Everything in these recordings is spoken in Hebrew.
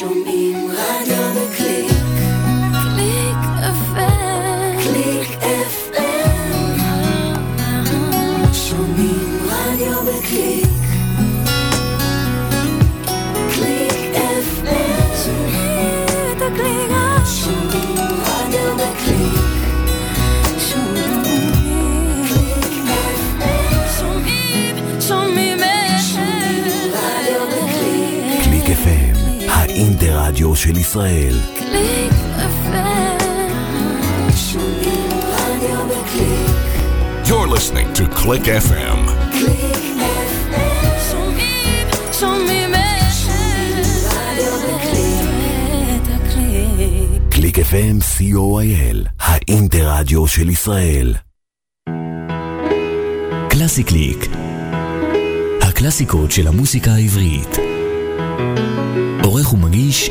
Show me radio beklebt. של ישראל. קליק FM. שומעים רדיו בקליק. You're listening to Click FM. שומעים, שומעים. קליק FM, co.il, האינטרדיו של ישראל. קלאסי קליק. הקלאסיקות של המוסיקה העברית. עורך ומגיש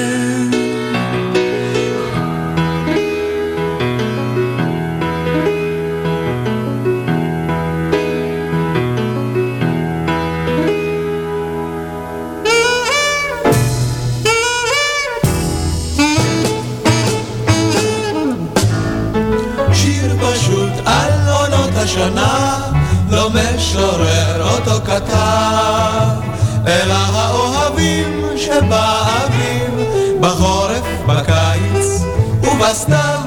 השנה, לא משורר אותו כתב, אלא האוהבים שבאביב, בחורף, בקיץ ובסתיו,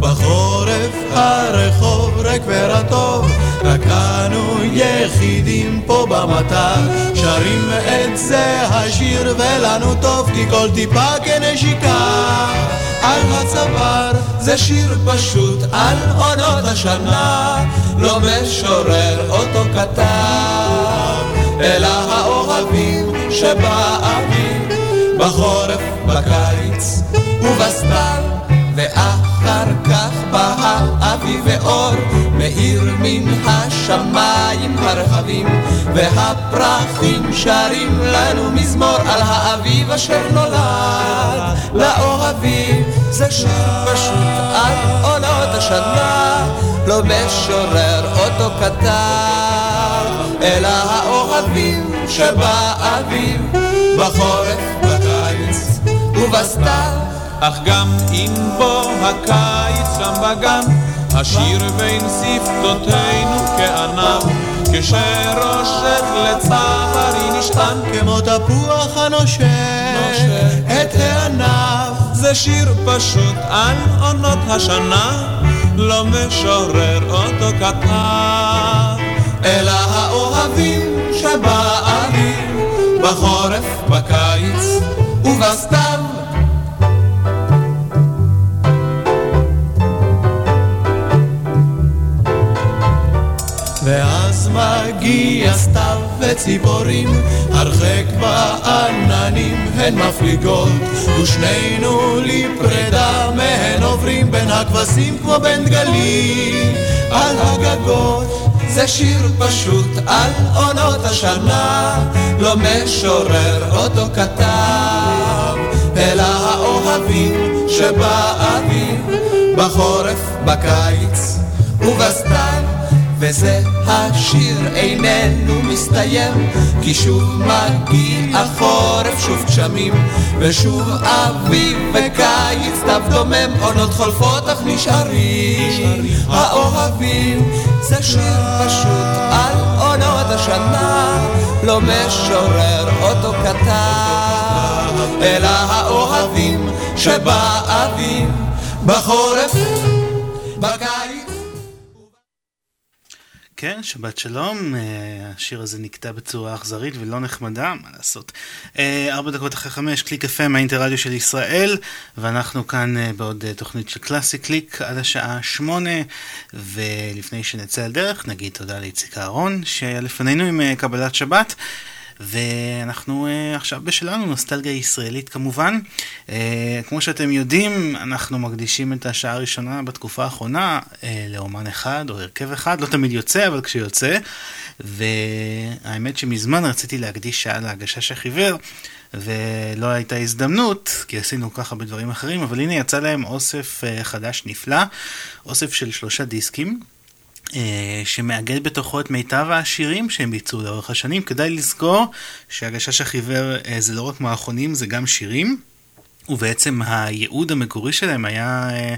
בחורף הרחוב ריק ורטוב, רק אנו יחידים פה במטר, שרים את זה השיר ולנו טוב, כי כל טיפה כנשיקה על הצוואר, זה שיר פשוט על עונות השנה, לא משורר אותו כתב, אלא האוהבים שבאביב, בחורף, בקיץ ובסתיו, ואחר כך בא האביב ואור, מאיר מן השמיים הרחבים, והפרחים שרים לנו מזמור על האביב אשר נולד לאוהבים. זה שיר פשוט על עונות השנה, לא משורר אותו כתב, אלא האוהבים שבאביב, בחורף, בקיץ ובסתיו. אך גם אם בוא הקיץ שם בגן, השיר בין שפתותינו כענב, כשראשך לצערי נשען כמו תפוח הנושך את הענף. זה שיר פשוט על עונות השנה, לא משורר אותו כתב. אלא האוהבים שבאביב, בחורף, בקיץ ובסתיו. ואז מגיע סתיו וציפורים, הרחק בעננים הן מפליגות, ושנינו לפרידה מהן עוברים בין הכבשים כמו בין דגלים על הגגות. זה שיר פשוט על עונות השנה, לא משורר אותו כתב, אלא האוהבים שבאביב, בחורף, בקיץ ובסתיו. וזה השיר איננו מסתיים, כי שוב מגיע חורף, שוב גשמים, ושוב אביב וקיץ, סתיו דומם, עונות חולפות אך נשארים האוהבים. זה שיר פשוט על עונות השנה, לא משורר אותו כתב, אלא האוהבים שבאביב, בחורף, בקיץ. כן, שבת שלום, אה, השיר הזה נקטע בצורה אכזרית ולא נחמדה, מה לעשות. אה, ארבע דקות אחרי חמש, קליק FM, האינטרדיו של ישראל, ואנחנו כאן אה, בעוד תוכנית של קלאסי קליק עד השעה שמונה, ולפני שנצא לדרך, נגיד תודה לאיציק אהרון, שהיה לפנינו עם קבלת שבת. ואנחנו uh, עכשיו בשלנו, נוסטלגיה ישראלית כמובן. Uh, כמו שאתם יודעים, אנחנו מקדישים את השעה הראשונה בתקופה האחרונה uh, לאומן אחד או הרכב אחד, לא תמיד יוצא, אבל כשיוצא. והאמת שמזמן רציתי להקדיש שעה להגשש החיוור. ולא הייתה הזדמנות, כי עשינו ככה בדברים אחרים, אבל הנה יצא להם אוסף חדש נפלא, אוסף של שלושה דיסקים, שמאגד בתוכו את מיטב השירים שהם ביצעו לאורך השנים. כדאי לזכור שהגשש החיוור אה, זה לא רק מערכונים, זה גם שירים. ובעצם הייעוד המקורי שלהם היה אה,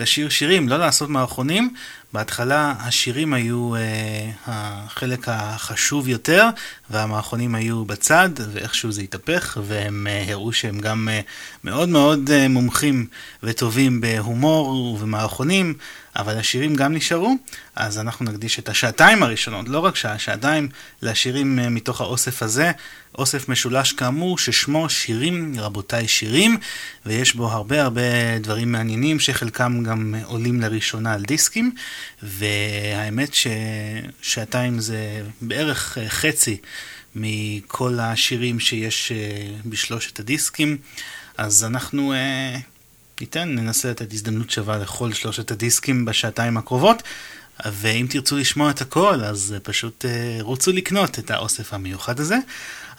לשיר שירים, לא לעשות מערכונים. בהתחלה השירים היו אה, החלק החשוב יותר, והמערכונים היו בצד, ואיכשהו זה התהפך, והם אה, הראו שהם גם אה, מאוד מאוד אה, מומחים וטובים בהומור ובמערכונים, אבל השירים גם נשארו, אז אנחנו נקדיש את השעתיים הראשונות, לא רק שעה, שעתיים, לשירים אה, מתוך האוסף הזה. אוסף משולש כאמור, ששמו שירים, רבותיי שירים, ויש בו הרבה הרבה דברים מעניינים, שחלקם גם עולים לראשונה על דיסקים, והאמת ששעתיים זה בערך אה, חצי מכל השירים שיש אה, בשלושת הדיסקים, אז אנחנו... ניתן, ננסה לתת הזדמנות שווה לכל שלושת הדיסקים בשעתיים הקרובות. ואם תרצו לשמוע את הכל, אז פשוט רוצו לקנות את האוסף המיוחד הזה.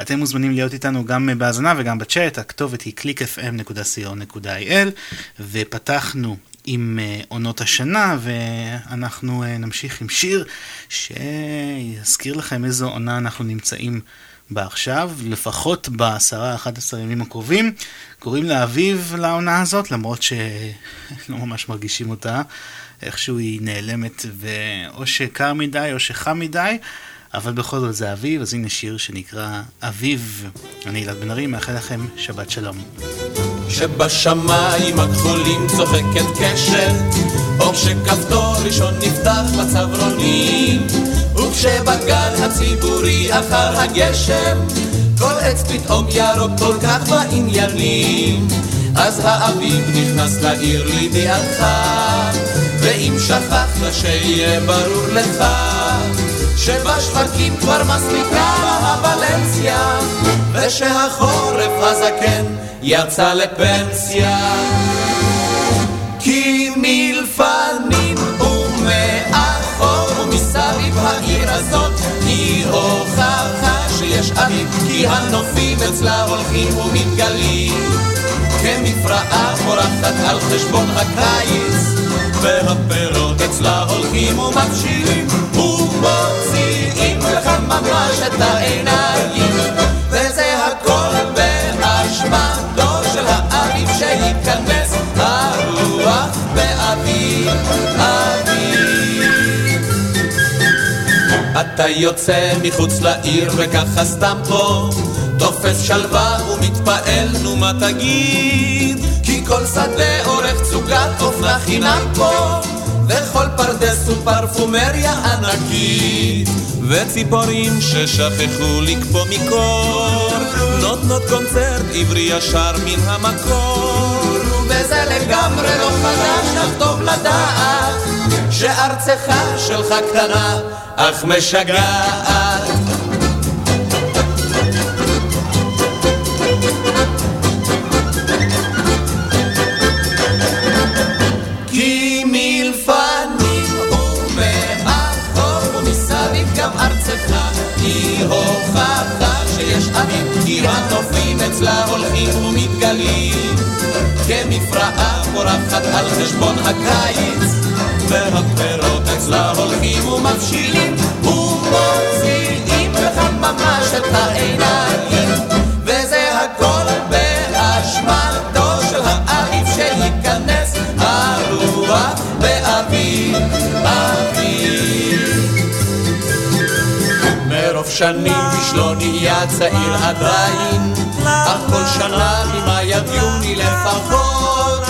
אתם מוזמנים להיות איתנו גם בהאזנה וגם בצ'אט, הכתובת היא clickfm.co.il, ופתחנו עם uh, עונות השנה, ואנחנו uh, נמשיך עם שיר שיזכיר לכם איזו עונה אנחנו נמצאים בה עכשיו, לפחות בעשרה, אחד עשר ימים הקרובים. קוראים לה אביב לעונה הזאת, למרות שלא ממש מרגישים אותה. איכשהו היא נעלמת, ואו שקר מדי או שחם מדי, אבל בכל זאת זה אביב, אז הנה שיר שנקרא אביב. אני אילת בן ארי, מאחל לכם שבת שלום. שבשמיים הכחולים צוחקת קשת, או כשכפתור ראשון נפתח בצברונים, וכשבגן הציבורי אחר הגשם, כל עץ פתאום ירוק כל כך בעניינים, אז האביב נכנס לעיר לידיעתך. ואם שכחת שיהיה ברור לך שבשווקים כבר מספיקה הוולנסיה ושהחורף הזקן יצא לפנסיה. כי מלפנים ומאחור ומסביב העיר הזאת היא הוכחה שיש אביב כי הנופים אצלה הולכים ומתגלים. כמפרעה פורחת על חשבון הקיץ והפירות אצלה הולכים ומבשילים ומוציאים לך ממש את העיניים. וזה הכל באשמתו של האביב שייכנס הרוח באביב אביב אתה יוצא מחוץ לעיר וככה סתם פה תופס שלווה ומתפעל נו מה תגיד מכל שדה עורך צוגת אופנה חינם פה. וכל פרדס ופרפומריה ענקית וציפורים ששכחו לקפוא מקור. נותנות קונצרט עברי ישר מן המקור. וזה לגמרי לא חדש אך טוב לדעת שארצך שלך קטנה אך משגעת הוכחה שיש עמים, כי הנופים אצלה הולכים ומתגלים. כמפרעה פורחת על חשבון הקיץ, והפירות אצלה הולכים ומבשילים, ומוציאים לך ממש את העיניים. שנים איש לא צעיר עדיין, אך כל שנה ממאי עד יוני לפחות,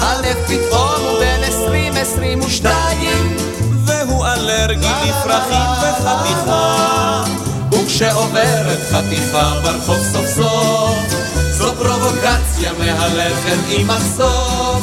א' פתאום הוא בן עשרים עשרים ושתיים, והוא אלרגי לפרחים וחתיכה, וכשעוברת חתיכה ברחוב סוף סוף, זו פרובוקציה מהלכת עם מחשוף,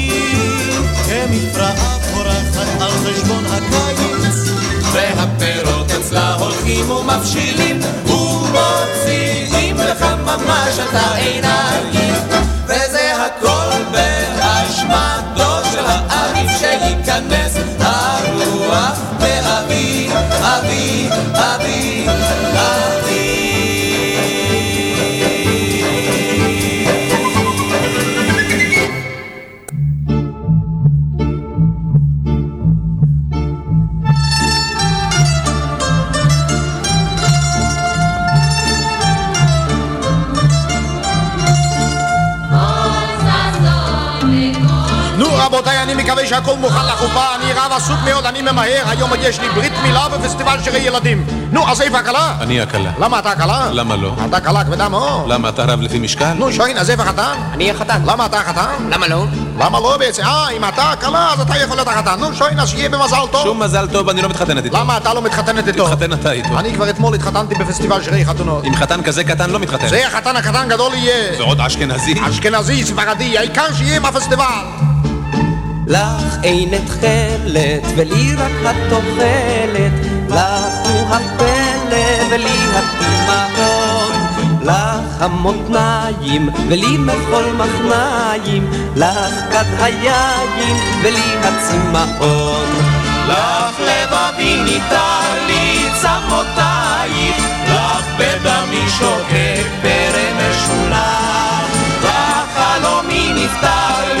כמפרעה פורחת על חשבון הקיץ והפירות אצלה הולכים ומבשילים ומוציאים לך ממש את העיניים וזה הכל באשמתו של האביב שייכנס מקווה שהכל מוכן לחופה, אני רב עסוק מאוד, אני ממהר, היום יש לי ברית מילה בפסטיבל שירי ילדים. נו, אז איפה הכלה? אני הכלה. למה אתה הכלה? למה לא? אתה כלה כבדה מאוד. למה אתה רב לפי משקל? נו, שוין, אז איפה החתן? אני החתן. למה אתה החתן? למה לא? למה לא בעצם? אה, אם אתה הכלה, אז אתה יכול להיות החתן. נו, שוין, אז שיהיה במזל טוב. שום מזל טוב, אני לא מתחתנת איתו. למה אתה לא מתחתנת איתו? תתחתן אתה איתו. אני כבר אתמול התחתנתי בפסטיבל שירי חתונות. עם חתן כזה קטן לא מתחתן. זה החתן הקטן גדול יהיה. ועוד אשכנזי. אשכנזי, ספרדי, העיקר שיהיה בפסטיבל. לך אין את תכלת, ולי רק התוחלת, לך הוא הפלא, ולי התימהון. לך המותניים, ולי מחול מחניים, לך כד היין, ולי הצמאון. לך לבבי ניתן לי צמותייך, לך בדמי שוקק פרא משולח, לך חלומי נפטר לי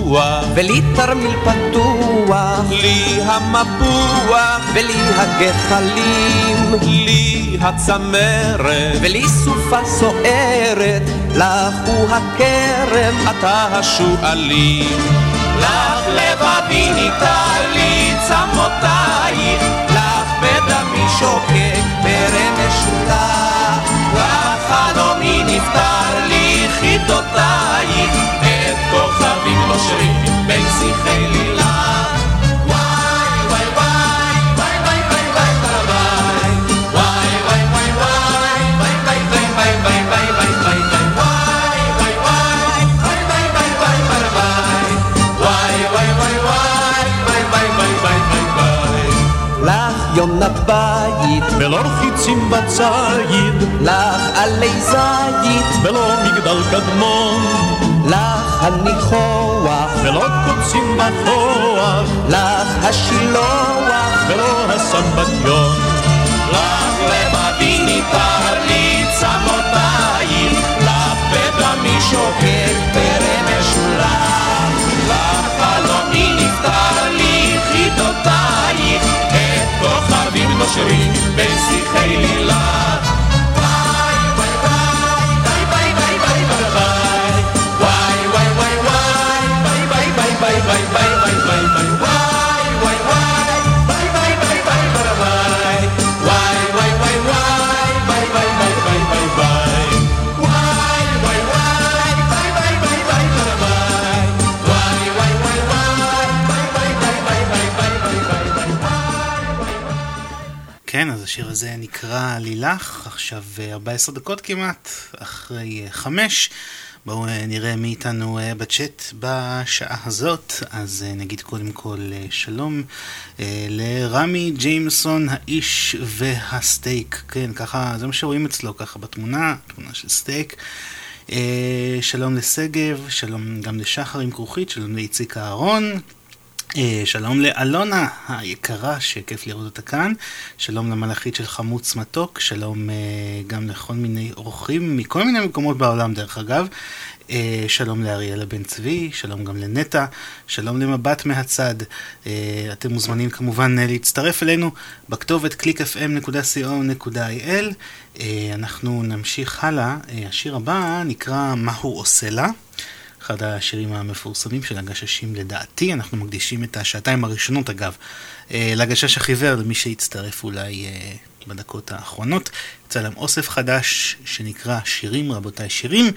התפוח, ולי תרמיל פתוח, לי המפוח, ולי הגחלים, לי הצמרת, ולי סופה סוערת, לך הוא הכרם, אתה השועלים. לך לבבי ניתן לי צמותייך, לך בדמי שוקק פרא משולח, לך חלומי נפטר לי חיטותייך, שירים בין שיחי לי. ולא חיצים בציד, לך עלי זית, ולא מגדל קדמון, לך הניחוח, ולא קוצים בכוח, לך השילוח, ולא הסמבטיון. לך לבבי ניתר לי צמותייך, לך בדמי שוקק פרא משולח, לך חלומי נפטר לי אביב נושרי בשיחי לילה. ביי ביי ביי השיר הזה נקרא לילך, עכשיו אה, 14 דקות כמעט, אחרי אה, חמש. בואו אה, נראה מי איתנו אה, בצ'אט בשעה הזאת. אז אה, נגיד קודם כל אה, שלום אה, לרמי ג'יימסון, האיש והסטייק. כן, ככה, זה מה שרואים אצלו ככה בתמונה, תמונה של סטייק. אה, שלום לשגב, שלום גם לשחר עם כרוכית, שלום לאיציק אהרון. אה, שלום לאלונה היקרה, שכיף לראות אותה כאן. שלום למלאכית של חמוץ מתוק. שלום אה, גם לכל מיני אורחים מכל מיני מקומות בעולם, דרך אגב. אה, שלום לאריאלה בן צבי, שלום גם לנטע, שלום למבט מהצד. אתם מוזמנים כמובן להצטרף אלינו בכתובת clickfm.co.il. אנחנו נמשיך הלאה. אה, השיר הבא נקרא "מה הוא עושה לה". אחד השירים המפורסמים של הגששים לדעתי, אנחנו מקדישים את השעתיים הראשונות אגב אה, לגשש החיוור למי שיצטרף אולי אה, בדקות האחרונות. יצא להם אוסף חדש שנקרא שירים רבותיי שירים,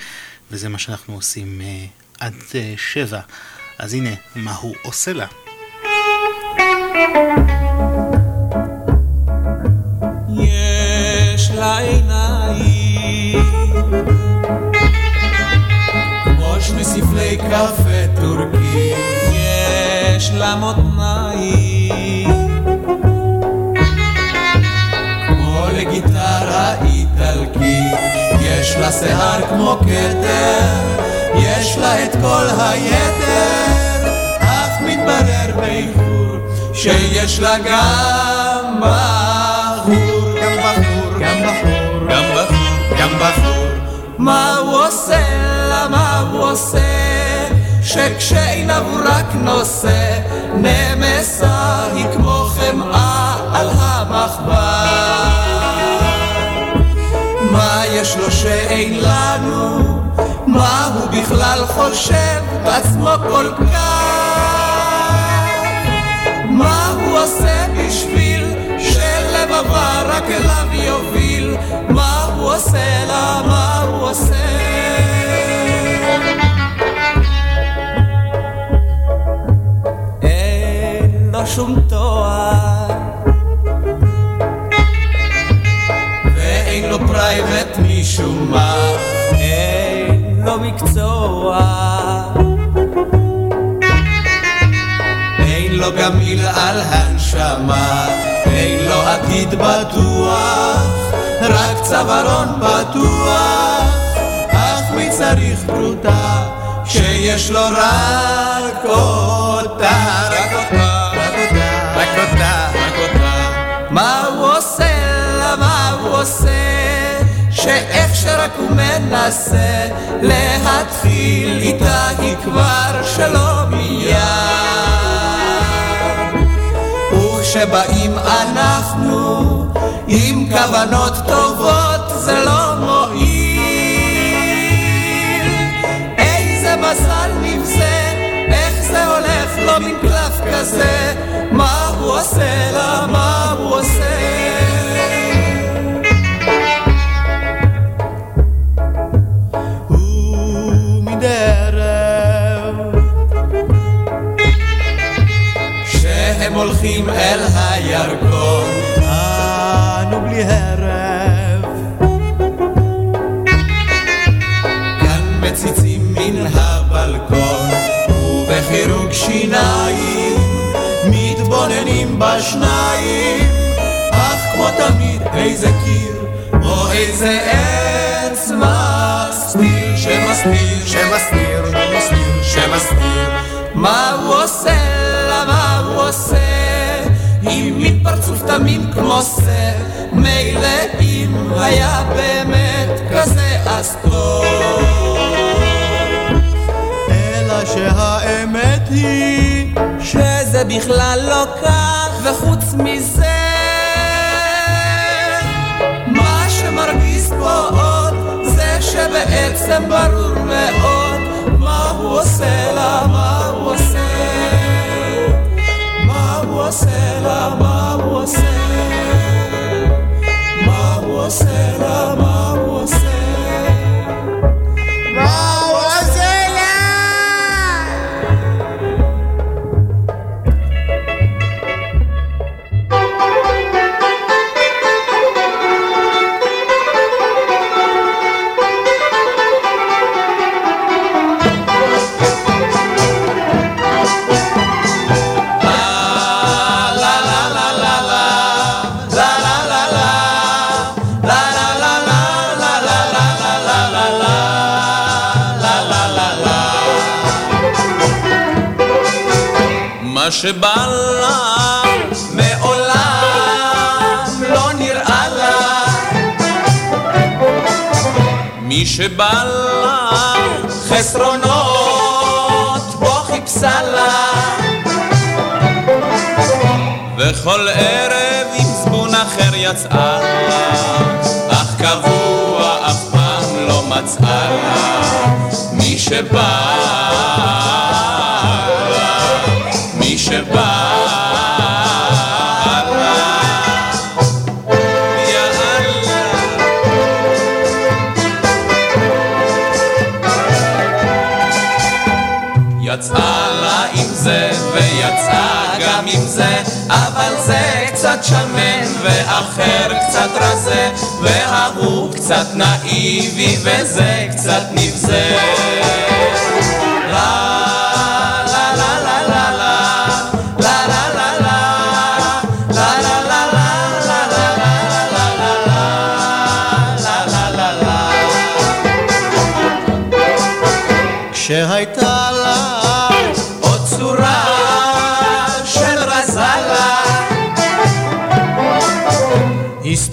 וזה מה שאנחנו עושים אה, עד שבע. אז הנה, מה הוא עושה לה. יש לה עיניים כמו שני ספלי קפה טורקי. יש לה מותניים כמו לגיטרה איטלקית. יש לה שיער כמו כתר. יש לה את כל היתר. אך מתברר באיחור שיש לה גם בחור גם בחור. גם בחור. גם בחור גם בחור. מה הוא עושה לה מה הוא עושה שכשעיניו רק נושא נמסה היא כמו חמאה על המחבר מה יש לו שאין לנו? מה הוא בכלל חושב בעצמו כל כך? מה הוא עושה בשביל שלבבה רק אליו יוביל? מה הוא עושה? לה מה הוא עושה שום תואר. ואין לו פרייבט משום מה. אין לו מקצוע. אין לו גם מיל על הנשמה. אין לו עתיד בטוח. רק צווארון פתוח אך מי צריך פרוטה שיש לו רק אותה רק אותה עושה שאיך שרק הוא מנסה להתחיל איתה היא כבר שלא מיד. וכשבאים אנחנו עם כוונות טובות זה לא מועיל. איזה מזל נבזה איך זה הולך לו מן קלף כזה. מה הוא עושה לה מה הוא עושה הם הולכים אל הירקון, אנו בלי הרב. כאן מציצים מן הבלקון, ובחירוג שיניים, מתבוננים בשניים, אך כמו תמיד איזה קיר, או איזה עץ מסתיר, שמסתיר, שמסתיר, שמסתיר, שמסתיר, מה הוא עושה? מה הוא עושה עם מין פרצוף תמים כמו שא מילא אם היה באמת כזה אז טוב. אלא שהאמת היא שזה בכלל לא כך וחוץ מזה מה שמרגיז פה עוד זה שבעצם ברור מאוד מה הוא עושה לה מה הוא עושה עושה לה, מה שבא לה חסרונות בו חיפשה לה. וכל ערב עם זבון אחר יצאה לה אך קבוע אף פעם לא מצאה לה. מי שבא, מי שבא קצת שמן ואחר קצת רזה וההוא קצת נאיבי וזה קצת נבזה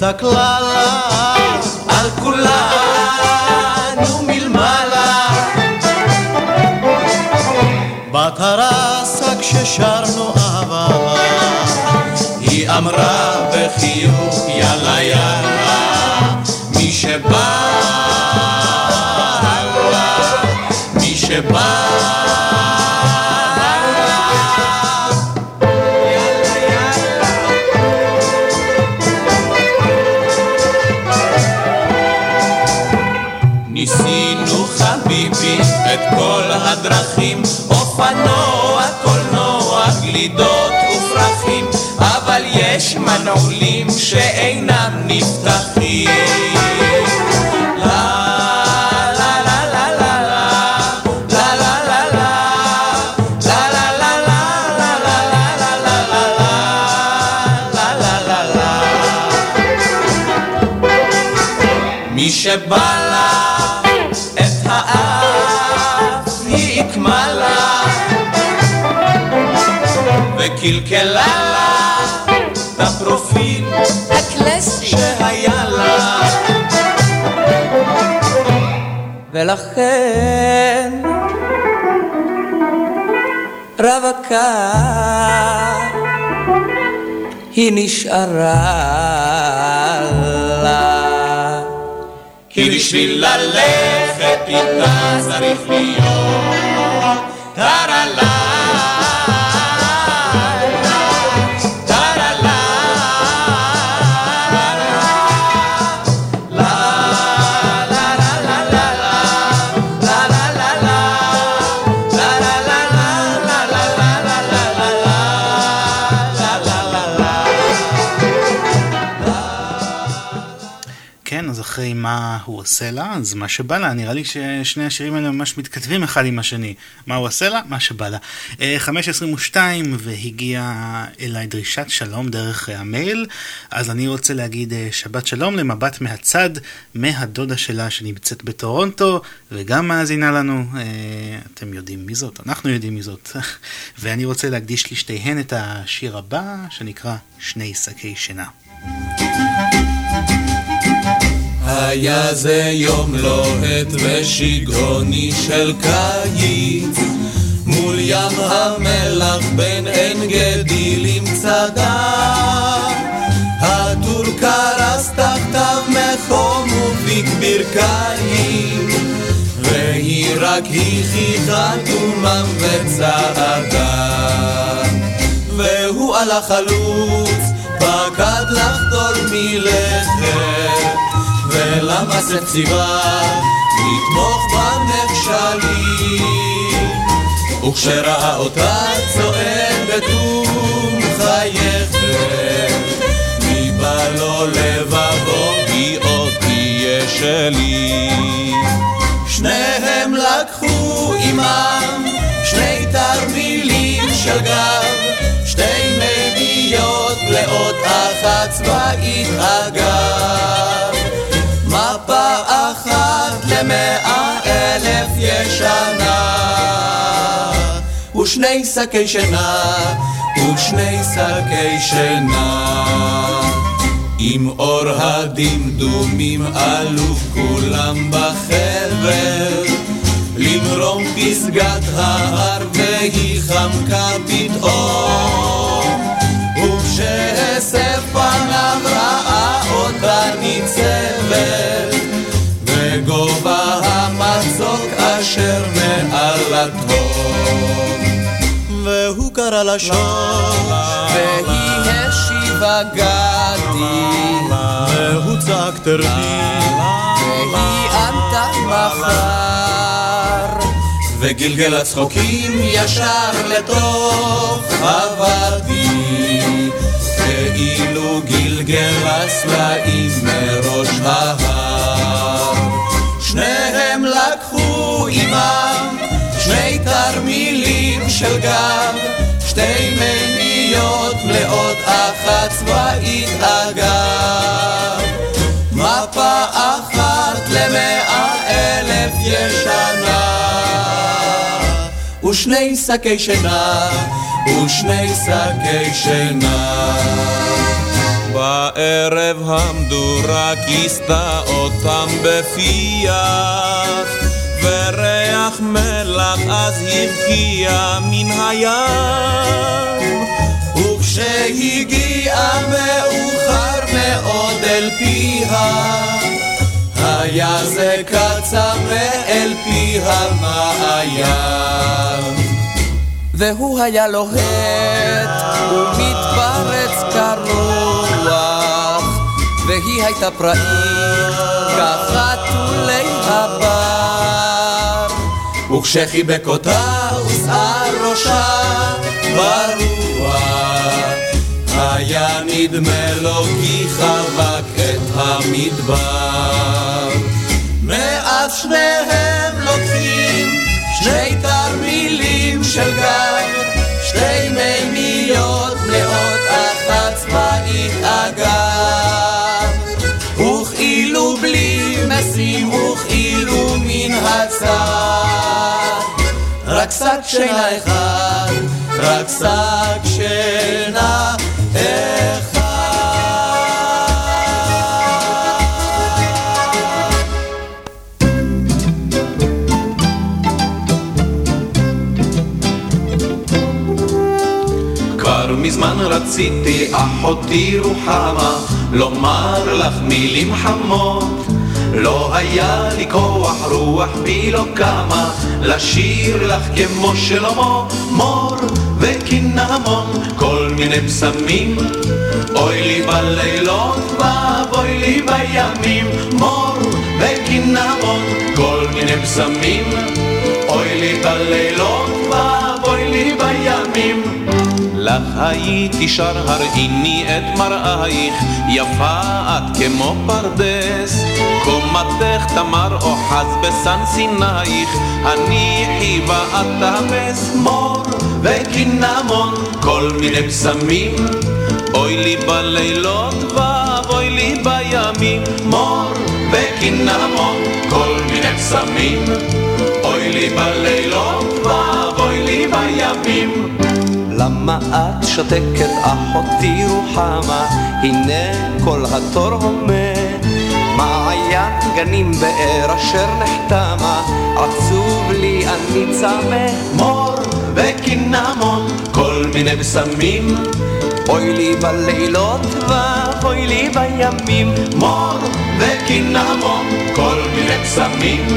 הסתכלה לה על כולנו מלמעלה. בטרסה כששרנו אהבה היא אמרה בחיוך יאללה יאללה מי שבא הדרכים אופנוע, קולנוע, גלידות ופרחים אבל יש מנעולים שאינם נפתחים וקלקלה לה את הפרופיל הקלאסי. שהיה לה. ולכן רווקה היא נשארה לה. כי בשביל ללכת איתה צריך להיות מה הוא עושה לה, אז מה שבא לה, נראה לי ששני השירים האלה ממש מתכתבים אחד עם השני. מה הוא עושה לה? מה שבא לה. אה, 5.22 והגיעה אליי דרישת שלום דרך אה, המייל, אז אני רוצה להגיד אה, שבת שלום למבט מהצד, מהדודה שלה שנמצאת בטורונטו, וגם מאזינה לנו. אה, אתם יודעים מי זאת? אנחנו יודעים מי זאת. ואני רוצה להקדיש לשתיהן את השיר הבא, שנקרא שני שקי שינה. היה זה יום לוהט ושגעוני של קיץ. מול ים המלח בין עין גדי למצדה הטור קרס תחתיו מחום ופיק ברכיים. והיא רק הכיחה תומם וצעדה. והוא על החלוץ פקד לחדול מלכת ולמסת ציווה? לתמוך בנכשלים וכשראה אותה צועדת ומחייכת ניבא לו לבבו כי עוד תהיה שלי שניהם לקחו עמם שני תרמילים של גב שתי מידיות מלאות אחת צבאית אגב אחת למאה אלף ישנה. ושני שקי שינה ושני שקי שינה. עם אור הדמדומים עלו כולם בחבר למרום פסגת ההר והיא חמקה פתאום. וכשהסב פניו ראה אותה ניצבת מצוק אשר מעל התהום. והוא קרא לשון, והיא השיבה גדי, והוא צעק תרדי, והיא ענתה מחר. וגלגל הצחוקים ישר לתוך הוואדי, כאילו גלגל הסלעים מראש ההר. שניהם לקחו עמם שני תרמילים של גב, שתי מימיות מלאות אחת צבאית אגב. מפה אחת למאה אלף ישנה, ושני שקי שינה, ושני שקי שינה. בערב המדורה כיסתה אותם בפיח, וריח מלח אז הבקיע מן הים. וכשהגיעה מאוחר מאוד אל פיה, היה זה קצה מאל פי המעיין. והוא היה לוהט ומתפרץ כרוח, והיא הייתה פראית כחתולי הבר. וכשחיבק אותה ושער ראשה ברוח, היה נדמה לו כי חבק את המדבר. מאז שניהם לוקחים שני תרמילים של גב, רק שק שינה אחד, רק שק שינה אחד. מזמן רציתי, אחותי רוחמה, לומר לך מילים חמות. לא היה לי כוח, רוח בי לא קמה, לשיר לך כמו שלמה, מור וקינמון, כל מיני פסמים. אוי לי בלילות, ואבוי לי בימים, מור וקינמון, כל מיני פסמים. אוי לי בלילות, ואבוי לי בימים. לך הייתי שר הראיני את מראייך, יפה את כמו פרדס. קומתך תמר אוחז בסן סינייך, הניחי ואת תאפס. מור וקינמון, כל מיני פסמים. אוי לי בלילות ואבוי לי בימים. מור וקינמון, כל מיני פסמים. אוי לי בלילות למה את שותקת אחותי רוחמה? הנה כל התור הומה. מעיין גנים באר אשר נחתמה, עצוב לי אני צמא. מור וקינמון, כל מיני פסמים. אוי לי בלילות ואוי לי בימים. מור וקינמון, כל מיני פסמים.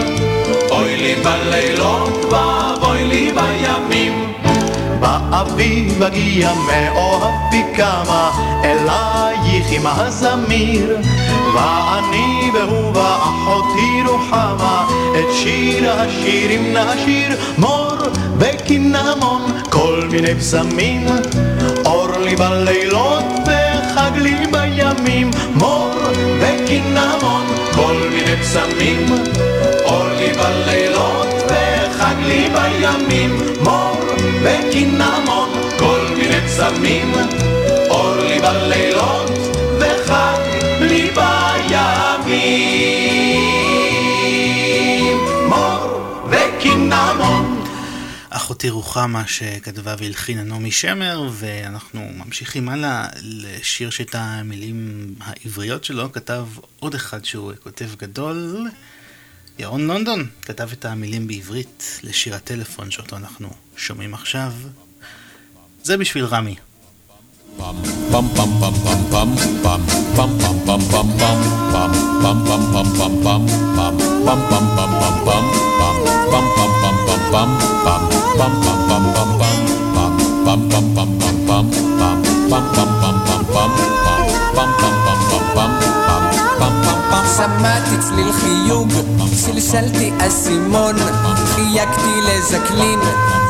אוי לי בלילות ואבוי לי בימים. באביב אגיע מאוהבי כמה אלייך עם הזמיר. ואני והוא ואחותי רוחמה את שיר השירים נשיר מור וקינמון כל מיני פסמים אור לי בלילות וחג לי בימים מור וקינמון כל מיני פסמים אור לי בלילות לי בימים מור וקינמון, כל מיני פסמים, אור לי בלילות וחג לי בימים. מור וקינמון. אחותי רוחמה שכתבה והלחינה נעמי שמר, ואנחנו ממשיכים הלאה לשיר שאת המילים העבריות שלו כתב עוד אחד שהוא כותב גדול. ירון לונדון כתב את המילים בעברית לשיר הטלפון שאותו אנחנו שומעים עכשיו. זה בשביל רמי. Bum פם פם פם פם פם פם פם פם פם פם פם פם פם פם פם פם פם שמעתי צליל חיוג, שלשלתי אסימון, חייגתי לז'קלין,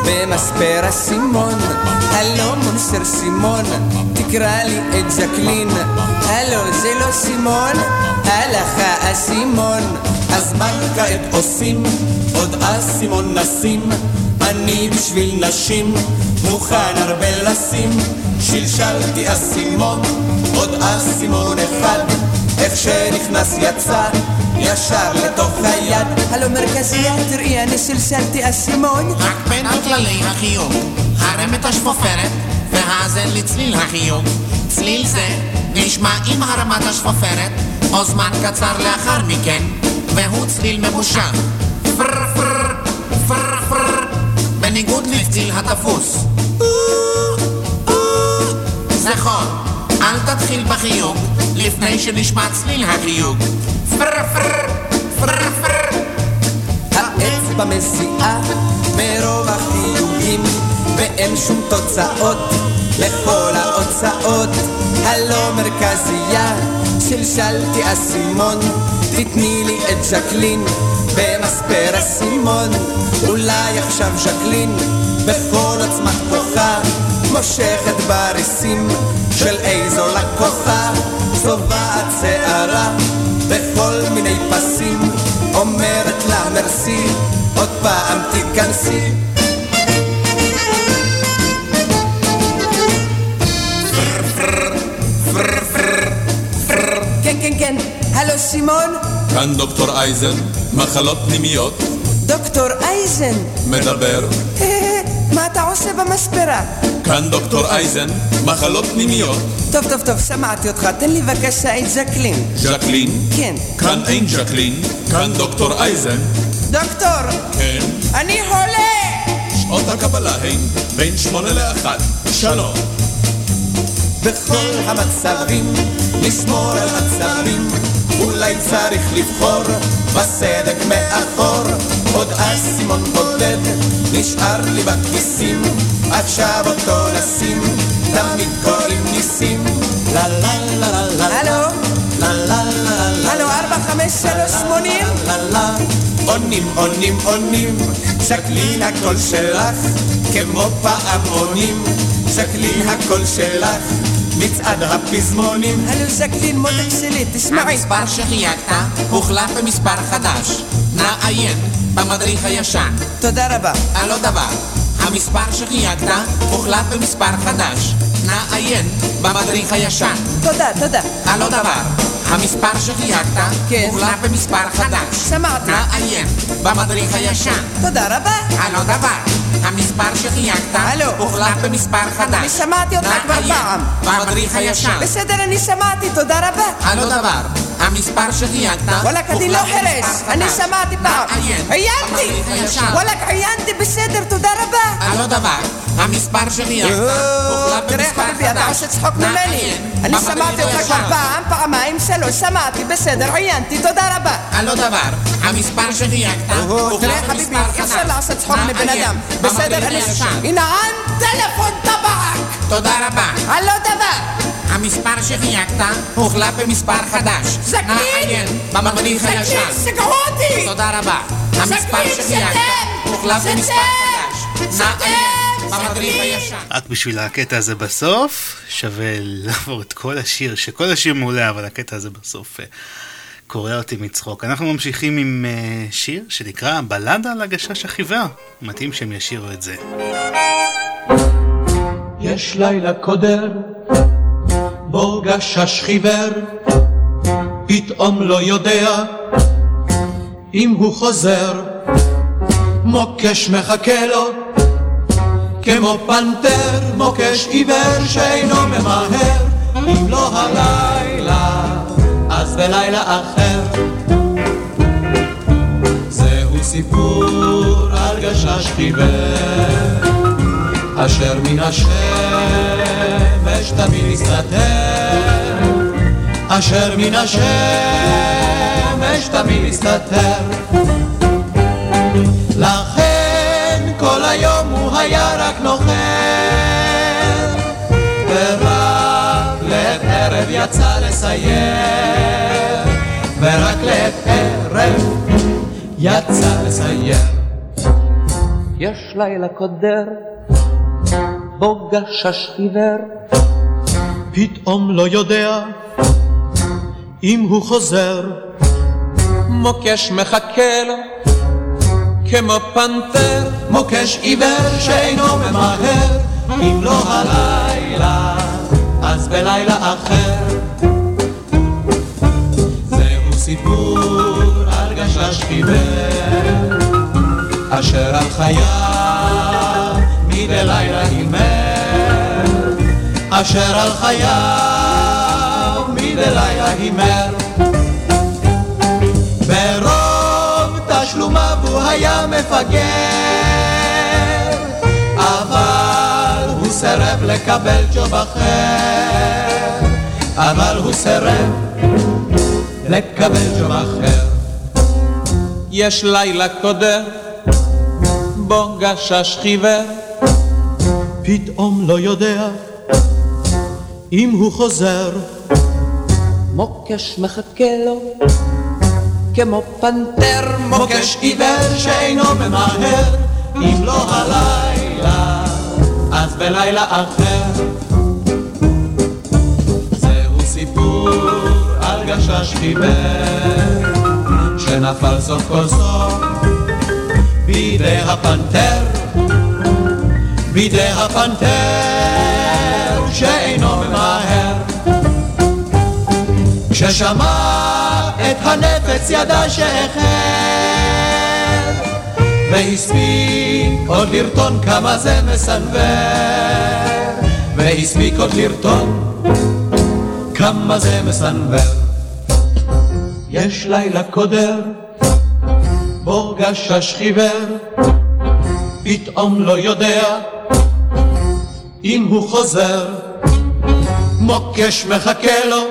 במספר אסימון. הלו מונסר סימון, תקרא לי את ז'קלין. הלו זה לא סימון, הלך האסימון. אז מה כעת עושים? עוד אסימון נשים, אני בשביל נשים, מוכן הרבה לשים. שלשלתי אסימון, עוד אסימון אחד, איך שנכנס יצא, ישר לתוך היד. הלו מרכזייה, תראי, אני שלשלתי אסימון. רק בין הכללי החיוג, הרם את השפופרת, והאזן לצליל החיוג. צליל זה נשמע עם הרמת השפופרת, או זמן קצר לאחר מכן, והוא צליל ממושך. פר פר פר פר בניגוד לצליל התפוס. נכון, אל תתחיל בחיוג לפני שנשמע צליל החיוג. פר פר פר פר האצבע מזיעה מרוב החיוגים ואין שום תוצאות לכל ההוצאות הלא מרכזייה שלשלתי אסימון תתני לי את ז'קלין במספר אסימון אולי עכשיו ז'קלין בכל עוצמת כוחה מושכת בריסים של איזו לקוחה צובעת שערה בכל מיני פסים אומרת לה מרסי עוד פעם תיכנסי כן הלו סימון כאן דוקטור אייזן, מחלות פנימיות, דוקטור אייזן מדבר. מה אתה עושה במספרה? כאן דוקטור אייזן, מחלות פנימיות, טוב טוב טוב שמעתי אותך תן לי בבקשה את ז'קלין ז'קלין. כן כאן אין ז'קלין, כאן דוקטור אייזן. דוקטור כן. אני חולה שעות הקבלה הן בין שמונה לאחת. שלום. בכל המצבים, לשמור על מצבים, אולי צריך לבחור בסדק מאחור. עוד אסימון בודד נשאר לי בכיסים, עכשיו אותו נשים, תמיד קוראים ניסים. לה לה לה לה לה הלו? לה לה לה לה הלו ארבע חמש שלוש שמונים? לה לה עונים עונים עונים, שקלין הקול שלך, כמו פעמונים, שקלין הקול שלך, מצעד הפזמונים. הלו ז'קלין מותק שלי תשמעי המספר שחייגת הוחלף במספר חדש. נא עיין במדריך הישן. תודה רבה. הלא דבר. המספר שחייגת הוחלף במספר חדש. נא עיין במדריך הישן. תודה תודה הלא דבר. המספר שחייגת כן. הוחלף במספר חדש. שמעתי. נא עיין במדריך הישן. תודה רבה הלא דבר. המספר שחייגת הלו. הוחלף במספר חדש. אני שמעתי אותך כבר פעם. במדריך הישן. בסדר אני שמעתי תודה רבה הלא דבר. המספר שחייגת וואלכ אני לא חרש אני שמעתי פעם. עיינתי. וואלכ עיינתי בסדר תודה רבה. הלא דבר. המספר שחייגת הוחלף תראה חביבי אתה עושה צחוק ממני. אני שמעתי אותך כבר. פעם פעמיים שלוש שמעתי בסדר עיינתי תודה רבה. הלא דבר. המספר שחייגת תראה חביבי אי אפשר. לעשות צחוק מבן אדם. בסדר אני. הנה טלפון טבק. תודה רבה. הלא דבר המספר שחייגת הוחלף במספר חדש. זקנים! נא עיין במדריך הישן. סגרו אותי! תודה רבה. המספר שחייגת! הוחלף! במספר חדש. נא עיין במדריך הישן. רק בשביל הקטע הזה בסוף, שווה לעבור את כל השיר, שכל השיר מעולה, אבל הקטע הזה בסוף אה, קורע אותי מצחוק. אנחנו ממשיכים עם אה, שיר שנקרא בלדה על הגשש החיוור. מתאים שהם ישירו את זה. יש לילה קודר, בו גשש חיוור, פתאום לא יודע אם הוא חוזר. מוקש מחכה לו, כמו פנתר, מוקש עיוור שאינו ממהר. אם לא הלילה, אז בלילה אחר. זהו סיפור על גשש חיוור. אשר מן נפש תמיד יסתתר, אשר מן השמש תמיד יסתתר. לכן כל היום הוא היה רק נוחר, ורק לעת ערב יצא לסייר, ורק לעת ערב יצא לסייר. יש לילה קודר בו גשש עיוור, פתאום לא יודע אם הוא חוזר. מוקש מחכה לו כמו פנתר, מוקש עיוור שאינו ממהר, אם לא הלילה, אז בלילה אחר. זהו סיפור על גשש עיוור, אשר על חייו מדי לילה הימר, אשר על חייו מדי לילה הימר. ברוב תשלומיו הוא היה מפגר, אבל הוא סירב לקבל ג'וב אחר, אבל הוא סירב לקבל ג'וב אחר. יש לילה קודר, בו גשש חיוור, פתאום לא יודע אם הוא חוזר. מוקש מחכה לו כמו פנתר, מוקש עיוור שאינו ממהר, אם לא הלילה, אז בלילה אחר. זהו סיפור על גשש חיוור, שנפל סוף כל סוף בידי הפנתר, בידי הפנתר שאינו ממהר. כששמע את הנפץ ידע שהחל, והספיק עוד לרטון כמה זה מסנוור, והספיק עוד לרטון כמה זה מסנוור. יש לילה קודר, בו גשש חיוור, פתאום לא יודע אם הוא חוזר, מוקש מחכה לו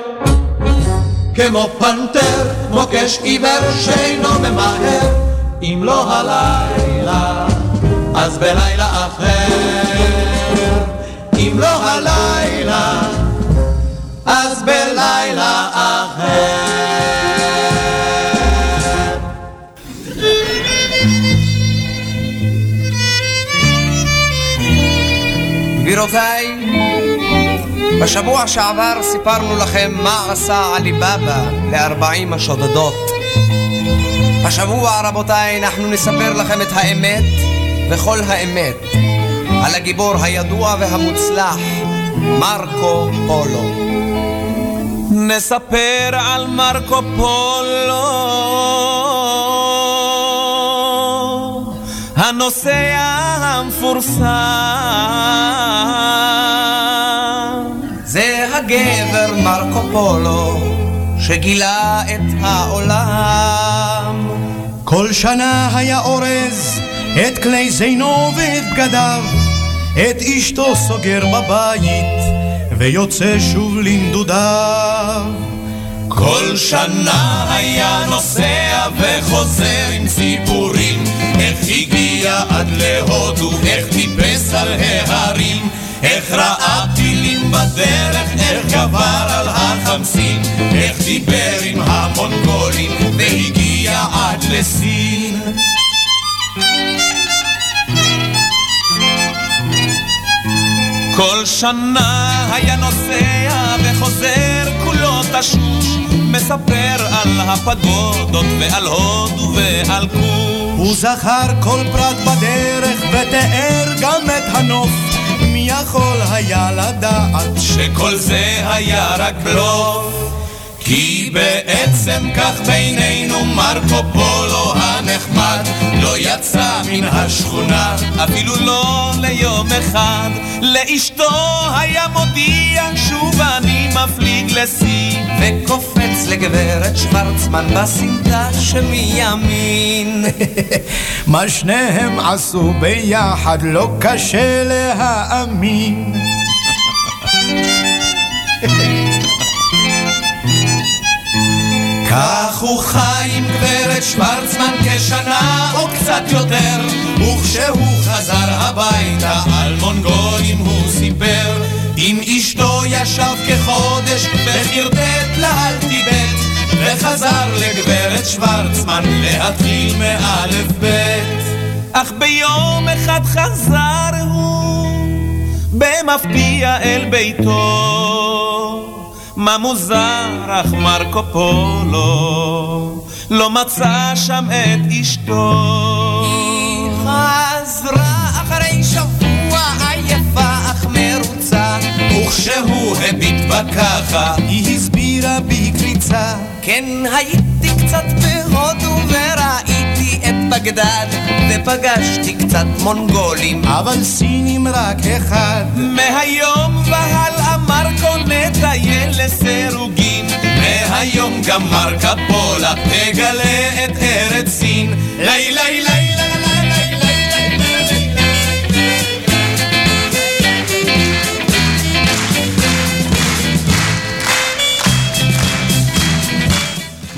כמו פנתר, מוקש עיוור שאינו ממהר, אם לא הלילה, אז בלילה אחר. אם לא הלילה, אז בלילה אחר. גבירותיי, בשבוע שעבר סיפרנו לכם מה עשה עלי בבא לארבעים השודדות. השבוע, רבותיי, אנחנו נספר לכם את האמת וכל האמת על הגיבור הידוע והמוצלח, מרקו פולו. נספר על מרקו פולו, הנוסע המפורסם. זה הגבר מרקו פולו שגילה את העולם. כל שנה היה אורז את כלי זינו ואת בגדיו, את אשתו סוגר בבית ויוצא שוב לנדודיו. כל שנה היה נוסע וחוזר עם סיפורים איך הגיע עד להודו, איך טיפס על ההרים איך ראה פילים בדרך, איך גבר על החמסין איך דיבר עם המונגולים והגיע עד לסין. כל שנה היה נוסע וחוזר כולו תשוש מספר על הפגודות ועל הודו ועל כוש. הוא זכר כל פרט בדרך ותיאר גם את הנוף. מי יכול היה לדעת שכל זה היה רק בלוף כי בעצם כך בינינו מרקו פולו הנחמד. לא יצא מן השכונה אפילו לא ליום אחד. לאשתו היה מודיע שוב אני מפליג לשיא וקופץ לגברת שוורצמן בסמטה שמימין מה שניהם עשו ביחד לא קשה להאמין כך הוא חי עם גברת שוורצמן כשנה או קצת יותר. וכשהוא חזר הביתה על מונגולים הוא סיפר. עם אשתו ישב כחודש וחרטט לה על טיבט וחזר לגברת שוורצמן להתחיל מאלף בית אך ביום אחד חזר הוא במפתיע אל ביתו מה מוזר אך מרקו פולו לא מצא שם את אשתו. היא חזרה אחרי שבוע עייפה אך מרוצה וכשהוא הביט בה ככה היא הסבירה בקריצה כן הייתי קצת בהודו בגדד ופגשתי קצת מונגולים אבל סינים רק אחד מהיום והלאה מרקו נטייל לסירוגין מהיום גם מרקה פולה תגלה את ארץ סין לי לי לי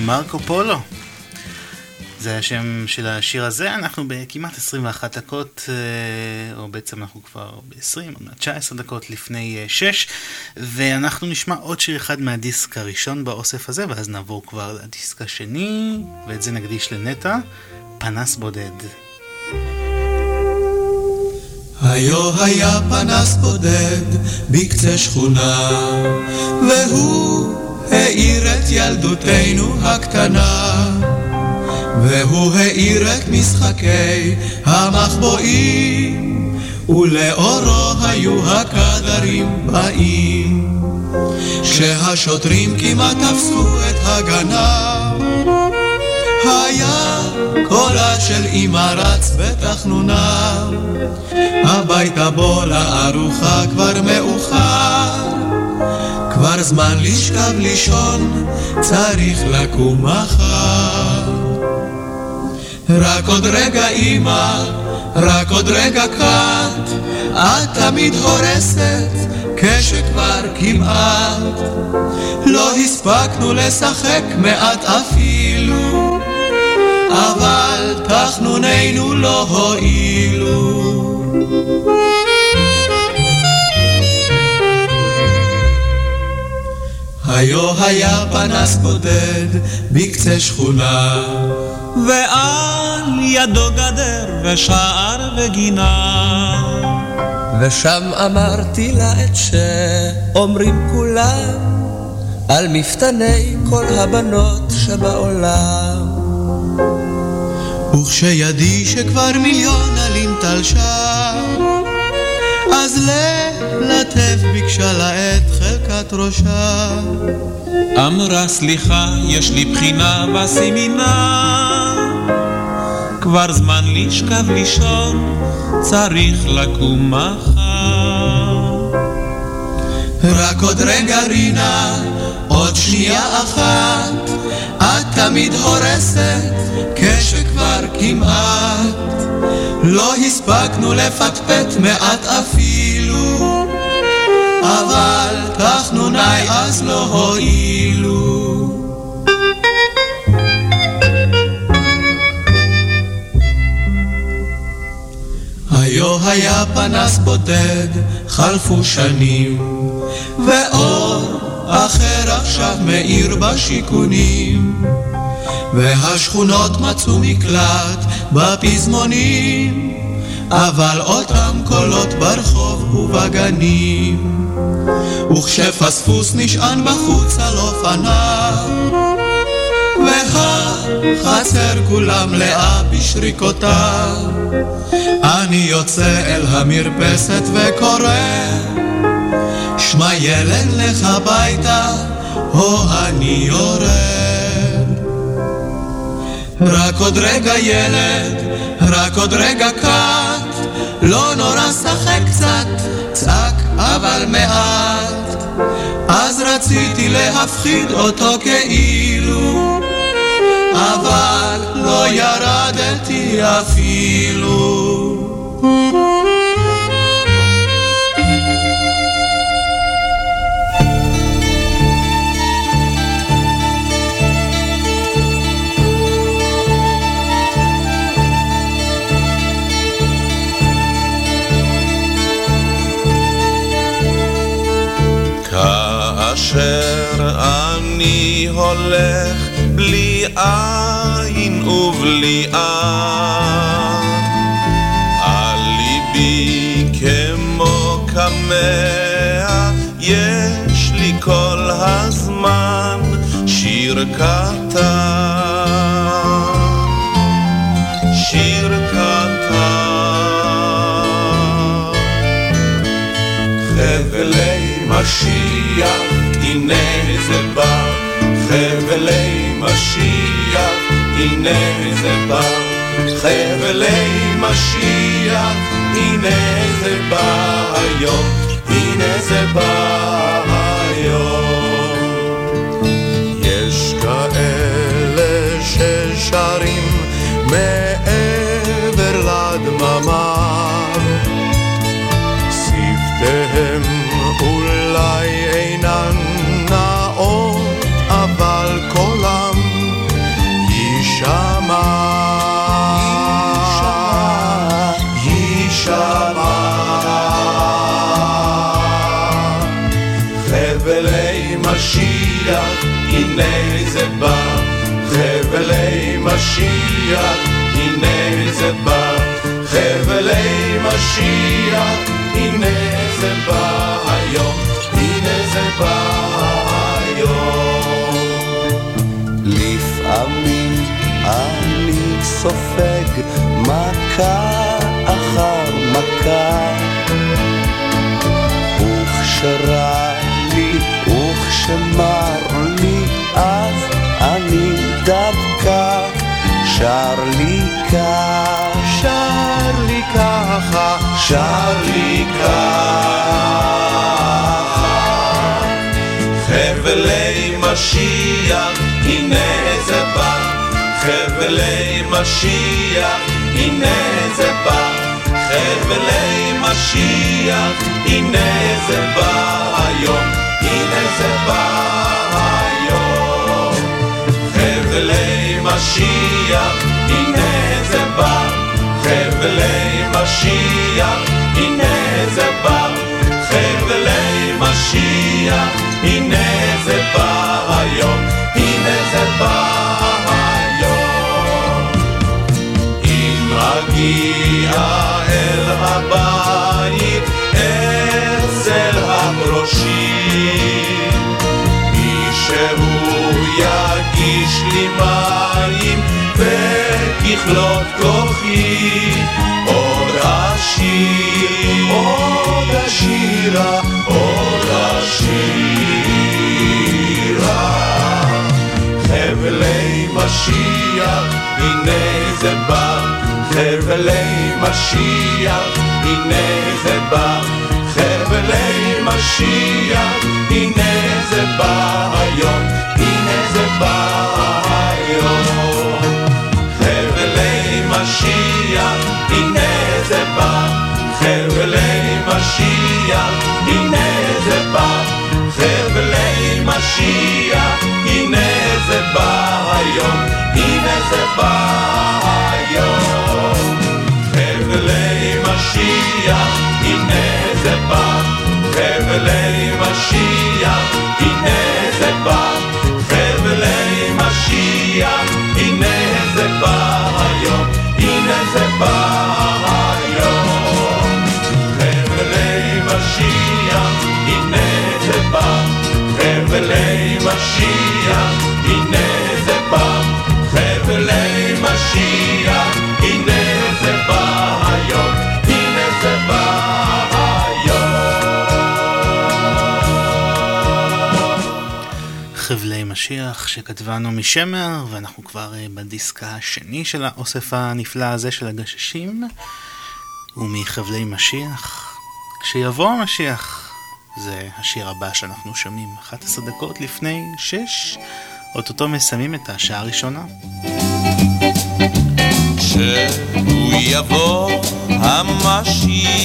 מרקו פולו. זה השם של השיר הזה, אנחנו בכמעט 21 דקות, אה, או בעצם אנחנו כבר ב-20, עוד מעט 19 דקות לפני 6, אה, ואנחנו נשמע עוד שיר אחד מהדיסק הראשון באוסף הזה, ואז נעבור כבר לדיסק השני, ואת זה נקדיש לנטע, פנס בודד. היו היה פנס בודד בקצה שכונה, והוא האיר את ילדותנו הקטנה. והוא האיר את משחקי המחבואים, ולאורו היו הקדרים באים. כשהשוטרים כמעט תפסו את הגנב, היה קולה של אמא רץ בתחנונה, הביתה בוא לארוחה כבר מאוחר, כבר זמן לשכב לישון, צריך לקום מחר. רק עוד רגע אמא, רק עוד רגע קט, את תמיד הורסת כשכבר כמעט לא הספקנו לשחק מעט אפילו, אבל תחנונינו לא הועילו. היו היה פנס בודד בקצה שכונה ועל ידו גדר ושער וגינה. ושם אמרתי לה את שאומרים כולם על מפתני כל הבנות שבעולם. וכשידי שכבר מיליון עלים תלשה, אז ללטף ביקשה לה את חלקת ראשה. אמרה סליחה, יש לי בחינה בסמינר, כבר זמן לשכב לישון, צריך לקום מחר. רק עוד רגע רינה, עוד שנייה אחת, את תמיד הורסת, כשכבר כמעט לא הספקנו לפטפט מעט אפילו, אבל תחנוני אז לא הועילו. היו היה פנס בודד, חלפו שנים, ואור אחר עכשיו מאיר בשיכונים, והשכונות מצאו מקלט בפזמונים, אבל אותם קולות ברחוב ובגנים. וכשפספוס נשען בחוץ על אופניו, והחצר כולה מלאה בשריקותיו, אני יוצא אל המרפסת וקורא, שמע ילד לך הביתה, או אני יורד. רק עוד רגע ילד, רק עוד רגע קט, לא נורא שחק קצת, צעק אבל מעט. אז רציתי להפחיד אותו כאילו, אבל לא ירדתי אפילו. אני הולך בלי עין ובלי עין על ליבי כמו קמע יש לי כל הזמן שיר קטן שיר קטן. חבלי משיח הנה זה בא חבלי משיח הנה זה בא חבלי משיח הנה זה בא היום הנה זה בא היום. יש כאלה ששרים מעבר משיח, הנה זה בא, חבלי משיח, הנה זה בא היום, הנה זה בא היום. לפעמים אני סופג מכה אחר מכה. וכשרע לי וכשמר שר לי ככה שר לי ככה שר לי ככה. חבלי משיח, הנה זה בא. חבלי משיח, הנה זה בא. חבלי משיח, הנה זה בא היום, הנה זה בא חבלי משיח, הנה זה בא. חבלי משיח, הנה זה בא. חבלי משיח, הנה זה בא היום, הנה זה בא היום. אם אגיע אל הבית, אצל הברושים, מישהו לי מים וככלות כוחי. עוד אשיר, עוד אשירה, עוד אשירה. חבלי משיח, הנה זה בא, חבלי משיח, הנה זה בא, חבלי משיח, הנה זה בא. היום, זה בא היום. חבלי משיח, הנה זה בא, חבלי משיח, הנה זה בא, חבלי משיח, הנה זה בא היום, הנה זה בא היום. חבלי משיח, הנה זה בא, חבלי משיח, הנה זה בא, זה בא היום. חבלי משיח, הנה זה בא, חבלי משיח, הנה זה בא, חבלי משיח, משיח שכתבה נעמי שמר, ואנחנו כבר אה, בדיסק השני של האוסף הנפלא הזה של הגששים, ומחבלי משיח, כשיבוא המשיח, זה השיר הבא שאנחנו שומעים, 11 דקות לפני 6, אוטוטו מסיימים את השעה הראשונה. כשהוא יבוא המשיח,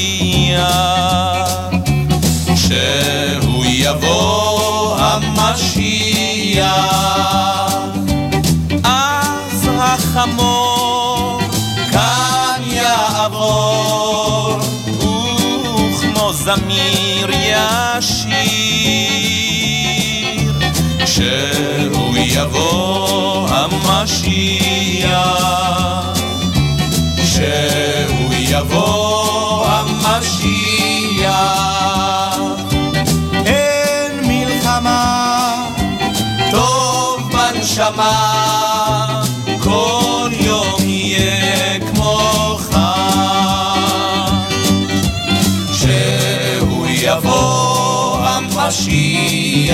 כשהוא יבוא המשיח, אז החמור כאן יעבור, וכמו זמיר ישיר. שהוא יבוא המשיח, שהוא יבוא המשיח. בנשמה, כל יום יהיה כמוך. שהוא יבוא המשיח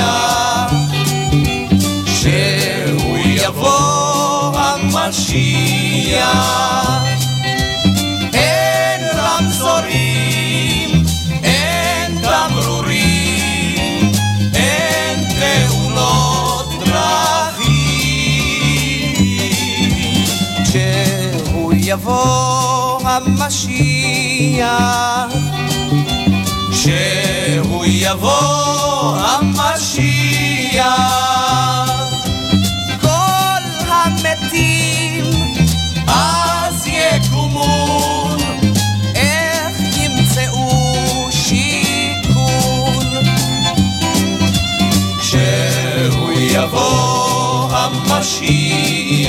שהוא יבוא המשיח. יבוא המשיח, שהוא יבוא המשיח. המתים אז יקומון, איך ימצאו שיכון? כשהוא יבוא המשיח,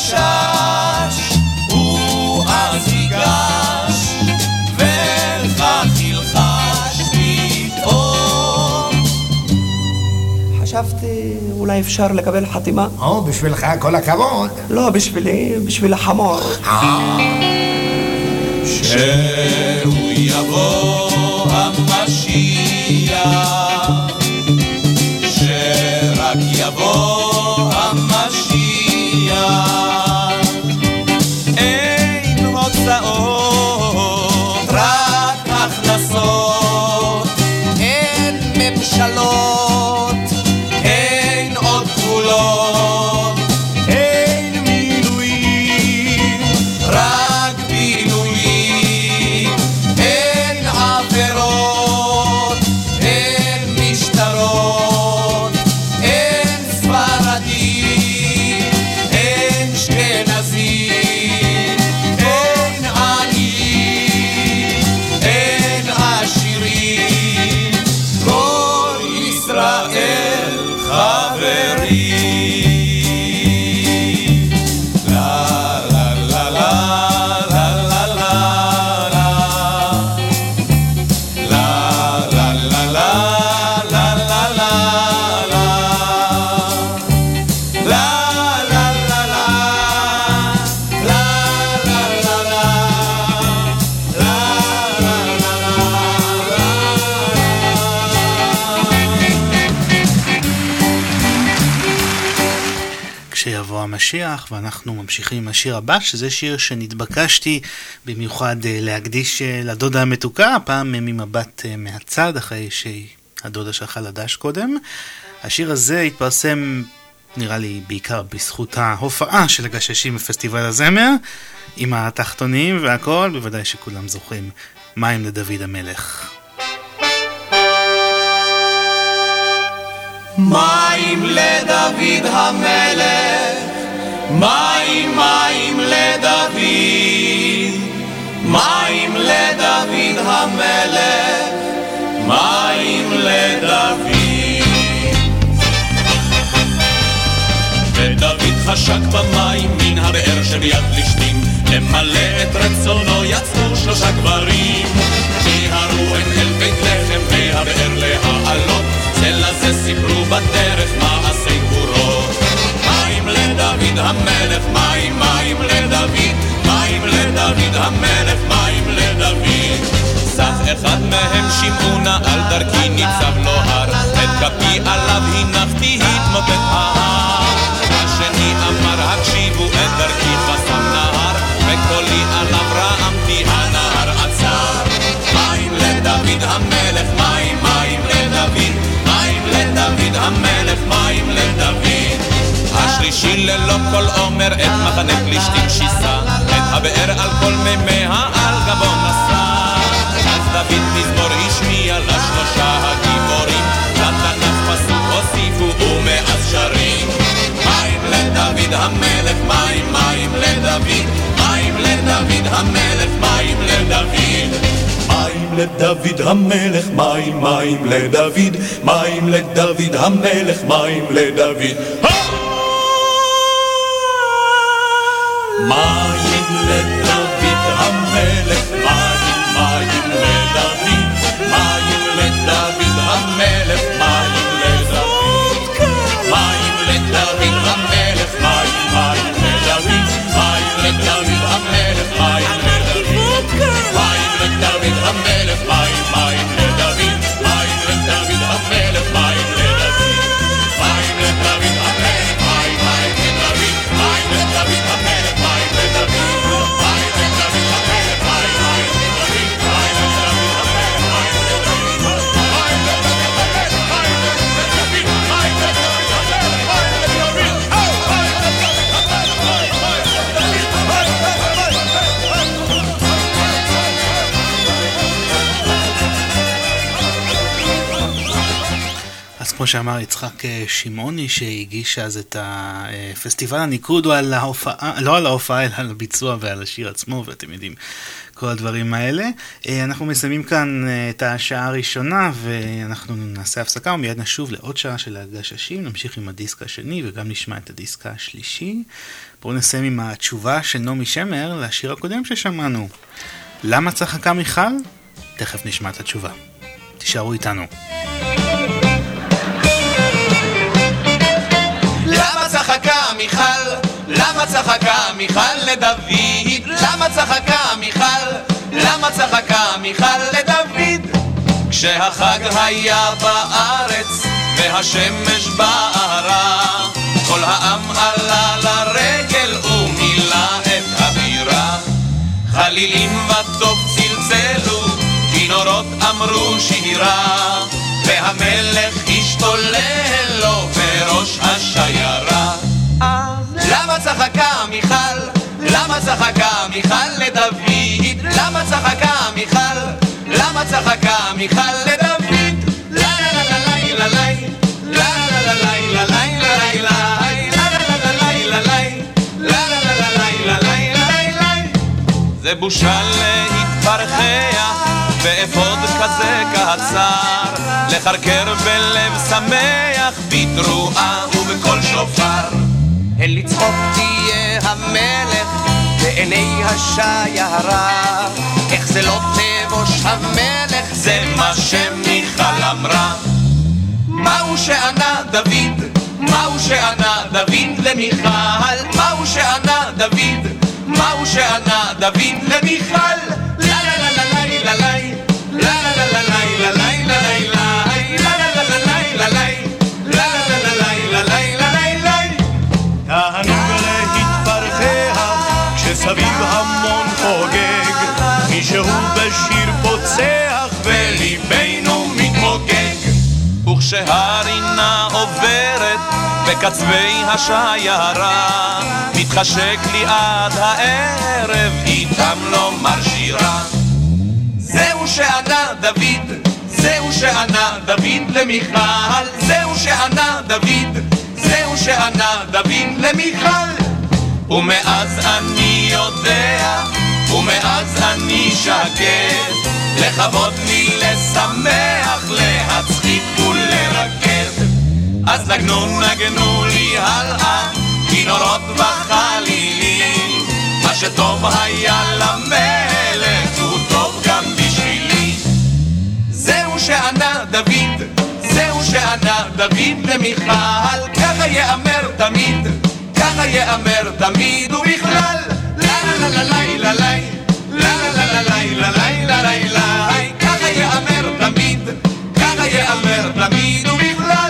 הגשש הוא אז ייגש חשבתי, אולי אפשר לקבל חתימה? או, בשבילך כל הכבוד. לא, בשבילי, בשביל החמור. שהוא יבוא ואנחנו ממשיכים עם השיר הבא, שזה שיר שנתבקשתי במיוחד אה, להקדיש אה, לדודה המתוקה, הפעם ממבט אה, מהצד, אחרי שהדודה שלחה לדש קודם. השיר הזה התפרסם, נראה לי, בעיקר בזכות ההופעה של הגששים בפסטיבל הזמר, עם התחתונים והכל, בוודאי שכולם זוכרים. מים לדוד המלך. מים לדוד המלך, מים מים לדוד, מים לדוד המלך, מים לדוד. ודוד חשק במים מן הבאר שביד פלישתים, למלא את רצונו יצאו שלושה גברים, מיהרו הם אל בית לחם והבאר להעלות, זה סיפרו בדרך לדוד המלך, מים מים לדוד, מים לדוד המלך, מים לדוד. סך אחד מהם שמעונה על דרכי ניצב לו הר, את כפי עליו הנחתי התמוטט ההר. השני אמר הקשיבו את דרכי חסם נהר, וקולי עליו רעמתי הנהר עצר. מים לדוד המלך, מים מים לדוד, מים לדוד המלך, מים לדוד. השלישי ללא כל עומר את מחנה פלישתים שיסה, את הבאר על כל מימיה על גבו נשא. אז דוד מזמור השמיע לשלושה הגיבורים, לתנ"ך פסוק הוסיפו ומאז שרים. מים לדוד המלך, מים מים לדוד, מים לדוד לדוד המלך, מים לדוד. מים לדוד המלך, מים, מים לדוד, מים לדוד המלך, מים לדוד. מים לדוד המלך, מים, מים לדוד, מים לדוד המלך, מים לדוד. מים לדוד המלך, מים, מים לדוד, מים לדוד המלך, מים לדוד. מים לדוד המלך, כמו שאמר יצחק אה, שמעוני שהגיש אז את הפסטיבל הניקוד הוא על ההופעה, לא על ההופעה אלא על הביצוע ועל השיר עצמו ואתם יודעים כל הדברים האלה. אה, אנחנו מסיימים כאן אה, את השעה הראשונה ואנחנו נעשה הפסקה ומיד נשוב לעוד שעה של הגששים, נמשיך עם הדיסק השני וגם נשמע את הדיסק השלישי. בואו נסיים עם התשובה של נעמי שמר לשיר הקודם ששמענו. למה צחקה מיכל? תכף נשמע את התשובה. תישארו איתנו. צחקה מיכל? למה צחקה מיכל לדוד? למה צחקה מיכל? למה צחקה מיכל לדוד? כשהחג היה בארץ והשמש בערה כל העם עלה לרגל ומילא את הבירה חלילים וטוב צלצלו, כינורות אמרו שירה והמלך השתולל לו בראש השיירה למה צחקה מיכל? למה צחקה מיכל לדוד? למה צחקה מיכל? למה צחקה מיכל לדוד? זה בושה להתפרחע באפוד כזה קצר לחרקר בלב שמח בתרועה ובקול שופר אל לצחוק תהיה המלך בעיני השיירה איך זה לא תבוש המלך זה מה שמיכל אמרה מהו שענה דוד? מהו שענה דוד למיכל? מהו שענה דוד? מהו שענה דוד למיכל? סביב עוברת בקצווי השיירה, מתחשק לי עד הערב, איתם לא לומר שירה. זהו שענה דוד, זהו שענה דוד למיכל זהו שענה דוד, זהו שענה דוד למיכל. ומאז אני יודע, ומאז אני שקט לכבוד לי, לשמח, להצחיק ולרקד אז נגנו נגנו לי הלאה, כינורות וחלילים. מה שטוב היה למלך הוא טוב גם שענה דוד, זהו שענה דוד למיכל ככה יאמר תמיד, ככה יאמר תמיד ובכלל לה לה לה לה לה לה לה לה לה לה לה לה לה ככה יאמר תמיד, ככה יאמר תמיד ובכלל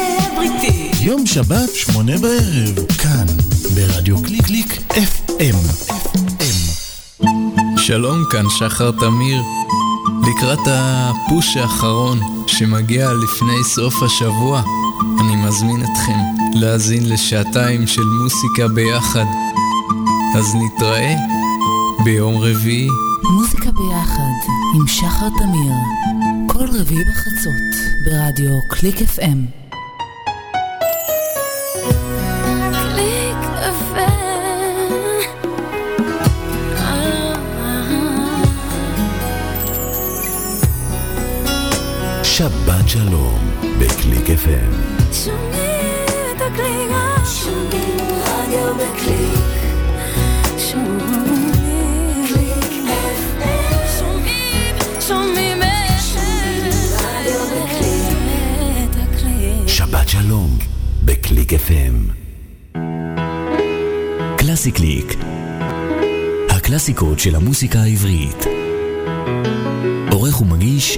יום שבת, שמונה בערב, כאן, ברדיו קליק קליק FM. FM. שלום, כאן שחר תמיר. לקראת הפוש האחרון שמגיע לפני סוף השבוע, אני מזמין אתכם להאזין לשעתיים של מוסיקה ביחד. אז נתראה ביום רביעי. מוזיקה ביחד עם שחר תמיר, כל רביעי בחצות ברדיו קליק FM. שלום בקליק FM. שומעים את הקליקה, שומעים רדיו בקליק. שומעים שומעים את הקליק. שבת שלום בקליק FM. קלאסי קליק. הקלאסיקות של המוסיקה העברית. עורך ומגיש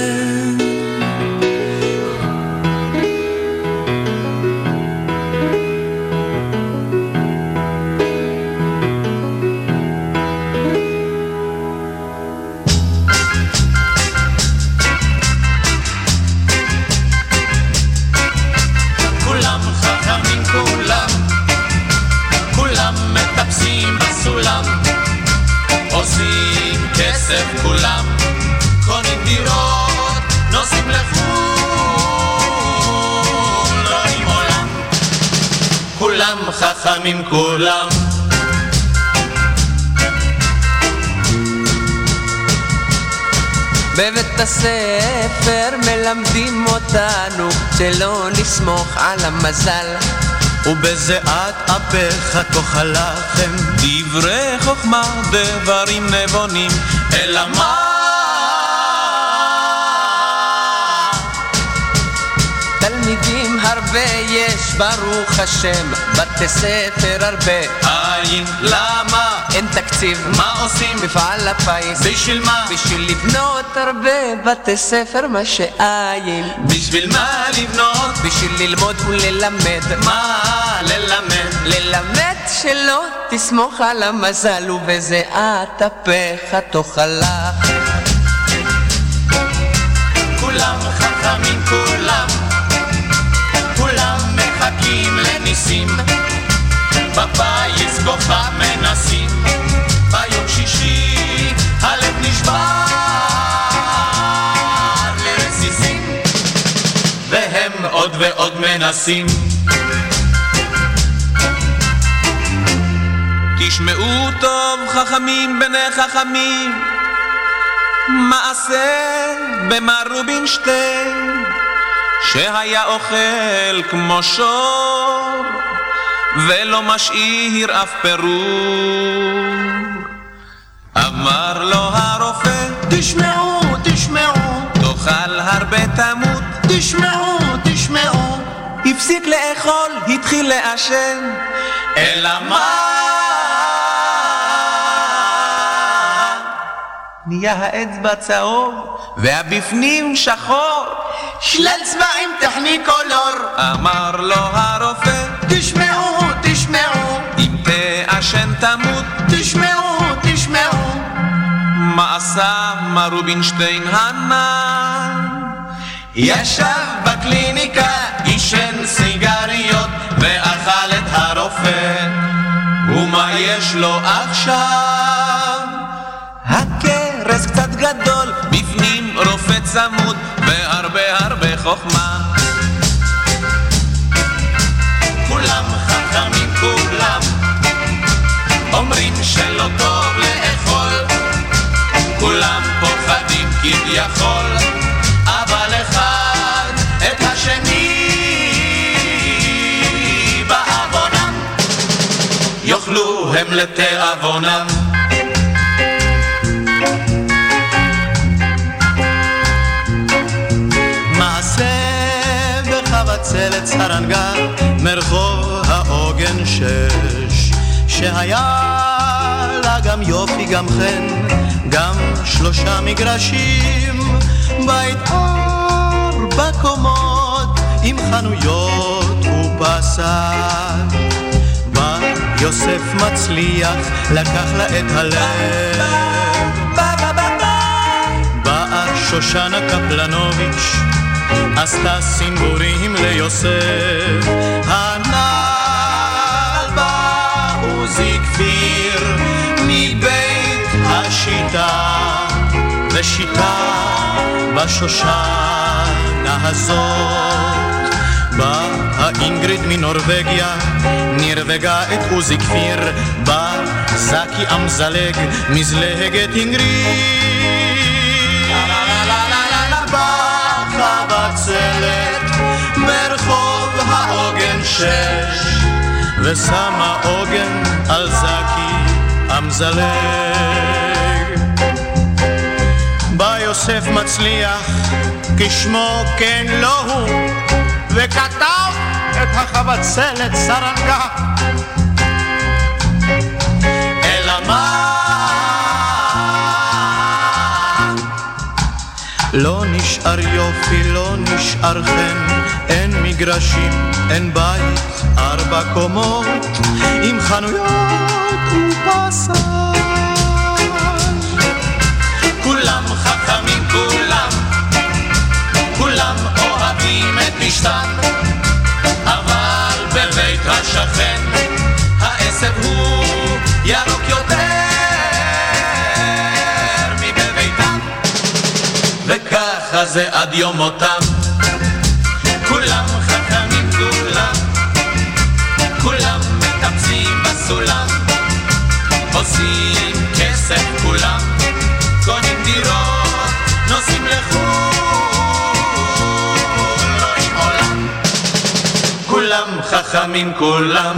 שלא נסמוך על המזל ובזיעת אפיך תאכל לכם דברי חוכמה, דברים נבונים, אלא מה? תלמידים הרבה יש ברוך השם בתי ספר הרבה אין למה? אין תקציב מה עושים? מפעל הפיס בשביל מה? בשביל לבנות הרבה בתי ספר מה שאין בשביל מה לבנות? בשביל ללמוד וללמד מה ללמד? ללמד שלא תסמוך על המזל ובזיעת אפיך תאכל לך כולם חכמים כולם, כולם מחכים לניסים, בפיס כוכב מנסים, מנסים. תשמעו טוב חכמים בני חכמים. מעשה במר רובינשטיין שהיה אוכל כמו שור ולא משאיר אף פירור אמר לו הרופא תשמעו, תשמעו. תאכל הרבה תמות תשמעו, הפסיק לאכול, התחיל לעשן. אלא מה? נהיה האצבע צהוב והבפנים שחור. שלל צבעים טכני קולור אמר לו הרופא תשמעו, תשמעו. אם תעשן תמות. תשמעו, תשמעו. מה עשה מר רובינשטיין הנ"ל ישב בקליניקה, עישן סיגריות ואכל את הרופא. ומה יש לו עכשיו? הכרס קצת גדול, בפנים רופא צמוד והרבה הרבה חוכמה. כולם חכמים כולם אומרים שלא טוב לאכול. כולם פוחדים כביכול הם לתיאבונם. מעשה בחבצלת סרנגה מרחוב העוגן שש. שהיה לה גם יופי גם חן גם שלושה מגרשים. בית ארבע קומות עם חנויות ופסק יוסף מצליח לקח לה את הלב. באה שושנה קפלנוביץ' עשתה סימבורים ליוסף. הנעל בא עוזי כפיר מבית השיטה ושיטה בשושנה הזאת באה אינגריד מנורבגיה נרווגה את עוזי כפיר בא זקי אמזלג מזלהגת אינגריד בחבצלת ברחוב העוגן שש ושמה עוגן על זקי אמזלג בא יוסף מצליח כשמו כן לא הוא וכתב את החבצלת סרנגה. אלא מה לא נשאר יופי, לא נשאר חן, אין מגרשים, אין בית, ארבע קומות, עם חנויות ופסאז'. פשתן, אבל בבית השכן העשב הוא ירוק יותר מבביתם, וככה זה עד יום מותם. כולם חכמים, כולם, כולם מטפסים בסולם, עושים כסף חכמים כולם,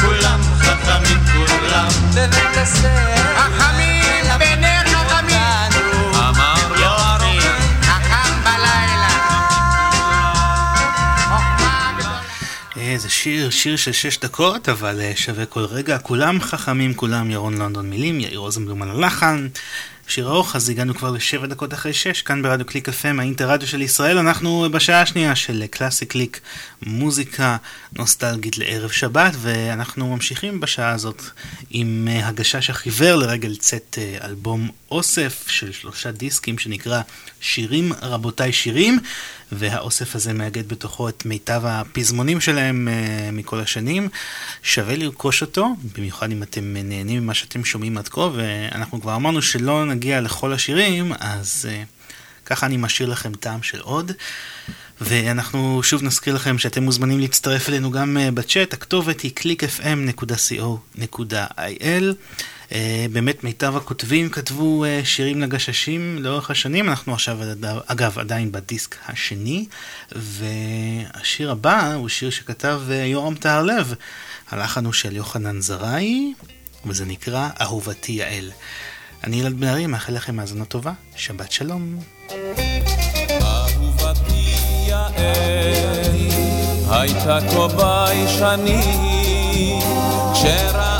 כולם חכמים כולם. בבית הספר חכמים בני חכמים. אמר יופי, חכם בלילה. איזה שיר, שיר של שש דקות, אבל אה, שווה כל רגע. כולם חכמים, כולם ירון לונדון מילים, יאיר רוזנבלום על הלחן. שיר ארוך, אז הגענו כבר לשבע דקות אחרי שש, כאן ברדיו קליק FM, האינטרדיו של ישראל. אנחנו בשעה השנייה של קלאסי קליק, מוזיקה נוסטלגית לערב שבת, ואנחנו ממשיכים בשעה הזאת עם אה, הגשש החיוור לרגל צאת אה, אלבום אוסף של שלושה דיסקים שנקרא שירים רבותיי שירים, והאוסף הזה מאגד בתוכו את מיטב הפזמונים שלהם uh, מכל השנים. שווה לרכוש אותו, במיוחד אם אתם נהנים ממה שאתם שומעים עד כה, ואנחנו כבר אמרנו שלא נגיע לכל השירים, אז uh, ככה אני משאיר לכם טעם של עוד. ואנחנו שוב נזכיר לכם שאתם מוזמנים להצטרף אלינו גם uh, בצ'אט, הכתובת היא clickfm.co.il. Uh, באמת מיטב הכותבים כתבו uh, שירים לגששים לאורך השנים, אנחנו עכשיו אגב עדיין בדיסק השני, והשיר הבא הוא שיר שכתב uh, יורם טהרלב, הלחן הוא של יוחנן זרעי, וזה נקרא אהובתי יעל. אני ילד בן ארי, מאחל לכם האזנה טובה, שבת שלום. הייתה כה ביישנית, כשראתה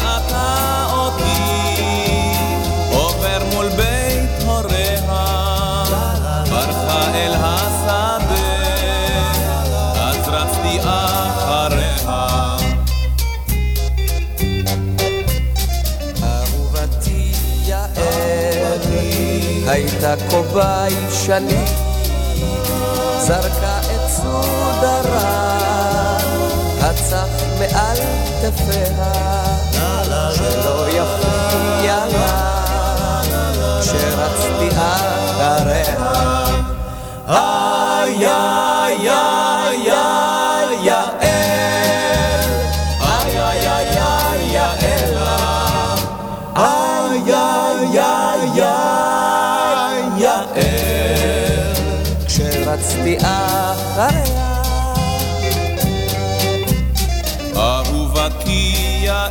הייתה כה ביישנית, זרקה את סודרה, הצף מעל כתפיה, שלא יפתיע לה, כשרצתי אחריה. איי איי איי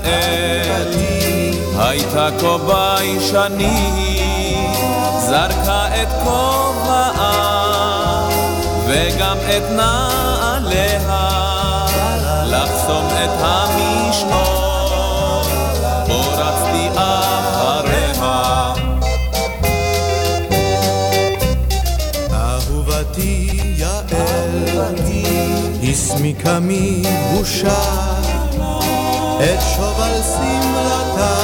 אהובתי יעל הייתה כה ביישנית, זרקה את כובעה וגם את נעליה, לחסום את המשנות, בו רצתי אחריה. אהובתי יעל, הסמיקה מבושה את שובל שמלתה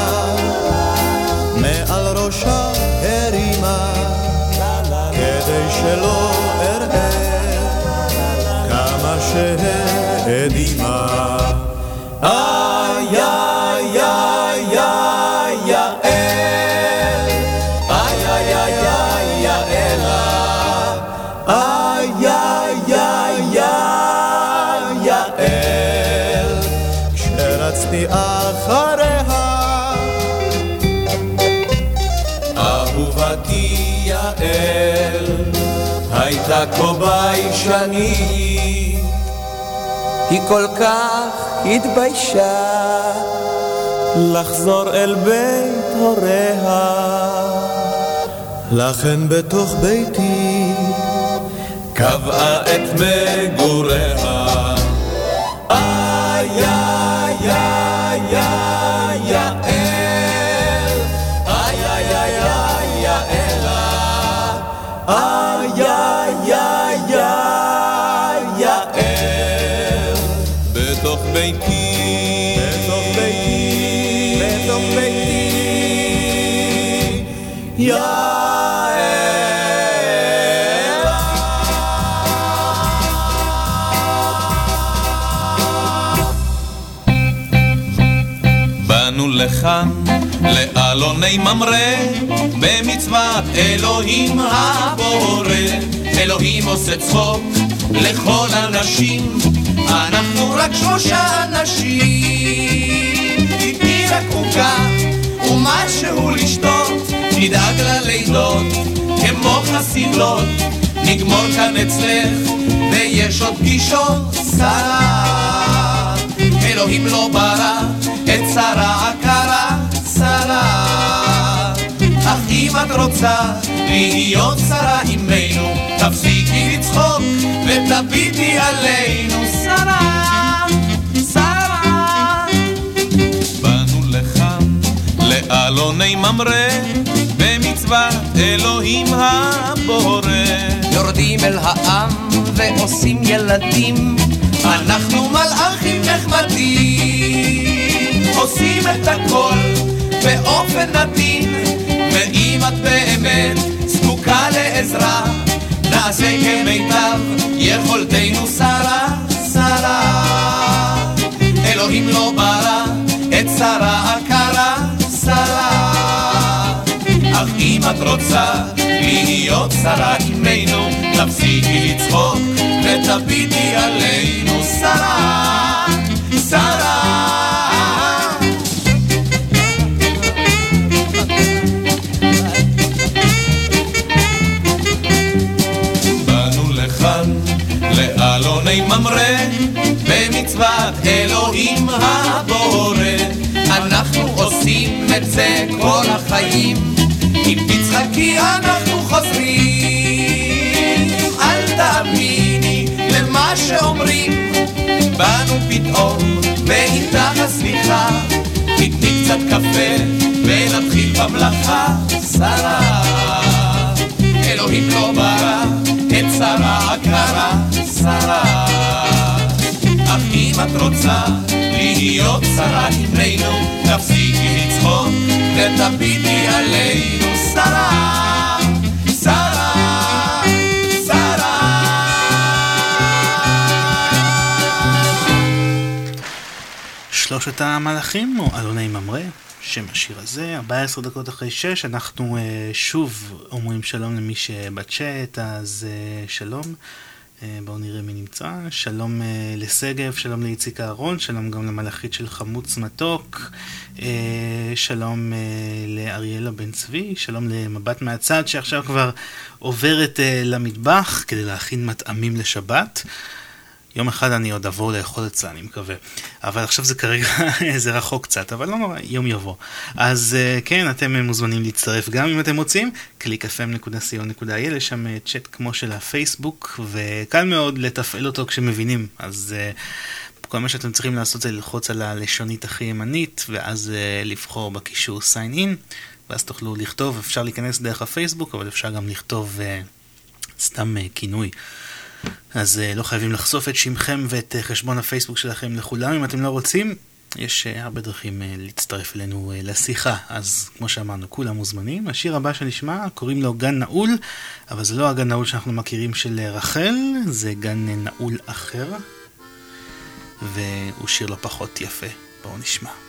מעל ראשה הרימה כדי שלא אראה כמה שהאדימה איי איי ביישנית היא כל כך התביישה לחזור אל בית הוריה לכן בתוך ביתי קבעה את מגוריה איי איי איי איי יעל איי איי איי יעלה לכאן, לאלוני ממרא, במצוות אלוהים הבורא. אלוהים עושה צחוק לכל הנשים, אנחנו רק שלושה אנשים. תתני רק עוגה ומשהו לשתות, נדאג ללילות כמו חסידות. נגמור כאן אצלך, ויש עוד פגישות, שרה. אלוהים לא ברא את שרה. אם את רוצה להיות שרה עמנו, תפסיקי לצחוק ותביטי עלינו, שרה, שרה. באנו לכאן, לאלוני ממרא, במצוות אלוהים הבורא. יורדים אל העם ועושים ילדים. אנחנו מלאכים נחמדים, עושים את הכל באופן עדין, לעזרה, נעשה כמיטב יכולתנו שרה, שרה. אלוהים לא ברא את שרה עקרה, שרה. אך אם את רוצה להיות שרה עמנו, תפסיקי לצחוק ותביטי עלינו, שרה, שרה. לאלוני ממרא, במצוות אלוהים הבורא. אנחנו עושים את זה כל החיים, אם תצחקי אנחנו חוזרים. אל תאמיני למה שאומרים, באנו פתאום, ואיתך הסליחה, תתני קצת קפה, ונתחיל במלאכה, שרה. אלוהים לא ברא שרה עקרה, שרה. אך אם את רוצה להיות שרה עמנו, תפסיקי לצחוק ותביטי עלינו, שרה, שלושת המלאכים או אלוני ממרא, שם השיר הזה, 14 דקות אחרי 6, אנחנו uh, שוב אומרים שלום למי שבצ'אט, אז uh, שלום. Uh, בואו נראה מי נמצא. שלום uh, לשגב, שלום לאיציק אהרון, שלום גם למלאכית של חמוץ מתוק, uh, שלום uh, לאריאלה בן צבי, שלום למבט מהצד שעכשיו כבר עוברת uh, למטבח כדי להכין מטעמים לשבת. יום אחד אני עוד אבוא לאכול את זה, אני מקווה. אבל עכשיו זה כרגע, זה רחוק קצת, אבל לא נורא, יום יבוא. אז uh, כן, אתם מוזמנים להצטרף גם אם אתם רוצים, www.clickfm.co.il, יש שם צ'אט כמו של הפייסבוק, וקל מאוד לתפעל אותו כשמבינים, אז... Uh, כל מה שאתם צריכים לעשות זה ללחוץ על הלשונית הכי ימנית, ואז uh, לבחור בקישור sign in, ואז תוכלו לכתוב, אפשר להיכנס דרך הפייסבוק, אבל אפשר גם לכתוב uh, סתם uh, כינוי. אז uh, לא חייבים לחשוף את שמכם ואת uh, חשבון הפייסבוק שלכם לכולם, אם אתם לא רוצים. יש uh, הרבה דרכים uh, להצטרף אלינו uh, לשיחה, אז כמו שאמרנו, כולם מוזמנים. השיר הבא שנשמע, קוראים לו גן נעול, אבל זה לא הגן נעול שאנחנו מכירים של רחל, זה גן נעול אחר. והוא שיר לא פחות יפה. בואו נשמע.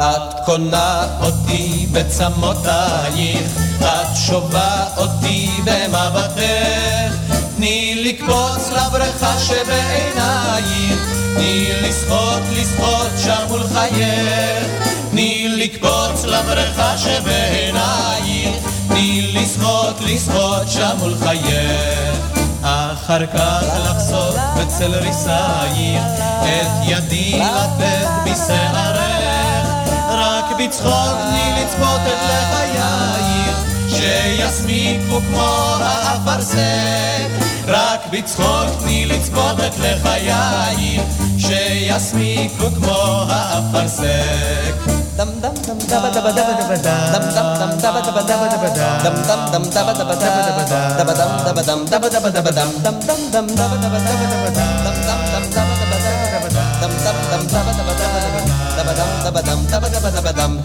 את קונה אותי בצמותייך, את שובה אותי במבטך, תני לקפוץ לבריכה שבעינייך, תני לשחות, לשחות שם מול חייך, תני לקפוץ לבריכה שבעינייך, תני לשחות, לשחות שם מול חייך. אחר כך לחסוך בצל ריסייך, את ידי לתת בשערך, רק בצחוק תני לצפות את לחייך, שיסמיקו כמו האפרסק, רק בצחוק תני לצפות את לחייך, שיסמיקו כמו האפרסק.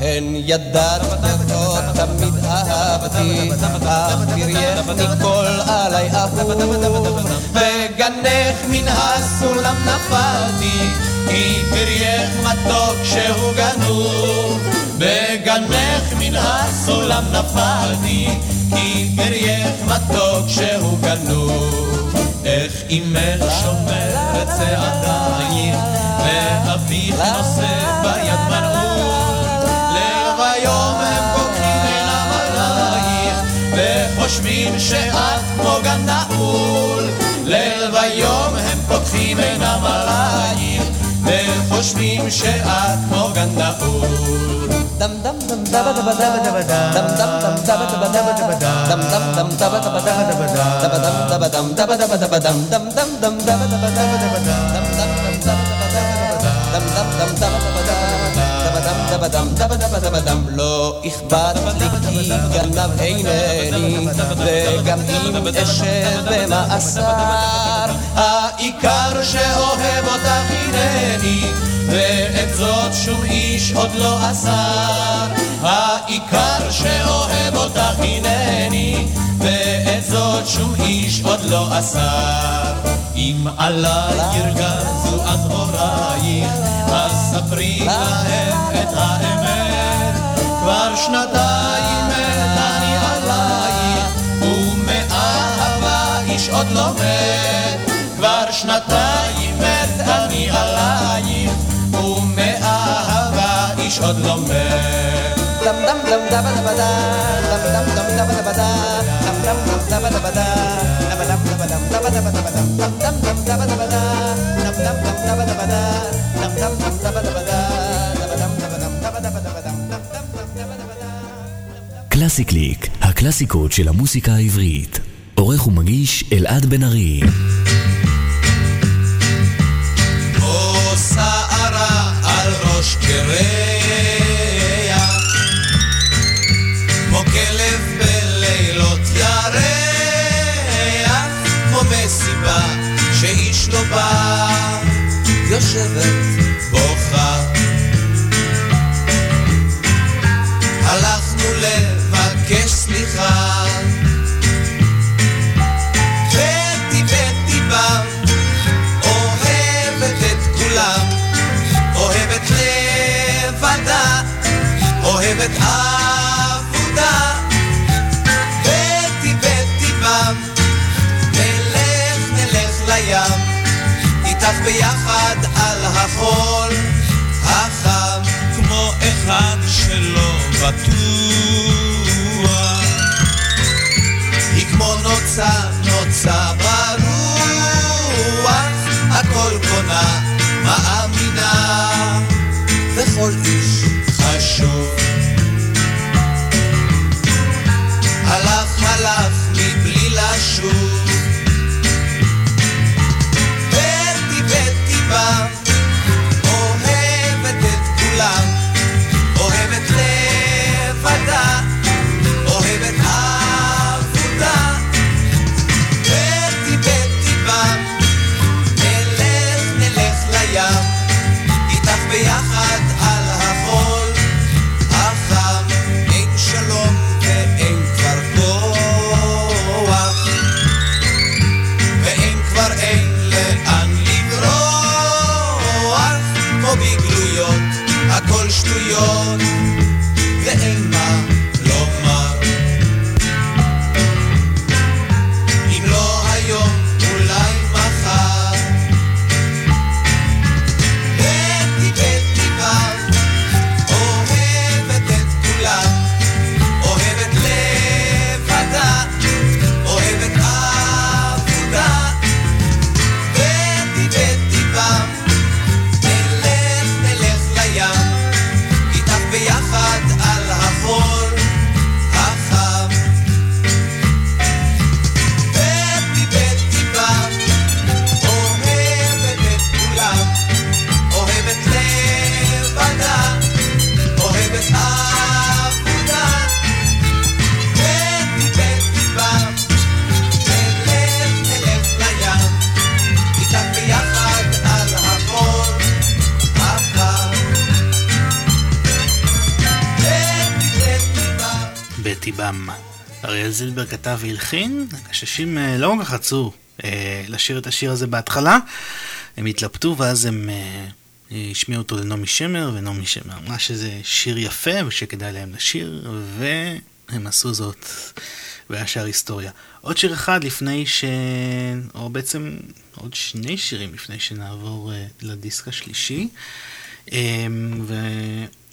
הן ידעת טובות תמיד אהבתי, אך פרייך מכל עלי אהוב, בגנך מן הסולם נפלתי, כי פרייך מתוק שהוא גנוב, בגנך מן הסולם נפלתי, כי פרייך מתוק שהוא גנוב. איך אמך שומרת צעדייך, ואביך נושא ביד מנעול. לב היום הם פוקחים עיניו עלייך, וחושבים שאת כמו גן נעול. ליל ויום הם פוקחים עינם עלייך, וחושבים שאת כמו גן נעול. דם דם דם דבה דבה דבה דבה דם דם דם דבה דבה דבה דבה דם דם דם דבה דבה דבה דבה דבה דם דבה דם דבה דבה דבה דם דם דם דם דבה דבה דבה דבה דם דם לא אכפת לי כי גנב אינני וגם אם אשב במאסר העיקר שאוהב אותך הנני ואת זאת שום איש עוד לא אסר העיקר שאוהב אותך הנני ואת זאת שום איש עוד לא אסר אם עליי ירגזו ספרי להם את האמת. כבר שנתיים מת אני עלייך ומאהבה איש עוד לא מת. כבר שנתיים מת אני עלייך ומאהבה איש עוד לא מת. דם דם דם דבה דבה דה דם דם דם דבה דבה דה דם דם דם דבה דבה דה דבה דם דבה דם דבה דבה דבה דם דם דם דם דבה דבה דה דם דם דם דבה דבה דה דם דם דם דבה דבה קלאסי קליק, הקלאסיקות של המוסיקה העברית. עורך ומגיש אלעד בן ארי. שערה על ראש קרח, יושבת בוכה. הלכנו לבקש סליחה, בטי בא אוהבת את כולם, אוהבת לבדה, אוהבת ביחד בטוח. היא כמו נוצה, נוצה ברוח. הכל קונה, מאמינה. וכל איש והלחין, הגששים אה, לא כל כך רצו אה, לשיר את השיר הזה בהתחלה, הם התלבטו ואז הם אה, השמיעו אותו לנעמי שמר, ונעמי שמר אמרה שזה שיר יפה ושכדאי להם לשיר, והם עשו זאת, והיה שער היסטוריה. עוד שיר אחד לפני ש... או בעצם עוד שני שירים לפני שנעבור אה, לדיסק השלישי. אה,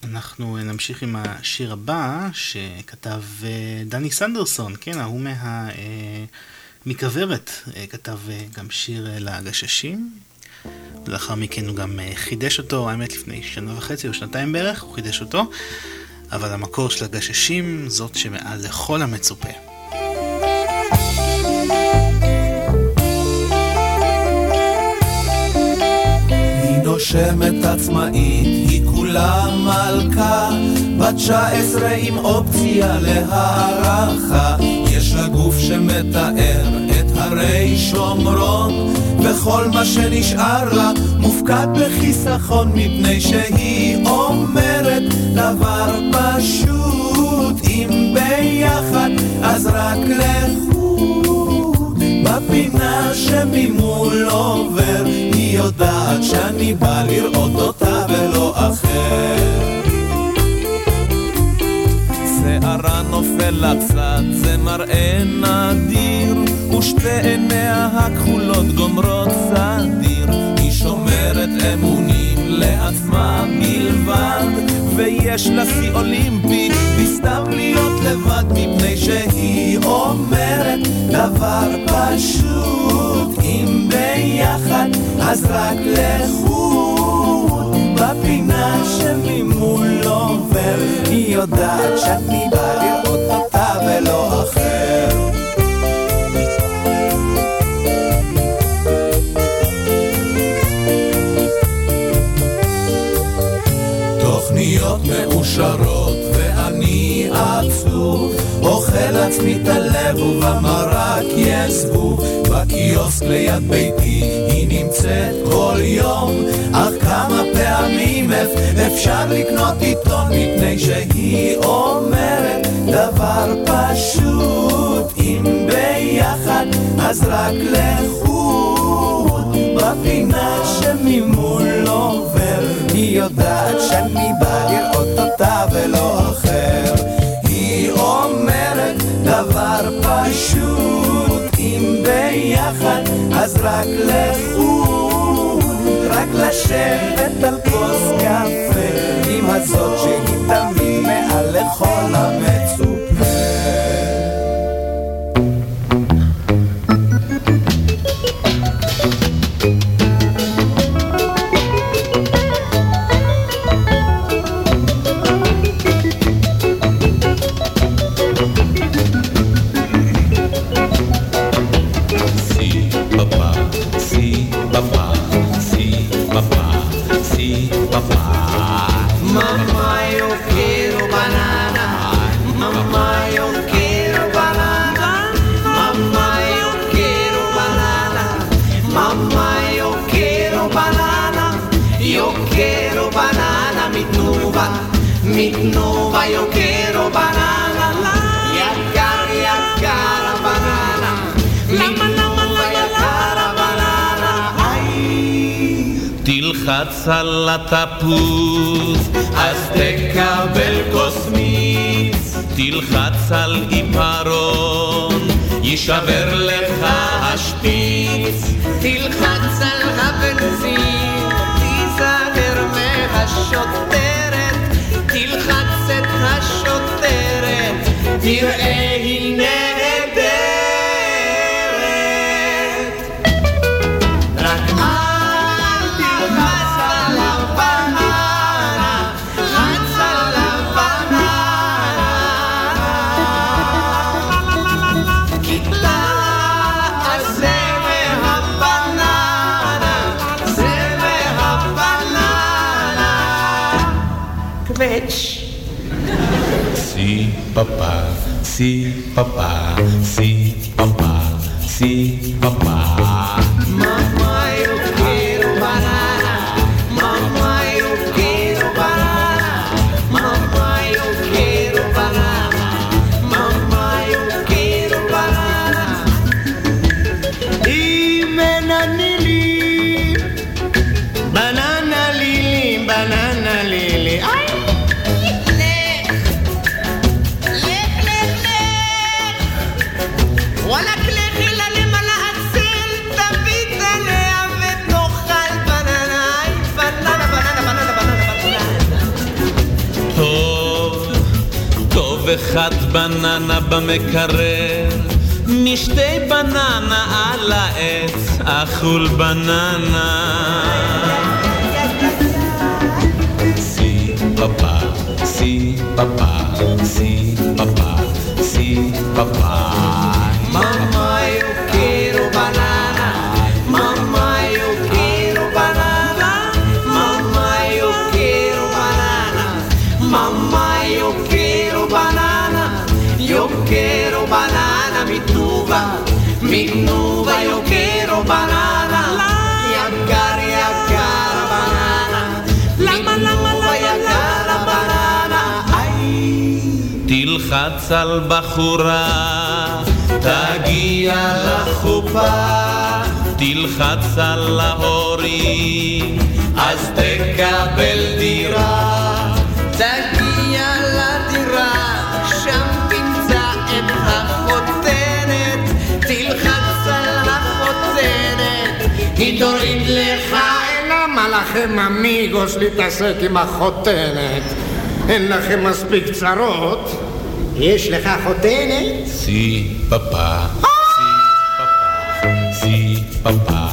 ואנחנו נמשיך עם השיר הבא שכתב אה, דני סנדרסון, כן, ההוא מה... אה, מכוורת, אה, כתב אה, גם שיר אה, לגששים. ולאחר מכן הוא גם אה, חידש אותו, האמת לפני שנה וחצי או שנתיים בערך, הוא חידש אותו. אבל המקור של הגששים זאת שמעל לכל המצופה. נושמת עצמאית, היא כולה מלכה, בת 19 עם אופציה להערכה. יש לה גוף שמתאר את הרי שומרון, וכל מה שנשאר לה מופקד בחיסכון, מפני שהיא אומרת דבר פשוט, אם ביחד אז רק לחוד. בפינה שממול עובר, היא יודעת שאני בא לראות אותה ולא אחר. שערה נופל לצד, זה מראה נדיר, ושתי עיניה הכחולות גומרות סדיר. היא שומרת אמונים לעצמה בלבד, ויש לה שיא אולימפי, בסתם להיות לבד, מפני שהיא אומרת דבר פשוט, אם ביחד אז רק לחוד. בפינה שממול עובר, היא יודעת שאני בא לראות עצמי את הלב ובמרק יש זבוב בקיוסק ליד ביתי היא נמצאת כל יום. אך כמה פעמים אפשר לקנות עיתון מפני שהיא אומרת דבר פשוט? אם ביחד אז רק לחוד. בפינה שממול עובר היא יודעת שאני בא לראות אותה ולא אחר דבר פשוט אם ביחד אז רק לחוד רק לשבת על כוס קפה עם הזאת שהיא תמיד מעל לכל המצופה תלחץ על התפוז אז תקבל כוס מיץ תלחץ על עיפרון יישבר לך השפיץ. תלחץ על הבנזין תיזהר מהשוטר תלחץ את השוטרת, תראה papá, sí, papá, sí. בננה במקרר, משתי בננה על העץ, אכול בננה. Si papá, si papá, si papá, si papá. תלחץ על בחורה, תגיע לחופה, תלחץ על ההורים, אז תקבל דירה. תגיע לדירה, שם תמצא את החותנת, תלחץ על החותנת, היא תוריד לך למה לכם אמיגוס להתעסק עם החותנת? אין לכם מספיק צרות? יש לך חותנת? Si papá, si papá,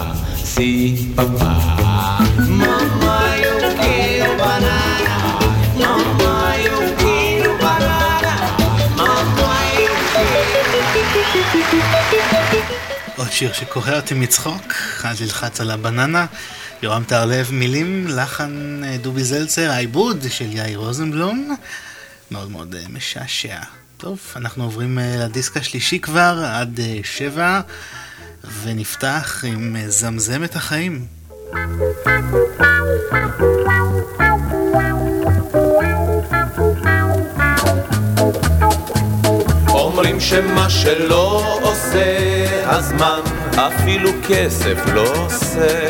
si papá. Mamá, yo quiero banana. Mamá, yo quiero banana. Mamá, yo עוד שיר שקורע אותי מצחוק, אל תלחץ על הבננה. יורם טהרלב, מילים, לחן אה, דובי זלצר, העיבוד של יאיר רוזנבלום, מאוד מאוד אה, משעשע. טוב, אנחנו עוברים אה, לדיסק השלישי כבר, עד אה, שבע, ונפתח עם זמזם את החיים. אומרים שמה שלא עושה הזמן, אפילו כסף לא עושה.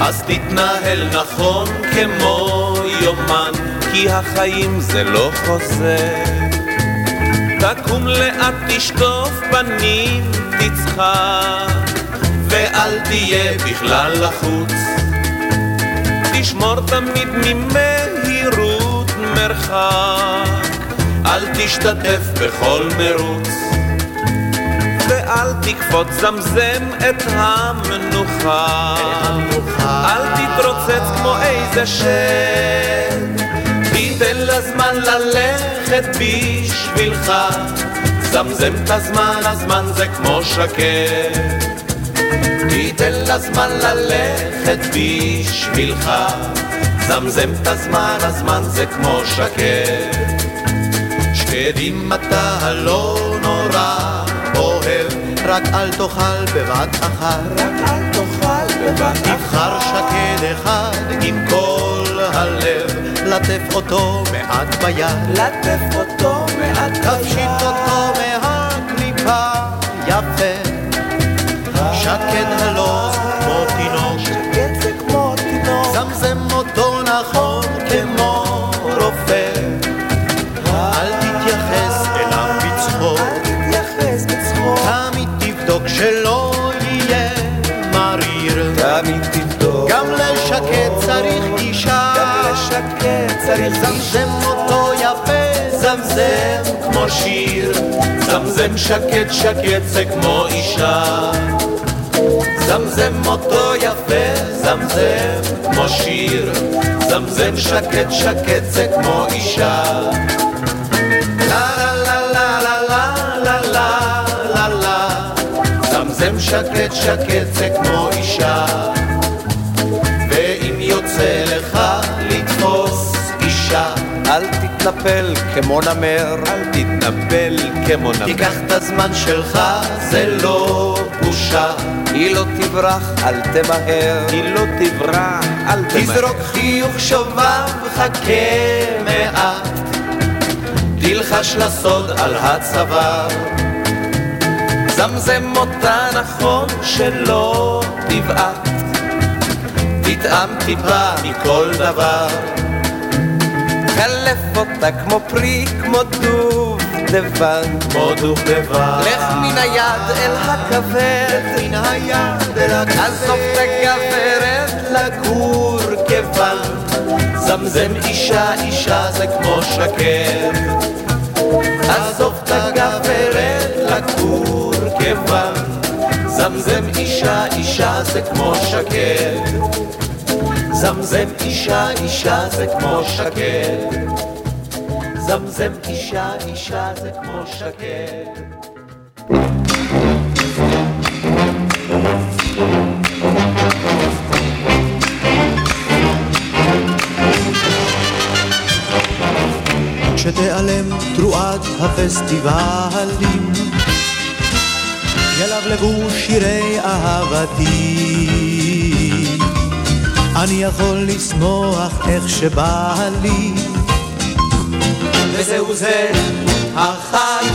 אז תתנהל נכון כמו יומן, כי החיים זה לא חוזה. תקום לאט, תשטוף פנים, תצחק, ואל תהיה בכלל לחוץ. תשמור תמיד ממהירות מרחק, אל תשתתף בכל מרוץ, ואל תקפוץ זמזם את המנוחה, אל תתרוצץ כמו איזה שד, לזמן ללכת בשבילך, זמזם את הזמן, הזמן זה כמו שקט. תיתן לזמן ללכת בשבילך, זמזם את הזמן, הזמן זה כמו שקט. שקד אם אתה לא נורא אוהב, רק אל תאכל בבת אחת, רק אל תאכל בבת אחת. תבחר שקד אחד עם כל הלב, לטף אותו מעט ביד, לטף אותו מעט ביד, תפשיט אותו מהקליפה. יפה. שקד הלא צריך זמזם אותו יפה, זמזם כמו שיר, זמזם שקט שקט זה כמו אישה. זמזם אותו יפה, זמזם כמו שיר, זמזם שקט שקט זה כמו אישה. זמזם שקט שקט זה כמו אישה, ואם יוצא לך אל תתנפל כמו נמר, אל תתנפל כמו נמר. תיקח את הזמן שלך, זה לא בושה. היא לא תברח, אל תמהר. היא לא תברח, אל תמהר. תזרוק חיוך שובב, חכה מעט. תלחש לסוד על הצוואר. זמזם אותה נכון שלא תבעט. תטעם טיפה מכל דבר. קלף אותה כמו פרי, כמו דובדבן. כמו דובדבן. לך מן היד אל הכוורת. לך מן היד אל הכוורת. עזוב את הגברת לגור כבן. זמזם אישה, אישה זה כמו שקר. עזוב את הגברת לגור כבן. זמזם אישה, אישה זה כמו שקר. זמזם אישה, אישה זה כמו שקר. זמזם אישה, אישה זה כמו שקר. כשתיעלם תרועת הפסטיבלים, ילבלבו שירי אהבתי. אני יכול לשמוח איך שבא לי. וזהו זה החג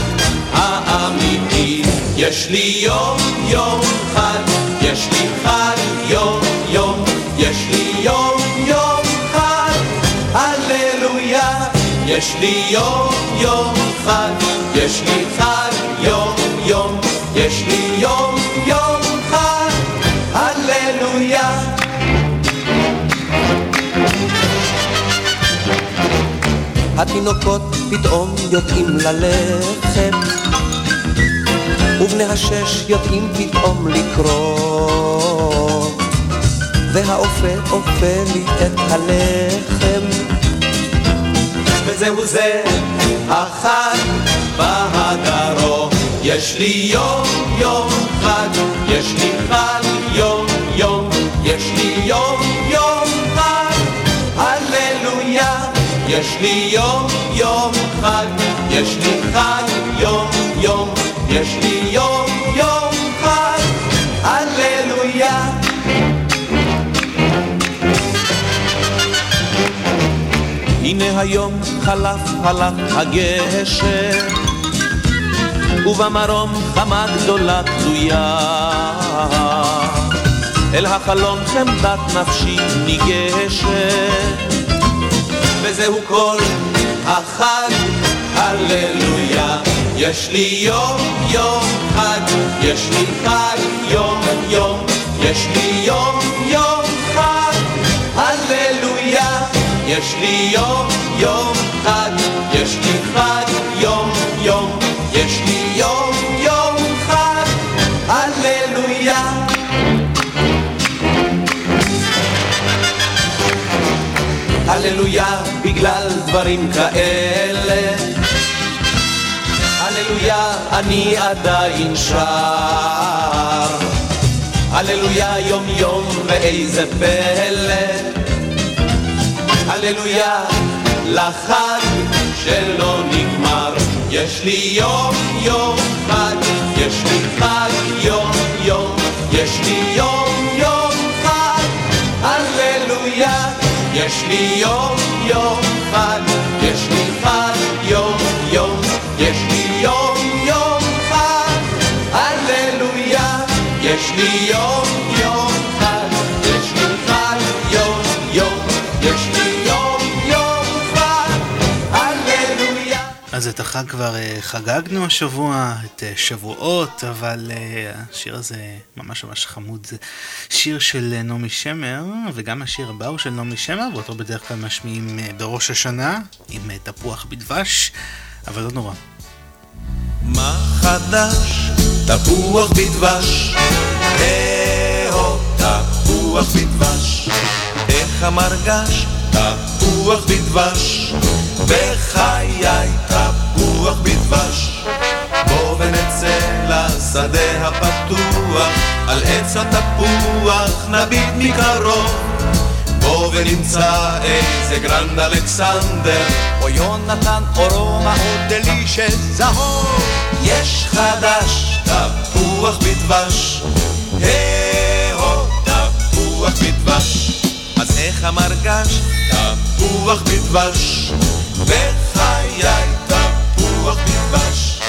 האמיתי. יש לי יום יום חג, יש לי חג יום יום, יש לי יום יום חג, הללויה. יש לי יום יום חג, יש לי חג יום יום, יש לי יום התינוקות פתאום יוצאים ללחם, ובני השש יודעים פתאום לקרוא, והאופה אופה לי את הלחם. וזהו זה החג בהדרום. יש לי יום יום חג, יש לי חג יום יום, יש לי יום יש לי יום יום חג, יש לי חג יום יום, יש לי יום יום חג, הללויה. הנה היום חלף הלך הגשר, ובמרום חמה גדולה תלויה. אל החלון חמדת נפשי ניגשת, וזהו כל החג, הללויה. יש לי יום יום חג, יש לי חג יום יום, יש לי יום יום חג, הללויה. יש לי יום יום חג. הללויה בגלל דברים כאלה. הללויה, אני עדיין שר. הללויה יום יום ואיזה פלא. הללויה לחג שלא נגמר. יש לי יום יום חג, יש לי חג יום יום, יש לי יום יש לי יום יום חג, יש לי חג יום יום, יש לי יום יום חג. הללויה, יש לי יום אז את החג כבר אה, חגגנו השבוע, את אה, שבועות, אבל אה, השיר הזה ממש ממש חמוד. זה שיר של נעמי שמר, וגם השיר הבא הוא של נעמי שמר, ואותו בדרך כלל משמיעים בראש השנה, עם תפוח בדבש, אבל לא נורא. מה חדש? תפוח בדבש. הו, תפוח בדבש. איך המרגש? תפוח בדבש. בחיי תפוח בדבש. בוא ונצא לשדה הפתוח, על עץ התפוח נביט מקרוב. בוא ונמצא איזה גרנד אלכסנדר, או יונתן או רומא או דלישס זהוב. יש חדש, תפוח בדבש, הו, תפוח בדבש. אז איך המרגש? תפוח בדבש, בחיי תפוח בדבש.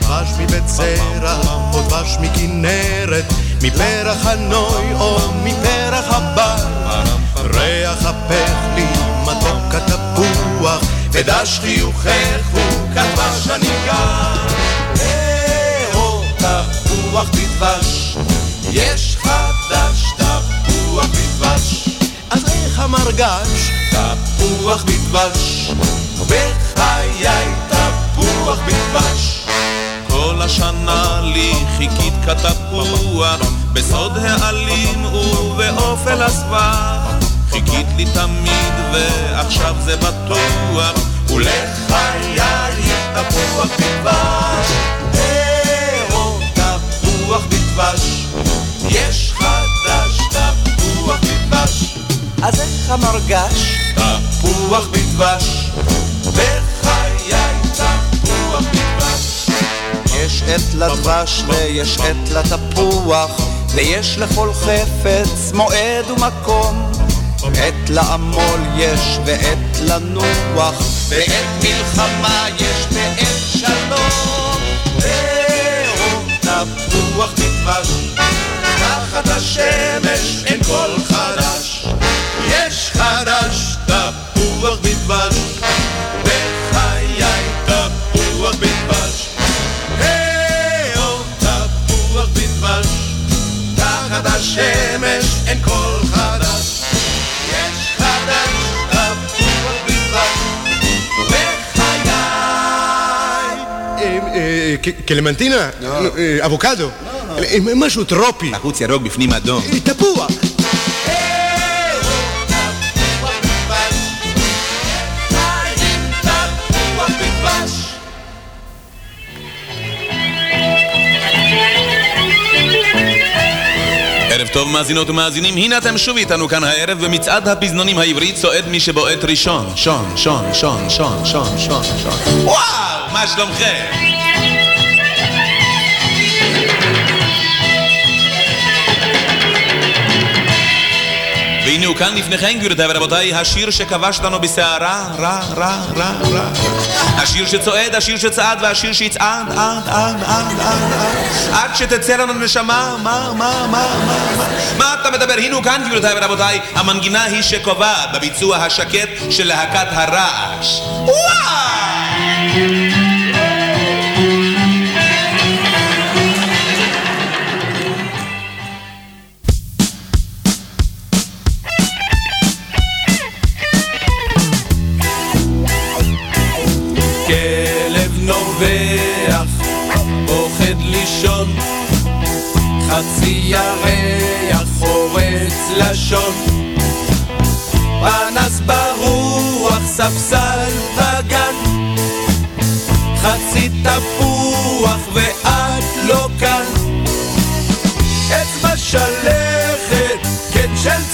דבש מבית זרע, או דבש מכנרת, מפרח הנוי או מפרח הבר. ריח הפך לי מתוק התפוח, ודש חיוכך הוא כדבש הניגר. תפוח בדבש, יש חדש תפוח בדבש. אז איך המרגש? תפוח בדבש, בחיי תפוח בדבש. כל השנה לי חיכית כתפוח, בסוד העלים ובאופל הסבך. חיכית לי תמיד ועכשיו זה בטוח, ולחיי תפוח בדבש. תפוח בדבש, יש חדש תפוח בדבש. אז איך המרגש? תפוח בדבש, יש עת לדבש ויש עת לתפוח, ויש לכל חפץ מועד ומקום. עת לעמול יש ועת לנוח, בעת מלחמה יש בעת שלום. הו, תפוח בדבש, תחת השמש אין כל חדש. יש חדש, תפוח בדבש, קלמנטינה? אה, אבוקדו? אה, משהו טרופי. בחוץ ירוק בפנים אדום. תפוח. ערב טוב מאזינות ומאזינים, הנה אתם שוב איתנו כאן הערב במצעד הפזנונים העברי צועד מי שבועט ראשון. שון, שון, שון, שון, שון, שון, שון. וואו, מה שלומכם? הוא כאן לפניכם, גבירותיי ורבותיי, השיר שכבש אותנו בסערה, רע, רע, רע, רע. השיר שצועד, השיר שצעד והשיר שיצעד, עד, עד, עד, עד, עד. שתצא לנו נשמה, מה, מה, מה, מה, מה. מה אתה מדבר? הנה כאן, גבירותיי ורבותיי, המנגינה היא שקובעת בביצוע השקט של להקת הרעש. וואו! חצי ירח חורץ לשון. פנס ברוח, ספסל בגן, חצי תפוח ואת לא כאן. אצבע שלכת, כן של ציפור,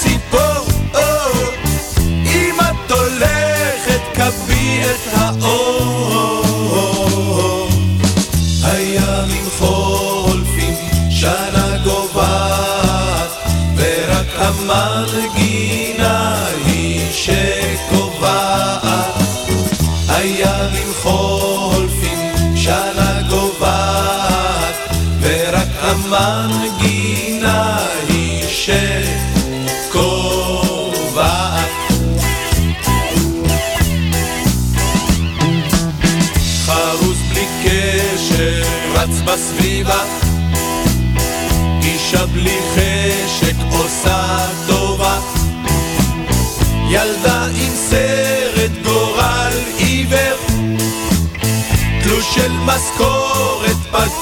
המנגינה היא שקובעת. חרוז בלי קשר, רץ בסביבה, אישה בלי חשק עושה טובה. ילדה עם סרט גורל עיוור, תלוש של משכורת פקיד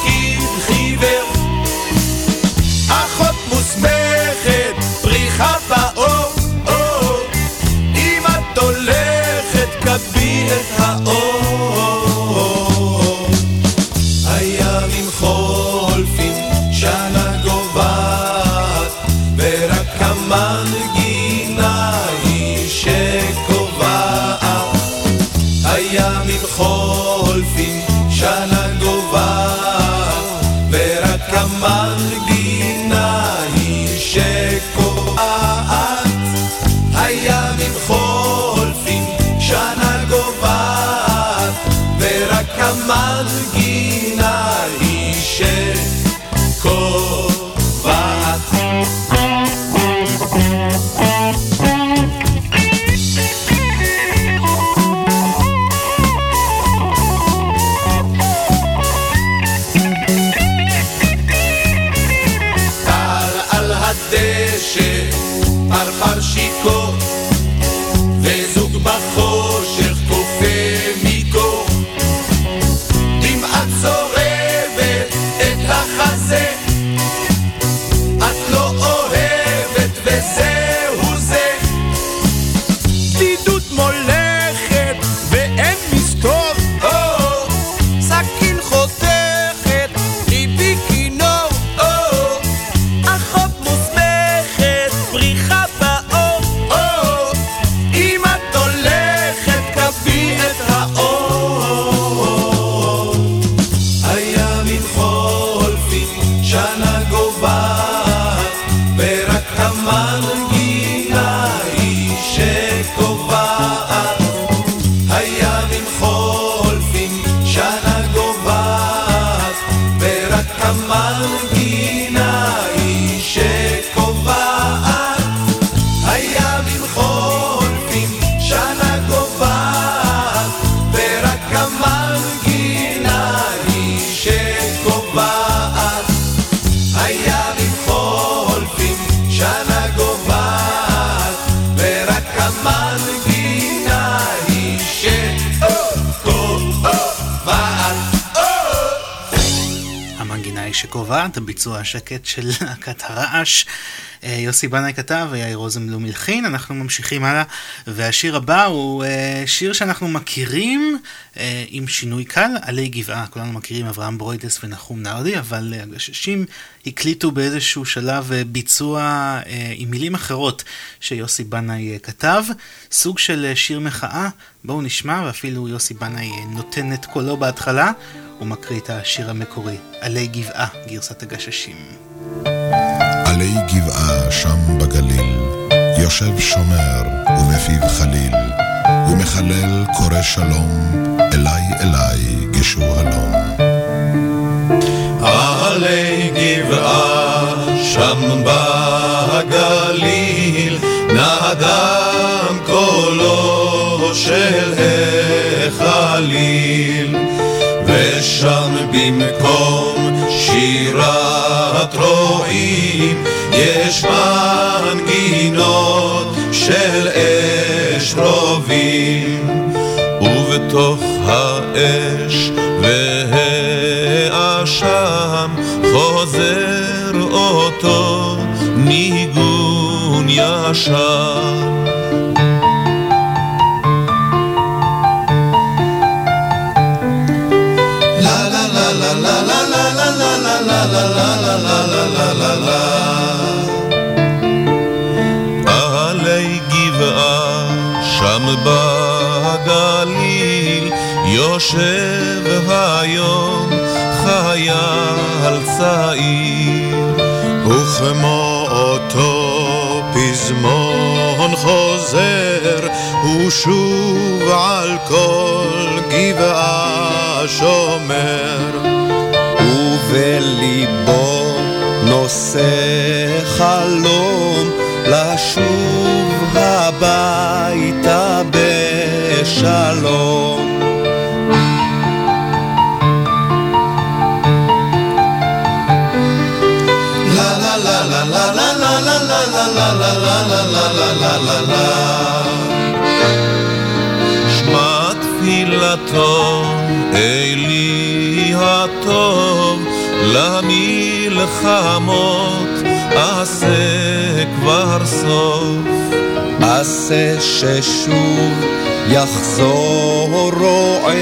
שקובעת, הביצוע השקט של להקת הרעש. אה, יוסי בנאי כתב ויאיר רוזנבלום הלחין, אנחנו ממשיכים הלאה, והשיר הבא הוא אה, שיר שאנחנו מכירים עם שינוי קל, עלי גבעה, כולנו מכירים אברהם ברוידס ונחום נרדי, אבל אה, הגששים הקליטו באיזשהו שלב אה, ביצוע אה, עם מילים אחרות שיוסי בנאי אה, כתב, סוג של אה, שיר מחאה, בואו נשמע, ואפילו יוסי בנאי אה, נותן את קולו בהתחלה, הוא מקריא את השיר המקורי, עלי גבעה, גרסת הגששים. עלי גבעה שם בגליל, יושב שומר ובפיו חליל, ומחלל קורא שלום, אליי אליי גשו הלום. עלי גבעה שם בגליל נדם קולו של החליל ושם במקום שירת רועים יש מנגינות של אש רובים בתוך האש, והאשם חוזר אותו ניגון ישר. עלי גבעה שם בא יושב היום חייל צעיר. וכמו אותו פזמון חוזר ושוב על כל גבעה שומר. ובליבו נושא חלום לשוב הביתה בשלום למלחמות עשה כבר סוף. עשה ששוב יחזור רועה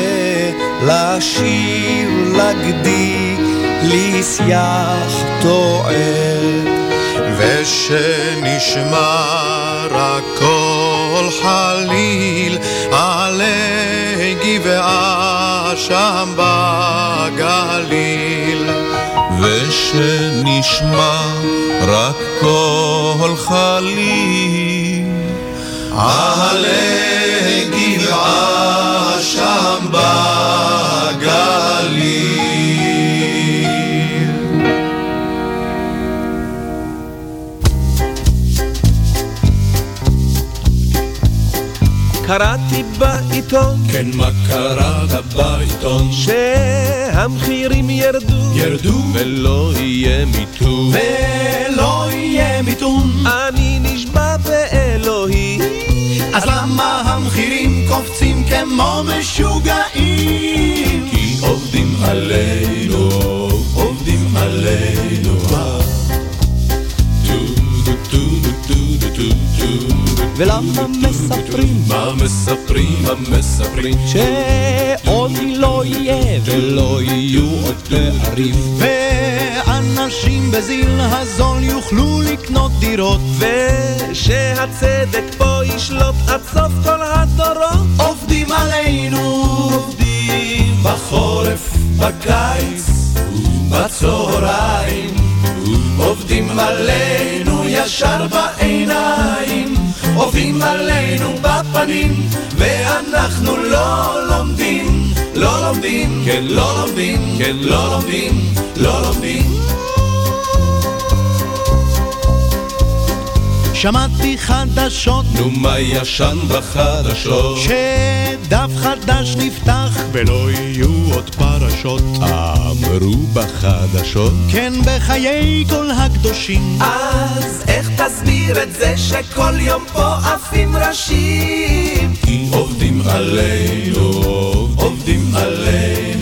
לשיר לגדי לשיח טועה. ושנשמע רק קול חליל עלי גבעה שם בגליל ושנשמע רק קול חליל. עלי גבעה שם בגליל קראתי בעיתון, כן, מה קראת בעיתון? שהמחירים ירדו, ירדו, ולא יהיה מיתון, ולא יהיה מיתון. אני נשבע באלוהי, אז למה המחירים קופצים כמו משוגעים? כי עובדים עלינו, עובדים עלינו. ולמה מספרים, מה מספרים, מה מספרים? שעוני לא יהיה ולא יהיו עוד פערים, ואנשים בזיל הזול יוכלו לקנות דירות, ושהצדק פה ישלוט עד סוף כל הדורות. עובדים עלינו, עובדים בחורף, בקיץ, בצהריים, עובדים עלינו ישר בעיניים, עובדים עלינו בפנים, ואנחנו לא לומדים, לא לומדים, כן לא לומדים, כן לא לומדים, לא לומדים. שמעתי חדשות, נו מה ישן בחדשות? שדף חדש נפתח ולא יהיו עוד פרשות. אמרו בחדשות? כן, בחיי כל הקדושים. אז איך תסביר את זה שכל יום פה עפים ראשים? כי עובדים עלינו, עובדים עלינו.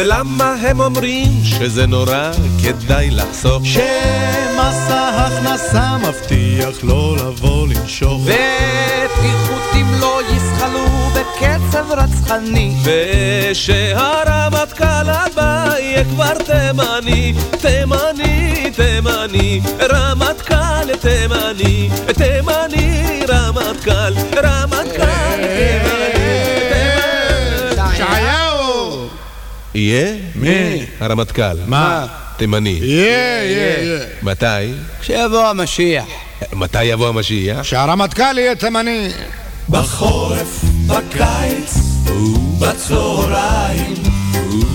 ולמה הם אומרים שזה נורא כדאי לחסוך? שמס ההכנסה מבטיח לא לבוא לנשוך. ופיחותים לא יזחלו בקצב רצחני ושהרמטכ"ל הבא יהיה כבר תימני תימני, תימני, רמטכ"ל תימני תימני, רמטכ"ל, רמטכ"ל יהיה? מי? הרמטכ"ל. מה? תימני. יהיה, יהיה, יהיה. מתי? כשיבוא המשיח. מתי יבוא המשיח? שהרמטכ"ל יהיה תימני. בחורף, בקיץ ובצהריים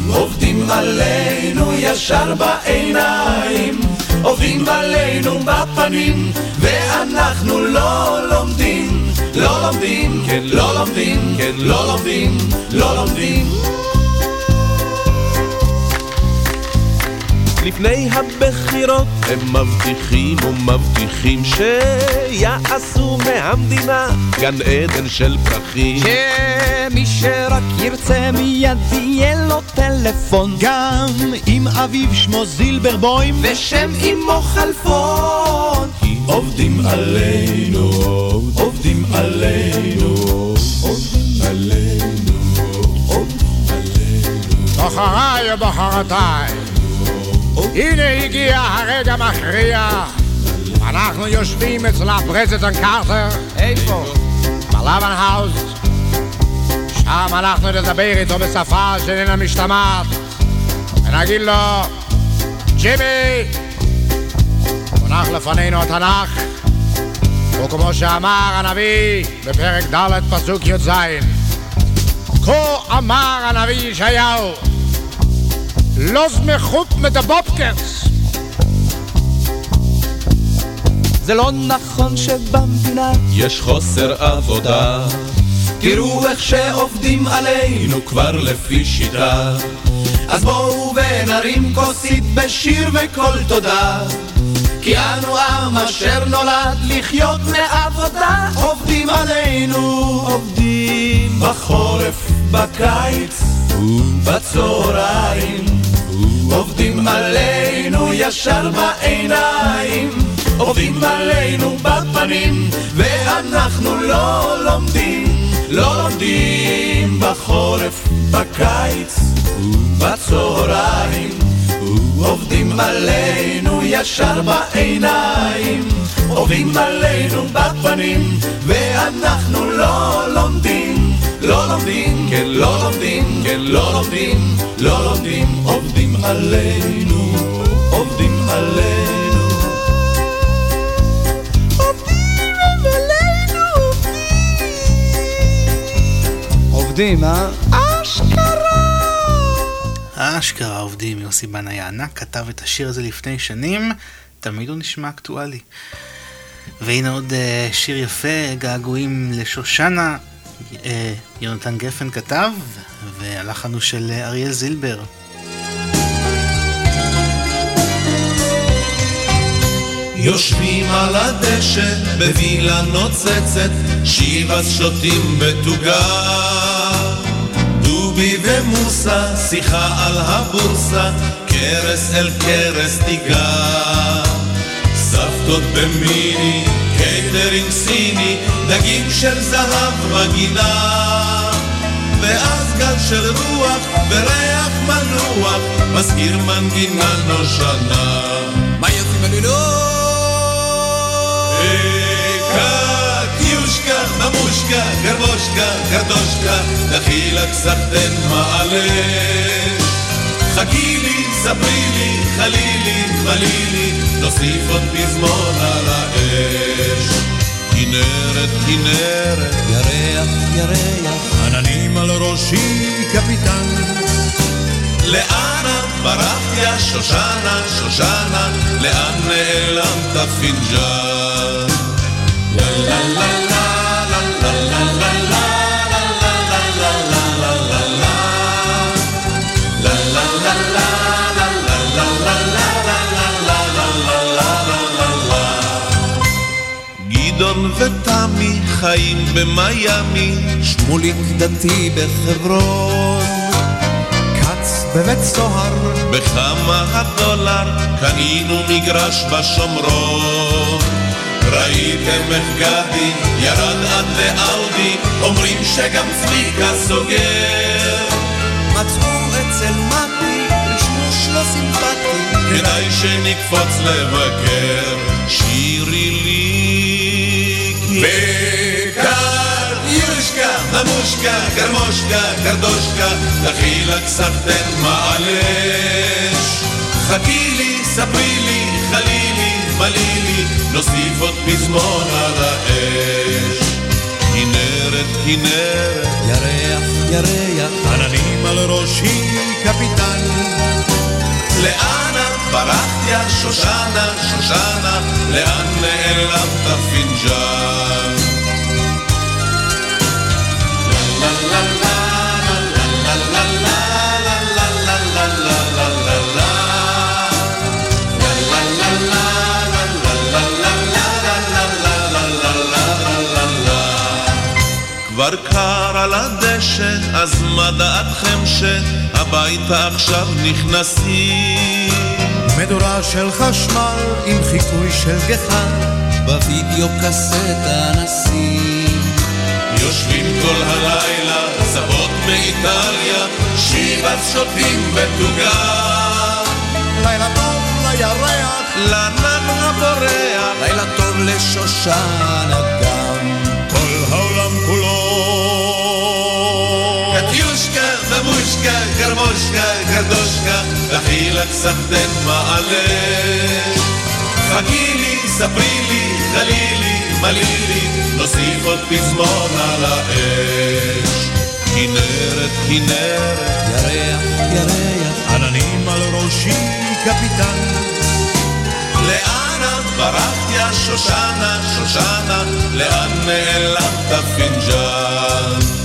עובדים עלינו ישר בעיניים עובדים עלינו בפנים ואנחנו לא לומדים לא לומדים, כן לא לומדים, כן לא לומדים, לא לומדים לפני הבחירות הם מבטיחים ומבטיחים שיעשו מהמדינה גן עדן של פרחים. שמי שרק ירצה מיד יהיה לו טלפון. גם אם אביו שמו זילברבוים ושם אמו חלפון. כי עובדים עלינו, עובדים עלינו, עובדים עלינו, עובדים עלינו. בוחריי ובוחרותיי, הנה הגיע הרגע המכריע. אנחנו יושבים אצל ה president קארטר. איפה? בלבן house. שם אנחנו נדבר איתו בשפה שאיננה משתמעת. ונגיד לו, ג'ימי, מונח לפנינו התנ"ך, וכמו שאמר הנביא בפרק ד' פסוק י"ז, כה אמר הנביא ישעיהו, לא זמכות מדבופקרס. זה לא נכון שבמדינה יש חוסר עבודה. תראו איך שעובדים עלינו כבר לפי שיטה. אז בואו ונרים כוסית בשיר וקול תודה. כי אנו עם אשר נולד לחיות מעבודה, עובדים עלינו, עובדים בחורף, בקיץ ובצהריים. עובדים עלינו ישר בעיניים, עובדים עלינו בפנים, ואנחנו לא לומדים, לא לומדים בחורף, בקיץ ובצהריים. עובדים עלינו ישר בעיניים, עובדים עלינו בפנים, ואנחנו לא לומדים, לא לומדים, כן לא לומדים, כן לא לומדים, לא לומדים, עובדים עלינו, עובדים עלינו. עובדים, אה? אשכרה עובדים, יוסי בנאי הענק כתב את השיר הזה לפני שנים, תמיד הוא נשמע אקטואלי. והנה עוד uh, שיר יפה, געגועים לשושנה, יונתן גפן כתב, והלחן הוא של אריאל זילבר. יושבים על הדשא בווילה נוצצת, שיבס שותים בתוגה. דובי ומוסה, שיחה על הבורסה, קרס אל קרס תיגע. סבתות במיני, קייטרינג סיני, דגים של זהב בגינה. ואז גל של רוח וריח מנוח, מזכיר מנגינה נושנה. מה יוצאים בלילות? קטיושקה, ממושקה, גרבושקה, גרדושקה, דחילק סחטן מעלש. חכי לי, ספרי לי, חלי לי, מלי לי, נוסיף עוד פזמון על האש. כנרת, כנרת, ירח, ירח, עננים על ראשי קפיטן. לאן ברחת יא שושנה, שושנה, לאן נעלמת פינג'אן? לה לה לה ותמי חיים במיאמי, שמוליק דתי בחברון. בבית סוהר. בכמה הדולר קנינו מגרש בשומרון. ראיתם איך גדי ירד עד לאאודי, אומרים שגם צביקה סוגר. מצאו אצל מתי רשמוש לא סימפטי. כדאי שנקפוץ לבקר, שירי לי כי... יושקה, נמושקה, גרמושקה, גרדושקה, דחילק סחטן מעלש. חכי לי, ספרי לי, חלי לי, מלי לי, נוסיף עוד פזמון על האש. כנרת, כנרת, ירח, ירח, עננים על ראשי קפיטן. לאנה ברחת יא שושנה, שושנה, לאן נעלמת פינג'אן? לה לה לה כבר קר על הדשא, אז מה דעתכם שהביתה עכשיו נכנסים? מדורה של חשמל עם חיקוי של גחל, בווידאו קסטה נשים. יושבים כל הלילה, סבות מאיטליה, שיבת שוטים בתוגה. לילה טוב לירח, לנן הבורח, לילה טוב לשושנה גם. דמושקה, גרמושקה, גרדושקה, דחילק סחטן מעלה. חכי לי, ספרי לי, גלי לי, מלי לי, נוסיף עוד פזמון על האש. כנרת, כנרת, ירח, ירח, עננים על ראשי קפיטן. לאן את ברחת יא שושנה, שושנה, לאן נעלמת פינג'אן?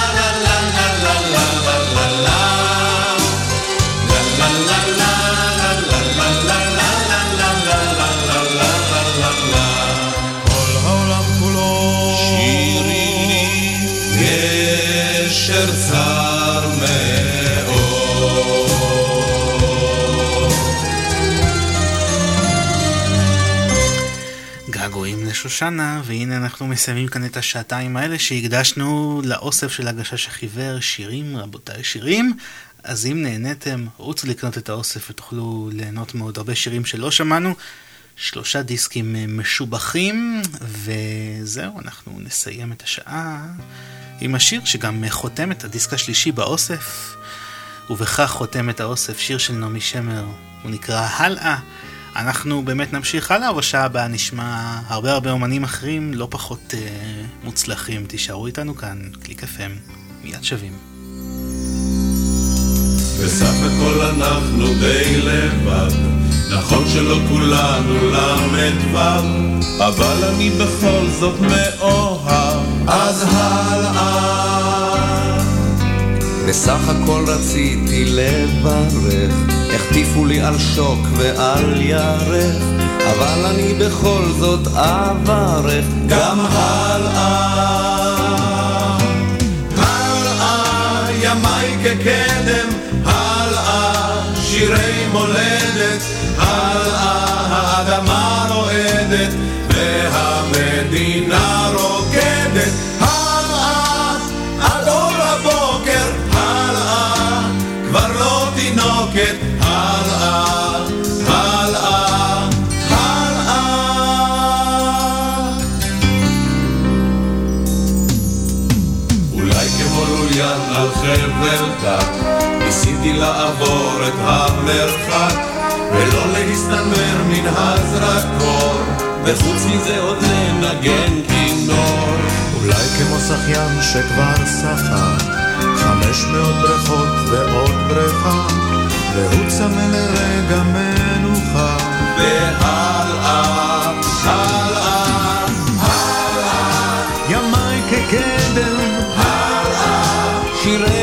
לשושנה, והנה אנחנו מסיימים כאן את השעתיים האלה שהקדשנו לאוסף של הגשש החיוור, שירים, רבותיי, שירים. אז אם נהניתם, רוצו לקנות את האוסף ותוכלו ליהנות מעוד הרבה שירים שלא שמענו. שלושה דיסקים משובחים, וזהו, אנחנו נסיים את השעה עם השיר שגם חותם את הדיסק השלישי באוסף, ובכך חותם את האוסף שיר של נעמי שמר, הוא נקרא הלאה. אנחנו באמת נמשיך הלאה, ובשעה הבאה נשמע הרבה הרבה אומנים אחרים לא פחות אה, מוצלחים. תישארו איתנו כאן, קליק FM, מיד שווים. בסך הכל אנחנו די לבד, נכון שלא כולנו ל"ו, אבל אני בכל זאת מאוהב, אז הלאה. בסך הכל רציתי לברך, החטיפו לי על שוק ועל ירך, אבל אני בכל זאת אברך גם הלאה. הלאה, ימיי כקדם, הלאה, שירי מולדת, הלאה, האדמה רועדת, והמדינה לעבור את המרחק, ולא להסתנוור מן הזרקור, וחוץ מזה עוד לנגן כינור. אולי כמו שחיין שכבר שחה חמש מאות בריכות ועוד בריכה והוא צמא לרגע מנוחה. והלאה, הלאה, הלאה, ימיי כקדם הלאה, שירי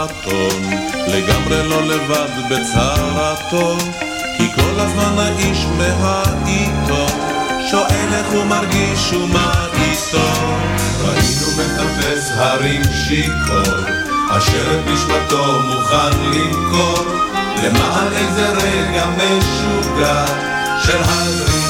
במרתון, לגמרי לא לבד בצרתו, כי כל הזמן האיש מהעיתון, שואל איך הוא מרגיש ומה איתו. ראינו מטפס הרים שיכור, אשר את נשמתו מוכן למכור, למען איזה רגע משוגע, של הזריחה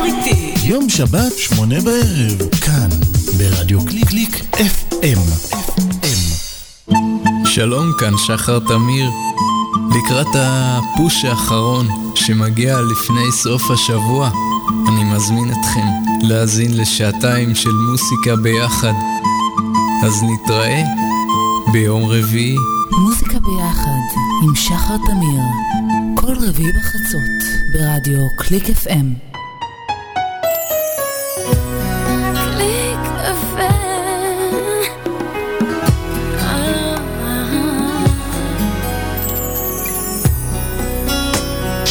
סלבריטי! יום שבת, שמונה בערב, כאן, ברדיו קליק קליק FM. שלום, כאן שחר תמיר. לקראת הפוש האחרון שמגיע לפני סוף השבוע, אני מזמין אתכם להאזין לשעתיים של מוסיקה ביחד. אז נתראה ביום רביעי. מוזיקה ביחד עם שחר תמיר, כל רביעי בחצות, ברדיו קליק FM.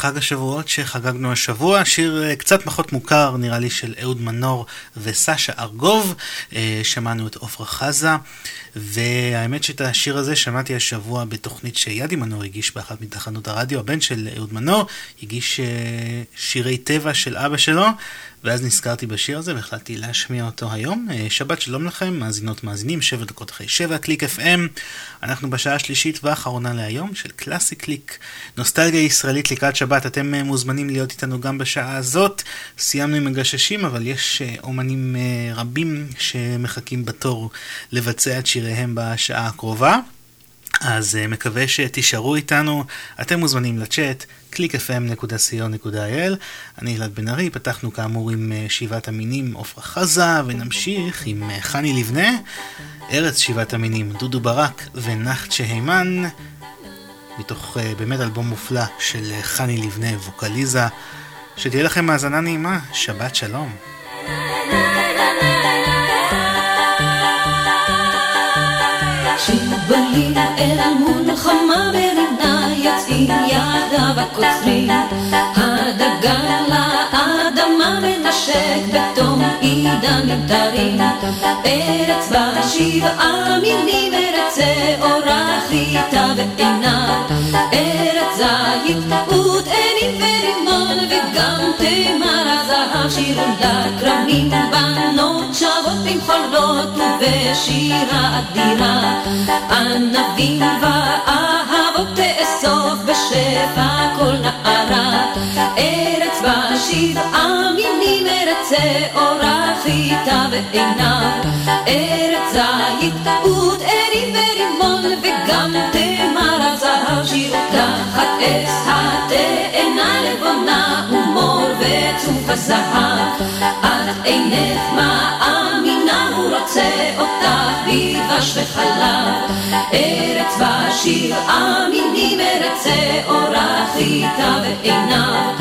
לכבוד אה, חג השבועות שחגגנו השבוע, שיר אה, קצת פחות מוכר נראה לי של אהוד מנור וסשה ארגוב, אה, שמענו את עפרה חזה, והאמת שאת השיר הזה שמעתי השבוע בתוכנית שידי מנור הגיש באחת מתחנות הרדיו, הבן של אהוד מנור הגיש אה, שירי טבע של אבא שלו, ואז נזכרתי בשיר הזה והחלטתי להשמיע אותו היום. שבת שלום לכם, מאזינות מאזינים, שבע דקות אחרי שבע, קליק FM. אנחנו בשעה השלישית והאחרונה להיום של קלאסי קליק. נוסטלגיה ישראלית לקראת שבת, אתם אה, מוזמנים להיות איתנו גם בשעה הזאת. סיימנו עם הגששים, אבל יש אה, אומנים אה, רבים שמחכים בתור לבצע את שיריהם בשעה הקרובה. אז מקווה שתישארו איתנו, אתם מוזמנים לצ'אט, www.clickfm.co.il אני אלעד בן ארי, פתחנו כאמור עם שבעת המינים עפרה חזה, ונמשיך עם חני לבנה, ארץ שבעת המינים, דודו ברק ונחת שהימן, מתוך uh, באמת אלבום מופלא של uh, חני לבנה, ווקליזה, שתהיה לכם האזנה נעימה, שבת שלום. שבלים אל מלחמה ברינה יוצאים ידיו הקוצרים. הדגן לאדמה מנשק בתום עידן נמטרים ארץ בשבעה מינים ארץ אורה חיטה ועינה ארץ זית ותאנים ורימון וגם תמר הזהב שירו לכרמים בנות שבות במחולות ובשירה אדירה. ענבים ואהבות תאסוף בשפע כל נערה. ארץ בשבעה מינים ארץ אורה חיטה ועיניו. ארץ זית ותאנים ורימון וגם תמר הזהב שיר תחת עץ התאנה לבונה ומור וצוף הזהב. את אינך מאמינה הוא רוצה אותך בדבש וחלב. ארץ בשבעה מינים ארץ אורה חיטה ועיניו.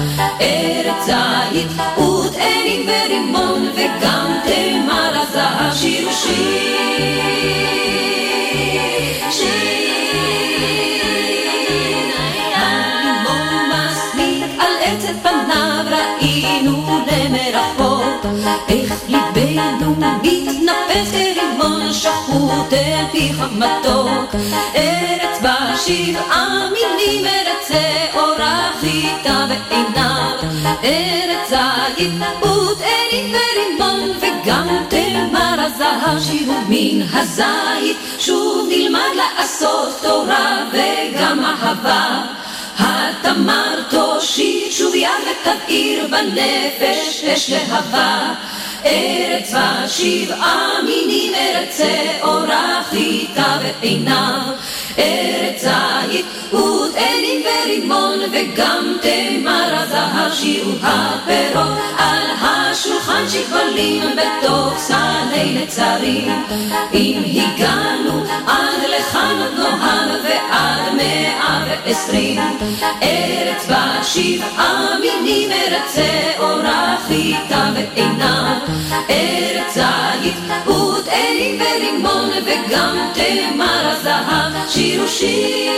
ארץ זית ותאנים ורימון וגם תמר הזהב שיר שיר שיר מסמיק על עצת פניו ראינו למרחוק איך ליבנו מתנפץ כרימון שחוט אל פיך מתוק ארץ בשבעה מינים ארץ ועיניו ארץ זית ותאנים ורימון וגם תמר הזהב שירו מן הזית. שוב נלמד לעשות תורה וגם אהבה. התמר תושיט שוב יד ותבעיר בנפש אש להבה ארץ בשבעה מינים ארץ אורה חיטה ועיניו ארץ זית ותאנים ורימון וגם תמר הזהב שירו הפירות על השולחן שכבלים בתוך סלי נצרים. אם הגענו עד עוד נוהל ועד מאה ועשרים. ארץ בשבעה מינים ארץ אורה חיטה ועיניו. ארץ זית ותאנים ורימון וגם תמר הזהב שירו שיר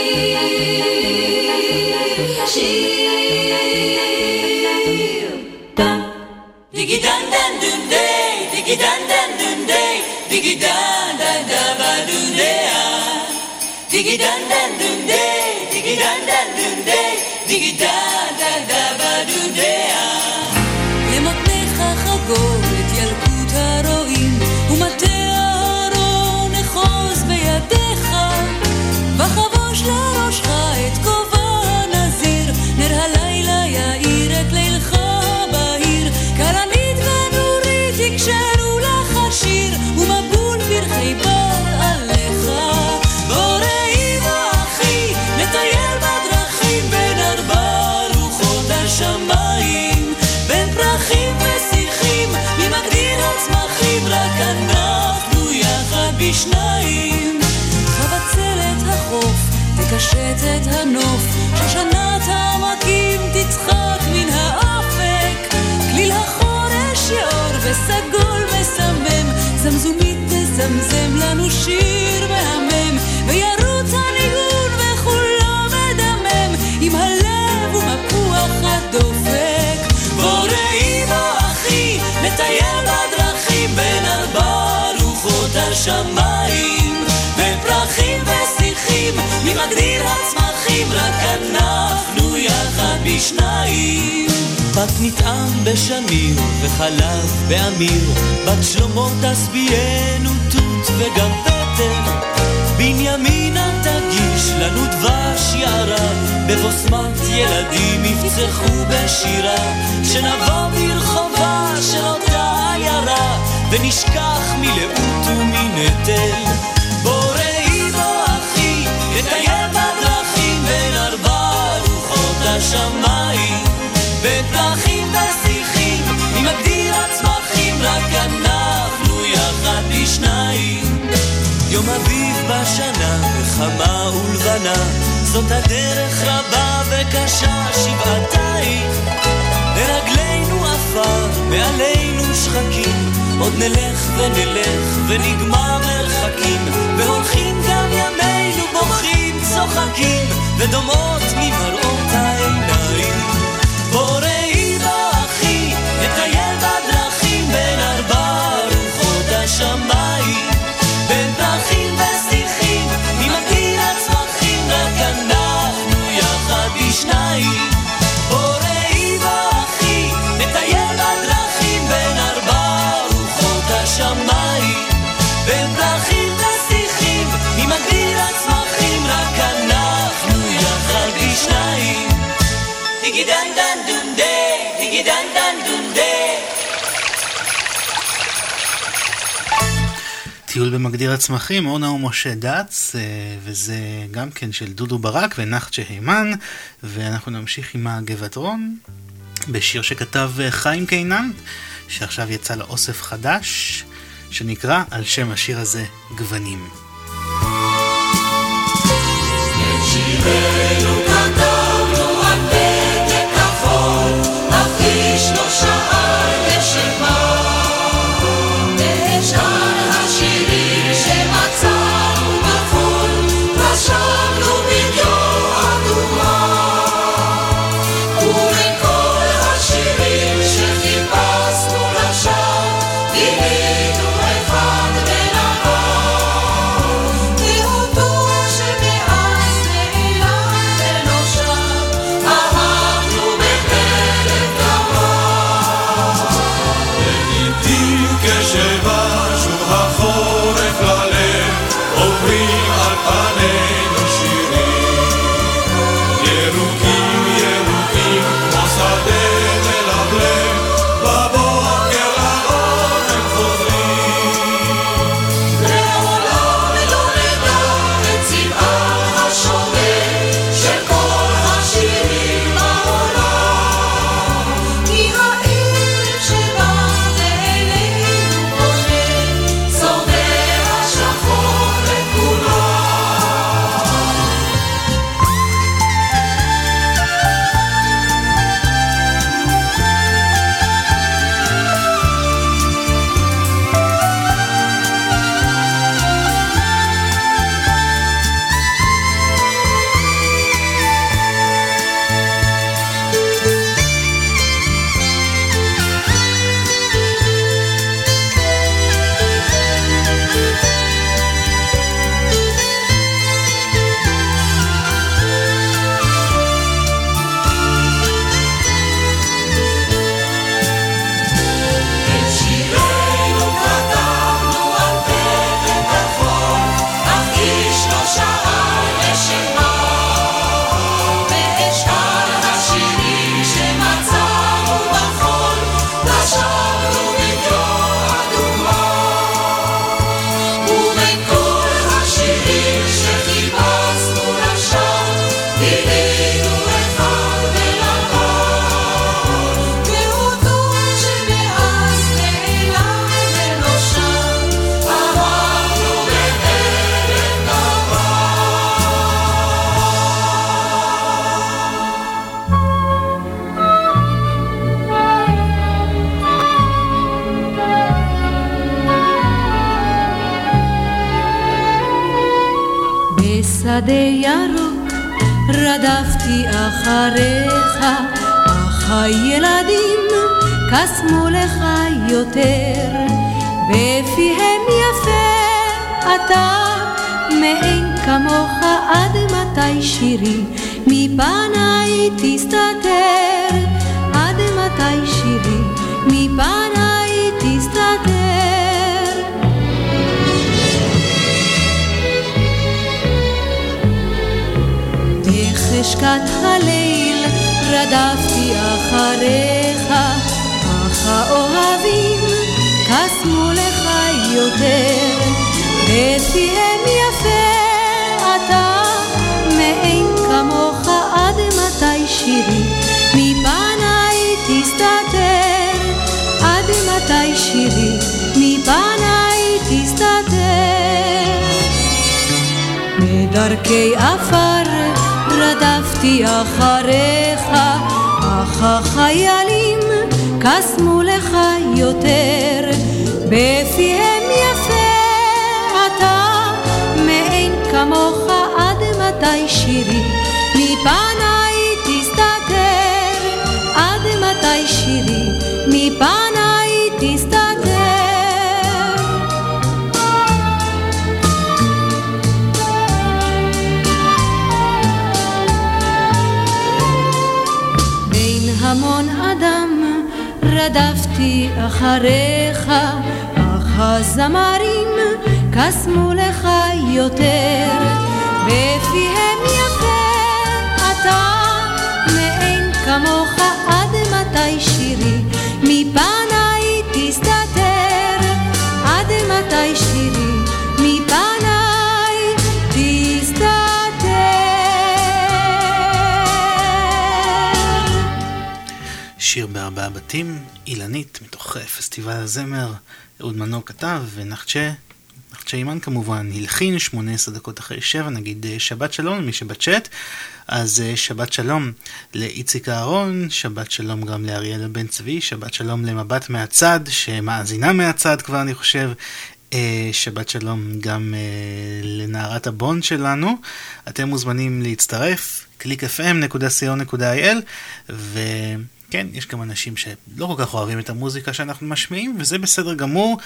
שיר Diggy dan dan dun day, diggy dan dan dun day, diggy dan dan da ba dun day ah. Diggy dan dan dun day, diggy dan dan dun day, diggy מתפשטת הנוף, שושנת העמקים תצחק מן האופק, כליל החורש יאור וסגול מסמם, זמזומית תזמזם לנו שיר מהמם, וירוץ הניגון וכולו מדמם, עם הלב ומפוח הדופק. בוא ראי בו אחי, נטייל בדרכים בין ארבע רוחות השמיים, ושיחים, מי מגדיר הצמחים, רק אנחנו יחד בשניים. בת נטעם בשמיר וחלב באמיר, בת שלמה תשביענו תות וגם פטר. בנימינה תגיש לנו דבש יערה, בבוסמת ילדים יפצחו בשירה, שנבוא ברחובה של אותה עיירה, ונשכח מלאות ומנטל. רוחות השמיים. בין פרחים ושיחים, מי מגדיר הצמחים, רק אנחנו יחד בשניים. יום אביב בשנה, וחמה ולבנה, זאת הדרך רבה וקשה שבעתיים. לרגלינו עפר, מעלינו שחקים, עוד נלך ונלך ונגמר מרחקים, והולכים גם ימינו בוכים, צוחקים, ודומעות ממראות העיניים. בוא ראי טיול במגדיר הצמחים, אורנה ומשה דץ, אה, וזה גם כן של דודו ברק ונחצ'ה הימן, ואנחנו נמשיך עם הגבעת רון, בשיר שכתב אה, חיים קינן, שעכשיו יצא לאוסף חדש, שנקרא על שם השיר הזה גוונים. שירנו כתבנו אימן כמובן, הלחין 18 דקות אחרי שבע, נגיד אה, שבת שלום למי שבצ'אט, אז אה, שבת שלום לאיציק אהרון, שבת שלום גם לאריאלה בן צבי, שבת שלום למבט מהצד, שמאזינה מהצד כבר אני חושב, אה, שבת שלום גם לנערת הבון שלנו. אתם מוזמנים להצטרף, www.clickfm.co.il וכן, יש גם אנשים שלא כל כך אוהבים את המוזיקה שאנחנו משמיעים, וזה בסדר גמור.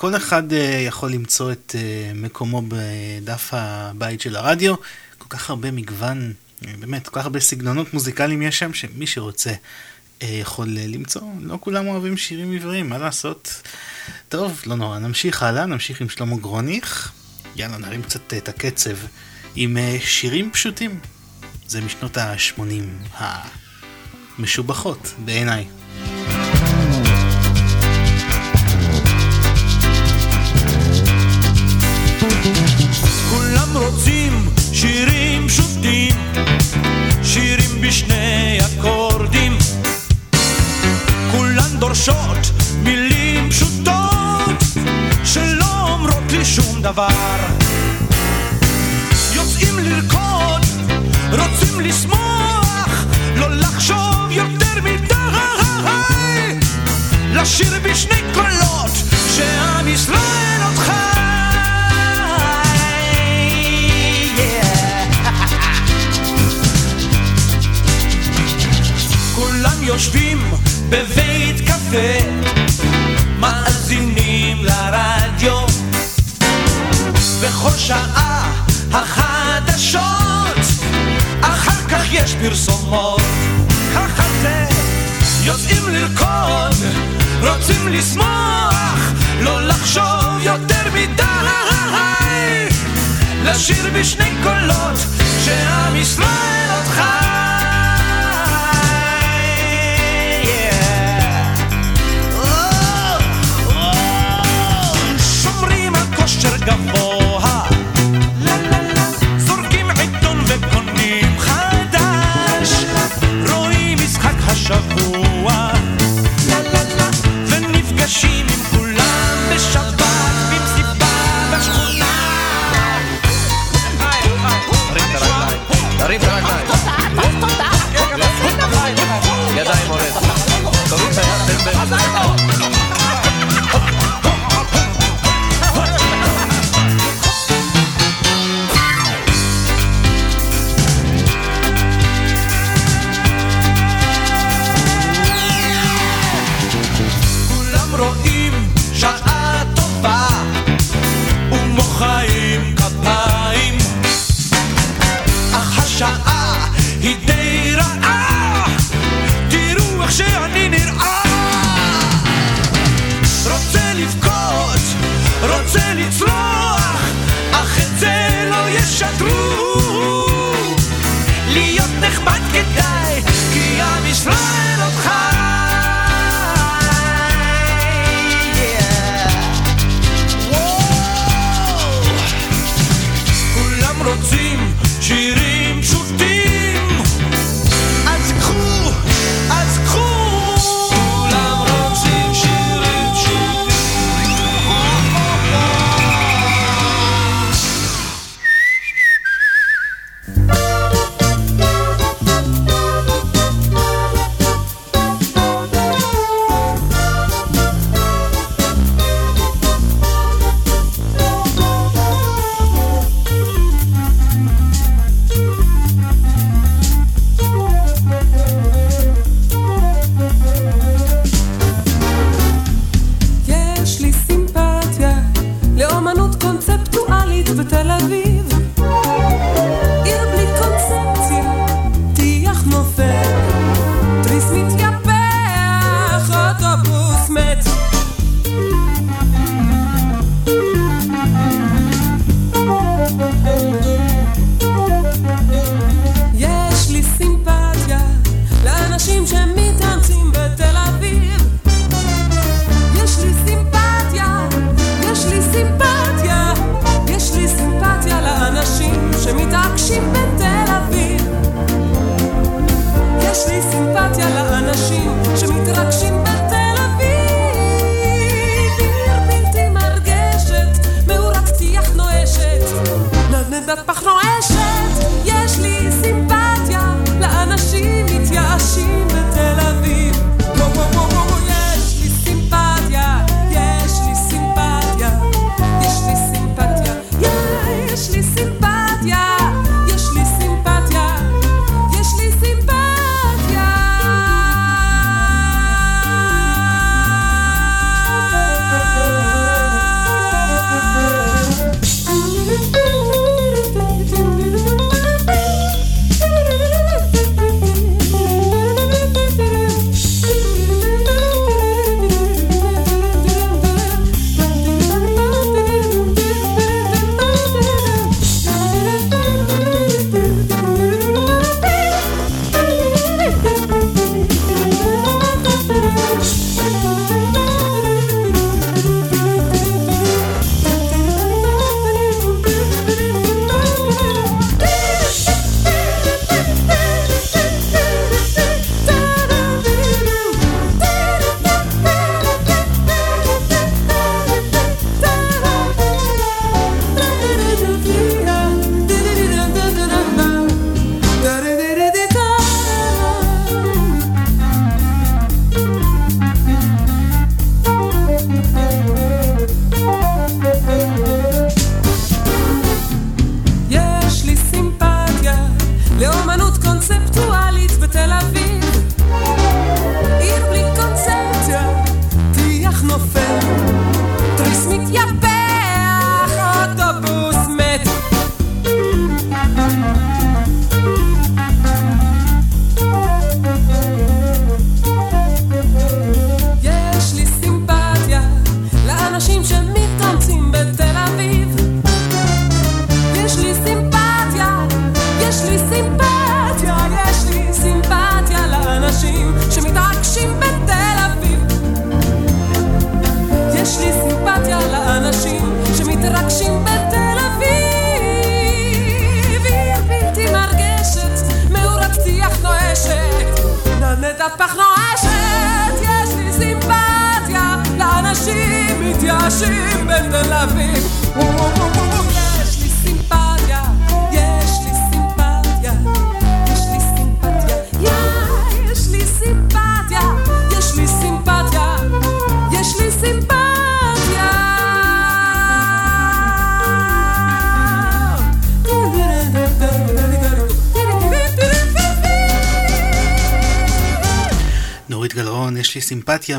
כל אחד אה, יכול למצוא את אה, מקומו בדף הבית של הרדיו. כל כך הרבה מגוון, אה, באמת, כל כך הרבה סגנונות מוזיקליים יש שם, שמי שרוצה יכול למצוא. לא כולם אוהבים שירים עבריים, מה לעשות? טוב, לא נורא, נמשיך הלאה, נמשיך עם שלמה גרוניך. יאללה, נרים קצת את הקצב עם שירים פשוטים. זה משנות ה-80 המשובחות בעיניי.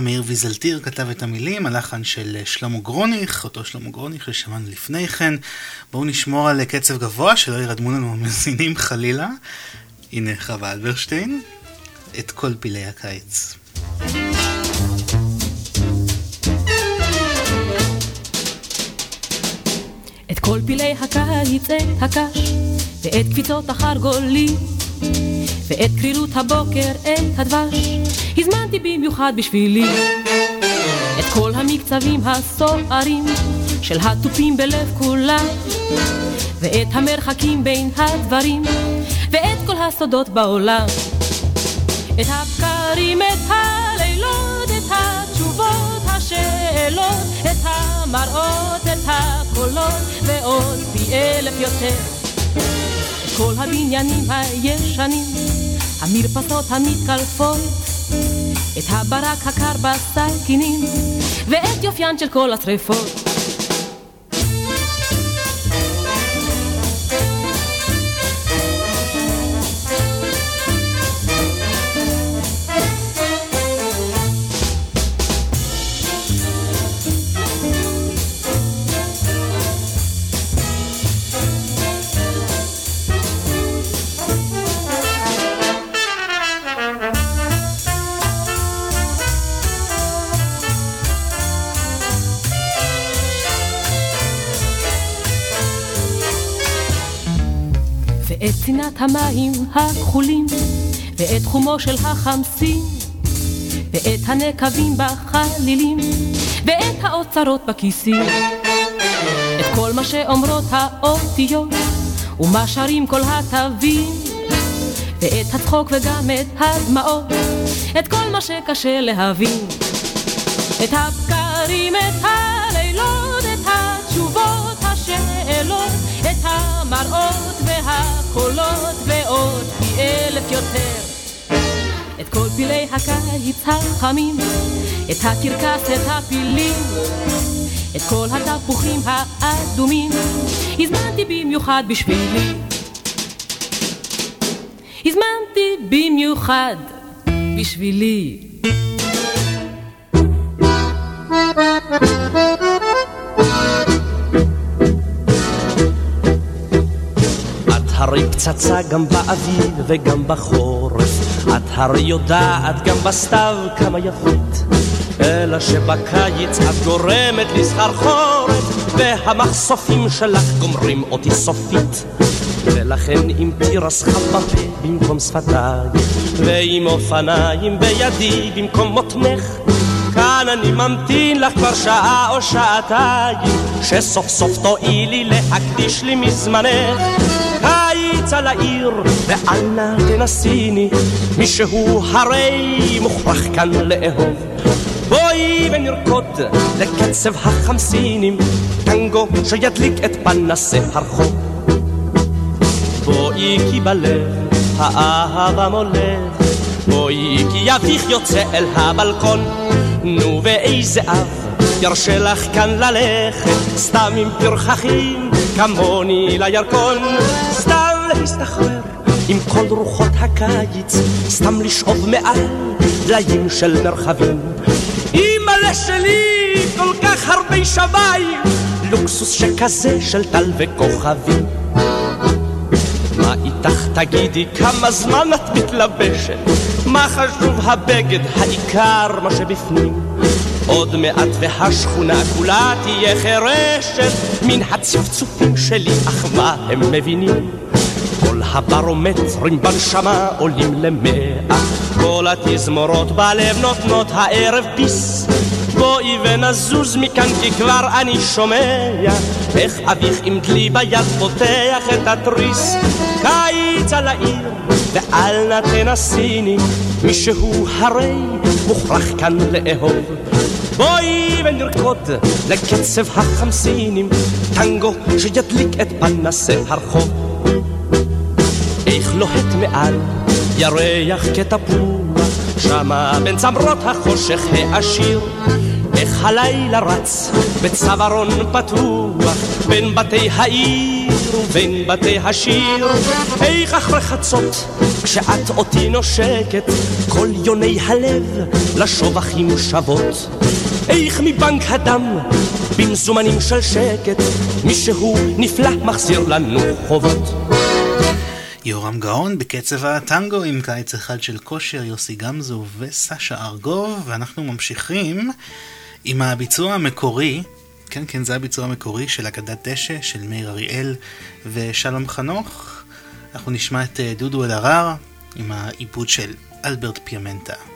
מאיר ויזלטיר כתב את המילים, הלחן של שלמה גרוניך, אותו שלמה גרוניך ששמענו לפני כן. בואו נשמור על קצב גבוה, שלא ירדמו לנו המאזינים חלילה. הנה חווה אלברשטיין, את כל פילי הקיץ. את כל פילי הקיץ, את הקש, ואת קפיצות החרגולים, ואת קרירות הבוקר, את הדבש, הזמנתי במיוחד בשבילי. את כל המקצבים הסוערים של התופים בלב כולם, ואת המרחקים בין הדברים, ואת כל הסודות בעולם. את הבקרים, את הלילות, את התשובות, השאלות, את המראות, את הקולות, ועוד פי אלף יותר. כל הבניינים הישנים, המרפסות המתקלפות, את הברק הקר בסכינים, ואת יופיין של כל השרפות. המים הכחולים, ואת חומו של החמסין, ואת הנקבים בחלילים, ואת האוצרות בכיסים. את כל מה שאומרות האותיות, ומה שרים כל התווים, ואת הצחוק וגם את הדמעות, את כל מה שקשה להבין. את הבקרים, את הלילות, את התשובות, השאלות, את המראות והקולות, ועוד פי אלף יותר. את כל פילי הקיץ החמים, את הקרקס, את הפילים, את כל התפוחים האדומים, הזמנתי במיוחד בשבילי. הזמנתי במיוחד בשבילי. הרי פצצה גם באביב וגם בחורף. את הרי יודעת גם בסתיו כמה יפית אלא שבקיץ את גורמת לי סחרחורת והמחשופים שלך גומרים אותי סופית. ולכן אם תירס בפה במקום שפתיי ועם אופניים בידי במקום מותנך כאן אני ממתין לך כבר שעה או שעתיים שסוף סוף תואילי להקדיש לי מזמנך על העיר ואל נא תנסיני מישהו הרי מוכרח כאן לאהוב. בואי ונרקוד לקצב החמסינים טנגו שידליק את פנסי הרחוב. בואי כי בלב האהבה מולך בואי כי אביך יוצא אל הבלקון. נו ואיזה אב ירשה לך כאן ללכת סתם עם פרחחים כמוני לירקון. סתם להסתחרר עם כל רוחות הקיץ סתם לשאוב מעל דליים של מרחבים. אימא'לה שלי כל כך הרבה שמיים לוקסוס שכזה של טל וכוכבים. מה איתך תגידי כמה זמן את מתלבשת? מה חשוב הבגד העיקר מה שבפנים? עוד מעט והשכונה כולה תהיה חירשת מן הצפצופים שלי אך מה הם מבינים כל הברומטרים בנשמה עולים למאה. כל התזמורות בלב נותנות הערב ביס בואי ונזוז מכאן כי כבר אני שומע איך אביך עם דלי ביד פותח את התריס. קיץ על העיר ואל נא תנסיני מישהו הרי מוכרח כאן לאהוב. בואי ונרקוד לקצב החמסינים טנגו שידליק את פנסי הרחוב איך לוהט מעל ירח כתפוח שמה בין צמרות החושך העשיר. איך הלילה רץ בצווארון פתוח בין בתי העיר ובין בתי השיר. איך אחרי חצות כשאת אותי נושקת כל יוני הלב לשובחים שוות. איך מבנק הדם במזומנים של שקט מישהו נפלא מחזיר לנו חובות יורם גאון בקצב הטנגו עם קיץ אחד של כושר, יוסי גמזו וסשה ארגוב, ואנחנו ממשיכים עם הביצוע המקורי, כן כן זה הביצוע המקורי של אגדת דשא של מאיר אריאל ושלום חנוך. אנחנו נשמע את אה, דודו אלהרר עם העיבוד של אלברט פיאמנטה.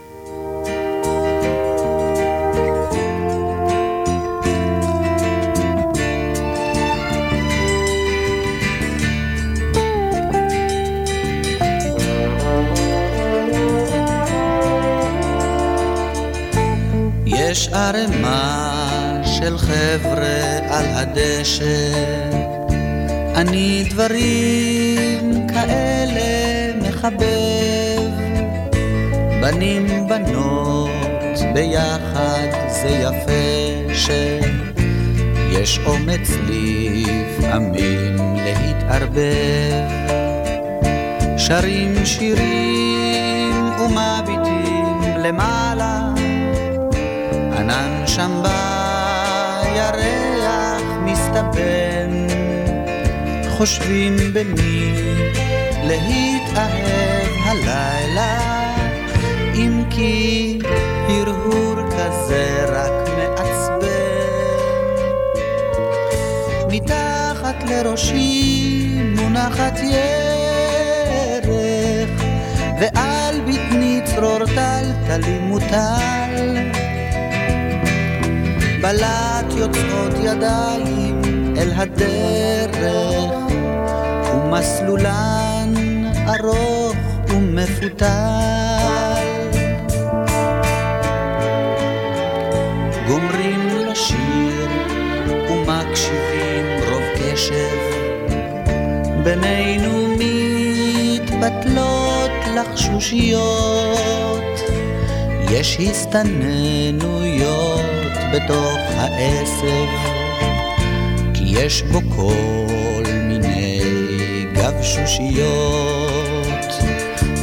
יש ערימה של חבר'ה על הדשא, אני דברים כאלה מחבב, בנים בנות ביחד זה יפה שיש אומץ לפעמים להתערבב, שרים שירים ומביטים למעלה ענן שם בירח מסתבן, חושבים במי להתאהב הלילה, אם כי הרהור כזה רק מעצבן. מתחת לראשי מונחת ירך, ועל בטני צרור טלטלי מוטל. בלט יוצאות ידיים אל הדרך, ומסלולן ארוך ומפותל. גומרים לשיר ומקשיבים רוב קשב, בינינו מתבטלות לחשושיות, יש הסתננויות. בתוך העשב, כי יש בו כל מיני גבשושיות,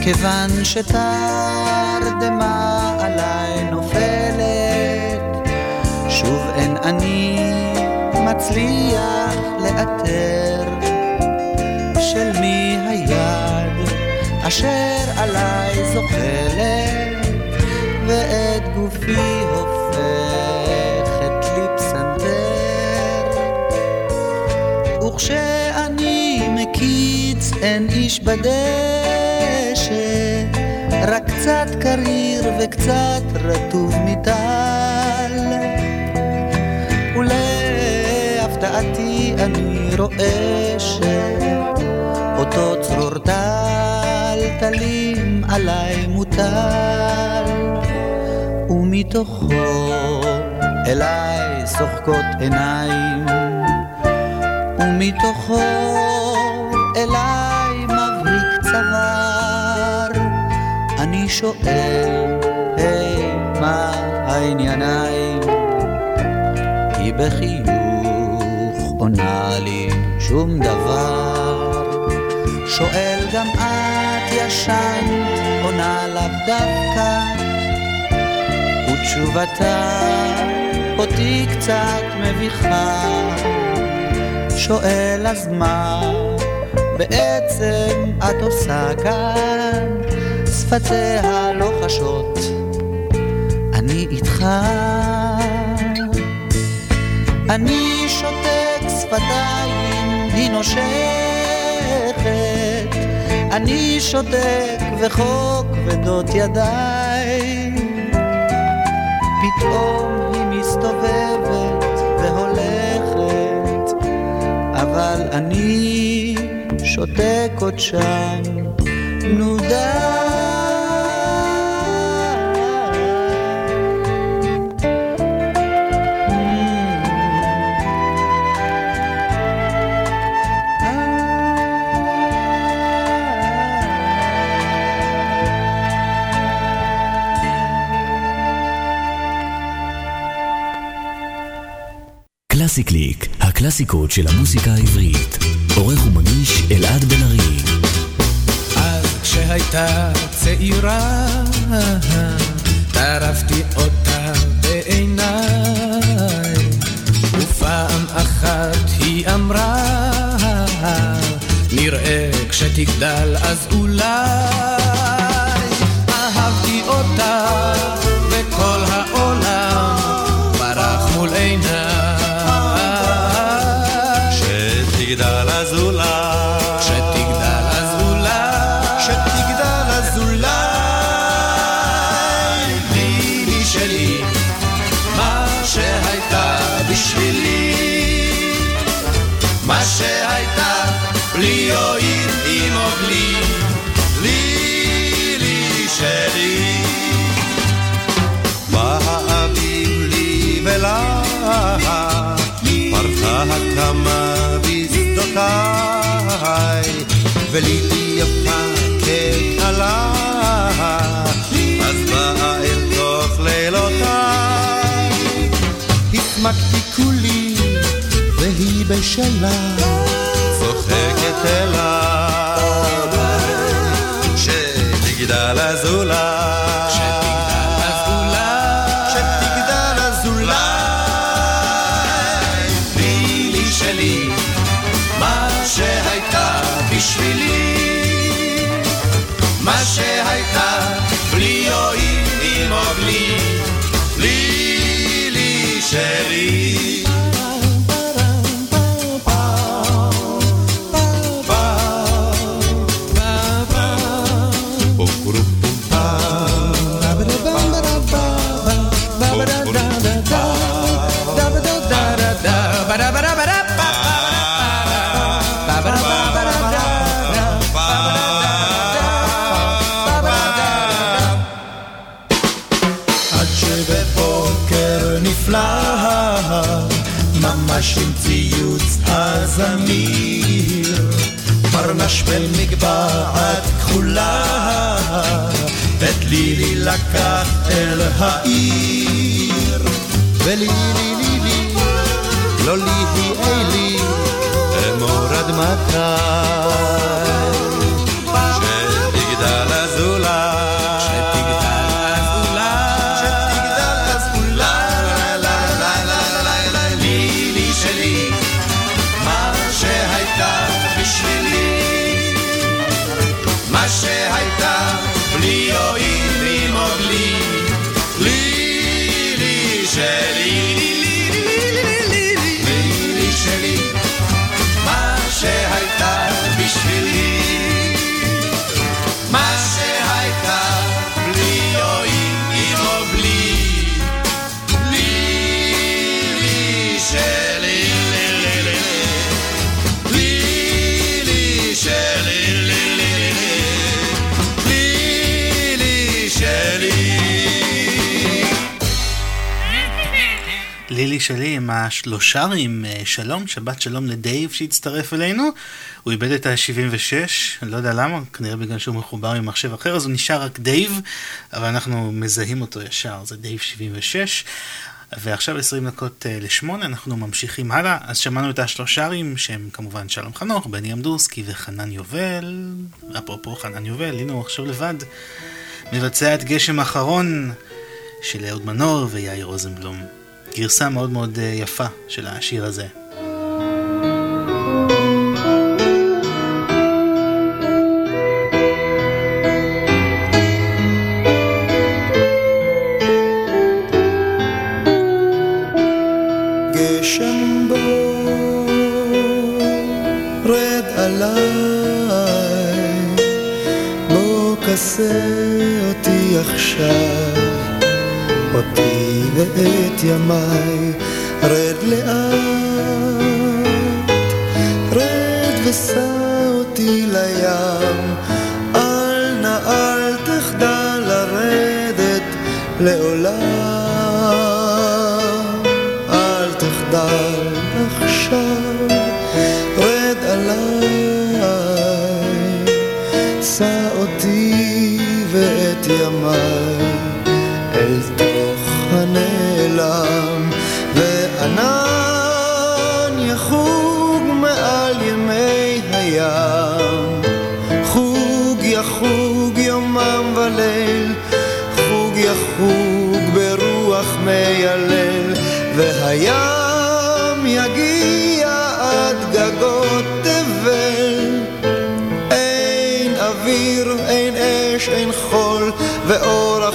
כיוון שתרדמה עליי נופלת, שוב אין אני מצליח לאתר של מי היד אשר עליי זוחלת, ואת גופי וכשאני מקיץ אין איש בדשא, רק קצת קריר וקצת רטוב מטל. ולהפתעתי אני רואה שאותו צרור טלטלים עליי מוטל, ומתוכו אליי שוחקות עיניים, ומתוכו אליי מבריק צוואר. אני שואל, היי, מה הענייניים? היא בחיוך עונה לי שום דבר. שואל גם את ישנת, עונה לאו דווקא, ותשובתה אותי קצת מביכה. שואל אז מה בעצם את עושה כאן? שפתיה לא חשות, אני איתך. אני שותק שפתיים, היא נושכת. אני שותק וחוק כבדות ידיי. אני שותק עוד שם. נו די. קלאסי קליק, הקלאסיקות של המוסיקה העברית. עורך ומגיש אלעד בן ארי. אז כשהייתה צעירה, טרפתי אותה בעיניי, ופעם אחת היא אמרה, נראה כש... כשתגדל אז אולי בשלה צוחקת אליי. שתגדל מה שהייתה בלי יועיל עם או בלי לילי שלי הזמיר, פרנש במגבעת כחולה, את לילי לקח אל העיר. ולילי לילי, לא לילי אלי, אמור עד מתי עם השלושרים, אה, שלום, שבת שלום לדייב שהצטרף אלינו. הוא איבד את ה-76, אני לא יודע למה, כנראה בגלל שהוא מחובר ממחשב אחר, אז הוא נשאר רק דייב, אבל אנחנו מזהים אותו ישר, זה דייב 76. ועכשיו 20 דקות אה, לשמונה, אנחנו ממשיכים הלאה. אז שמענו את השלושרים, שהם כמובן שלום חנוך, בני אמדורסקי וחנן יובל. אפרופו חנן יובל, הנה הוא עכשיו לבד. מבצע את גשם אחרון של אהוד מנור ויאיר רוזנבלום. גרסה מאוד מאוד אה, יפה של השיר הזה. עליי, בוא כסה אותי עכשיו, ואת ימיי, רד לאט, רד וסע אותי לים, אל נא אל תחדל לרדת לעולם.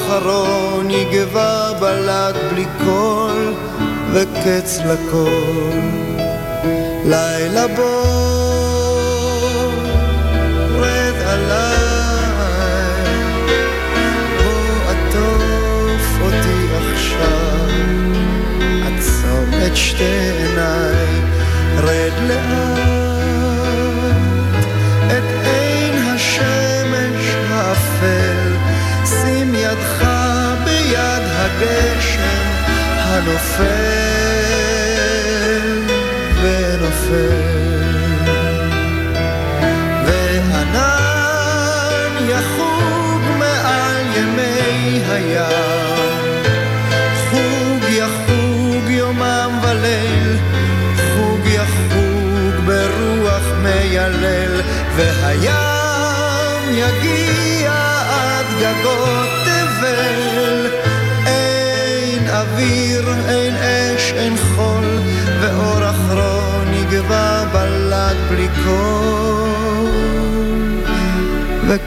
ואור אחרון יגבה בלט בלי קול, וקץ לכל. לילה בוא, רד עליי, בוא עטוף אותי עכשיו, עצום את שתי no fair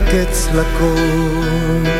וקץ לכל.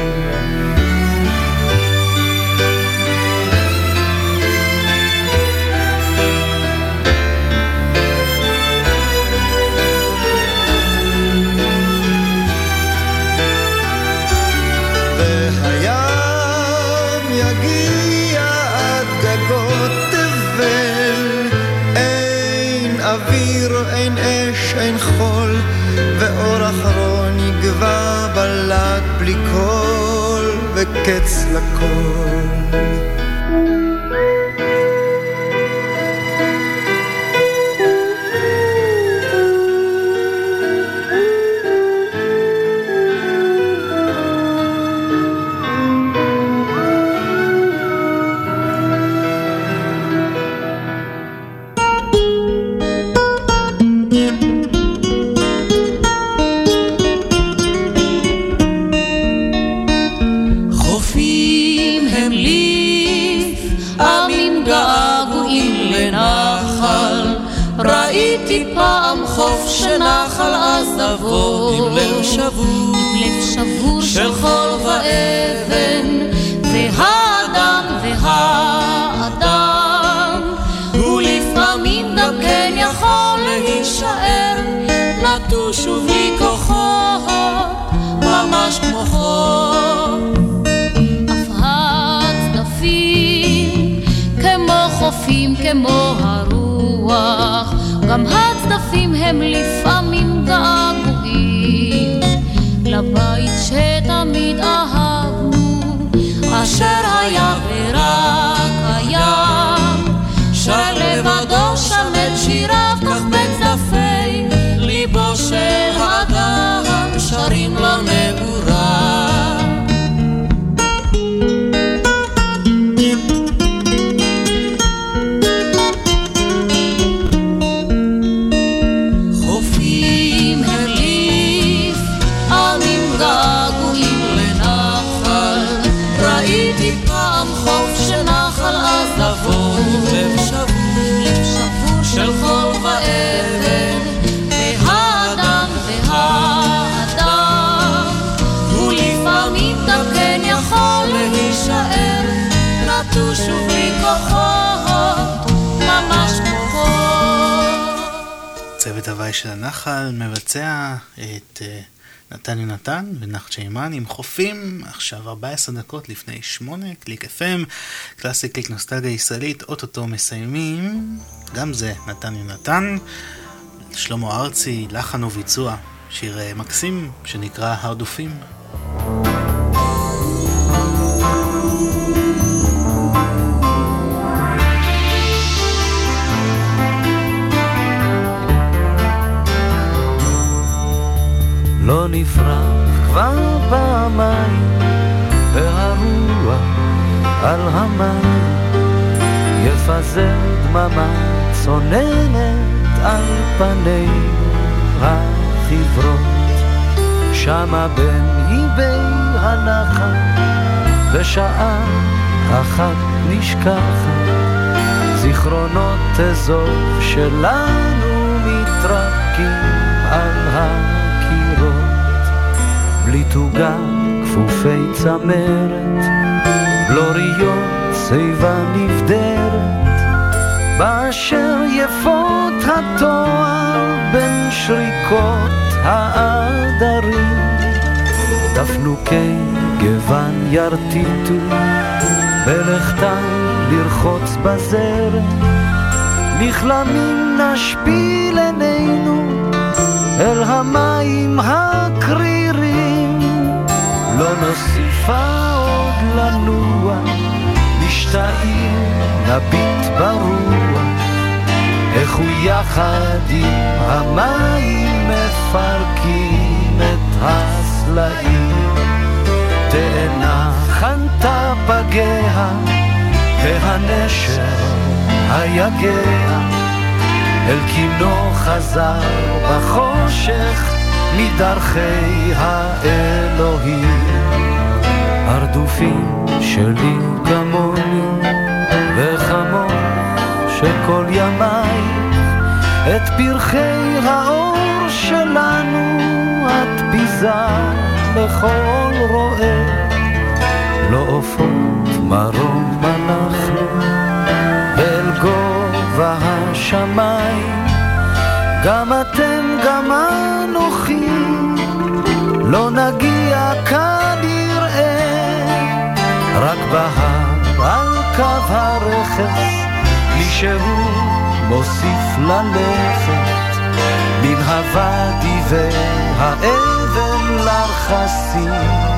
וקץ לכל. שבור, לב שבור של חול ואבן והאדם והאדם הוא לפעמים גם כן יכול להישאר נטוש ובלי כוחות ממש כמו כמו חופים, כמו הרוח, גם הצדפים הם לפעמים אשר היה ורק הווי של הנחל מבצע את אה, נתן יונתן ונחצ'ה היימן עם חופים, עכשיו 14 דקות לפני 8, קליק FM, קלאסי קליק נוסטלגיה ישראלית, אוטוטו מסיימים, גם זה נתן יונתן, שלמה ארצי, לחן וביצוע, שיר אה, מקסים שנקרא הרדופים. לא נפרח כבר פעמיים, והרוח על המים יפזר דממה צוננת על פנינו החיוורות. שמה בין איבי הנחל, בשעה אחת נשכחת, זיכרונות אזוב שלנו בלי תוגה כפופי צמרת, בלוריות שיבה נבדרת, באשר יפות התואר בין שריקות העדרים, תפנוקי גוון ירטיטו, בלכתם לרחוץ בזרם, בכלמים נשפיל עינינו אל המים הקרירים, לא נוסיפה עוד לנוע, משתאים נביט ברוח, איך הוא יחד עם המים מפרקים את הסלעים. תאנה חנתה פגיה, והנשר היגע, אל קינו חזר בחושך מדרכי האלוהים. הרדופים שלי כמוני, וכמוך שכל ימיי, את פרחי האור שלנו את ביזה לכל רועה. לא עופות מרום אנחנו, אל גובה השמיים, גם אתם גם אנוכי, לא נגיע כנראה, רק בהר על קו הרכס, מישהו מוסיף ללכת, מן הוואדי והאבן לרחסים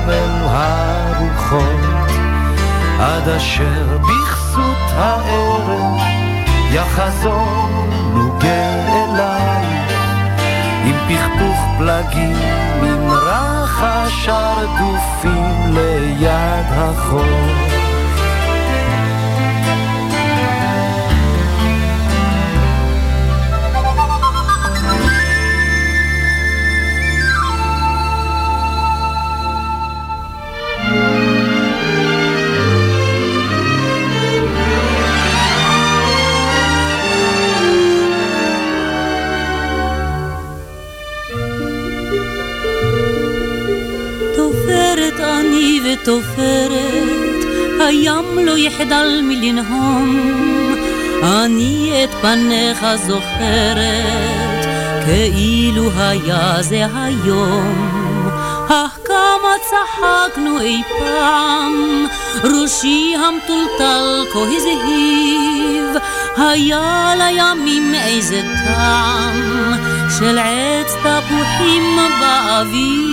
אל הרוחות, עד אשר בכסות הערב יחזור נוגר אלייך, עם פכפוך פלגים, עם רחש הרדופים ליד החור. ותופרת, הים לא יחדל מלנהום, אני את פניך זוכרת, כאילו היה זה היום. אך כמה צחקנו אי פעם, ראשי המטולטל כה הזהיב, היה לימים איזה טעם של עץ תפוחים באוויר.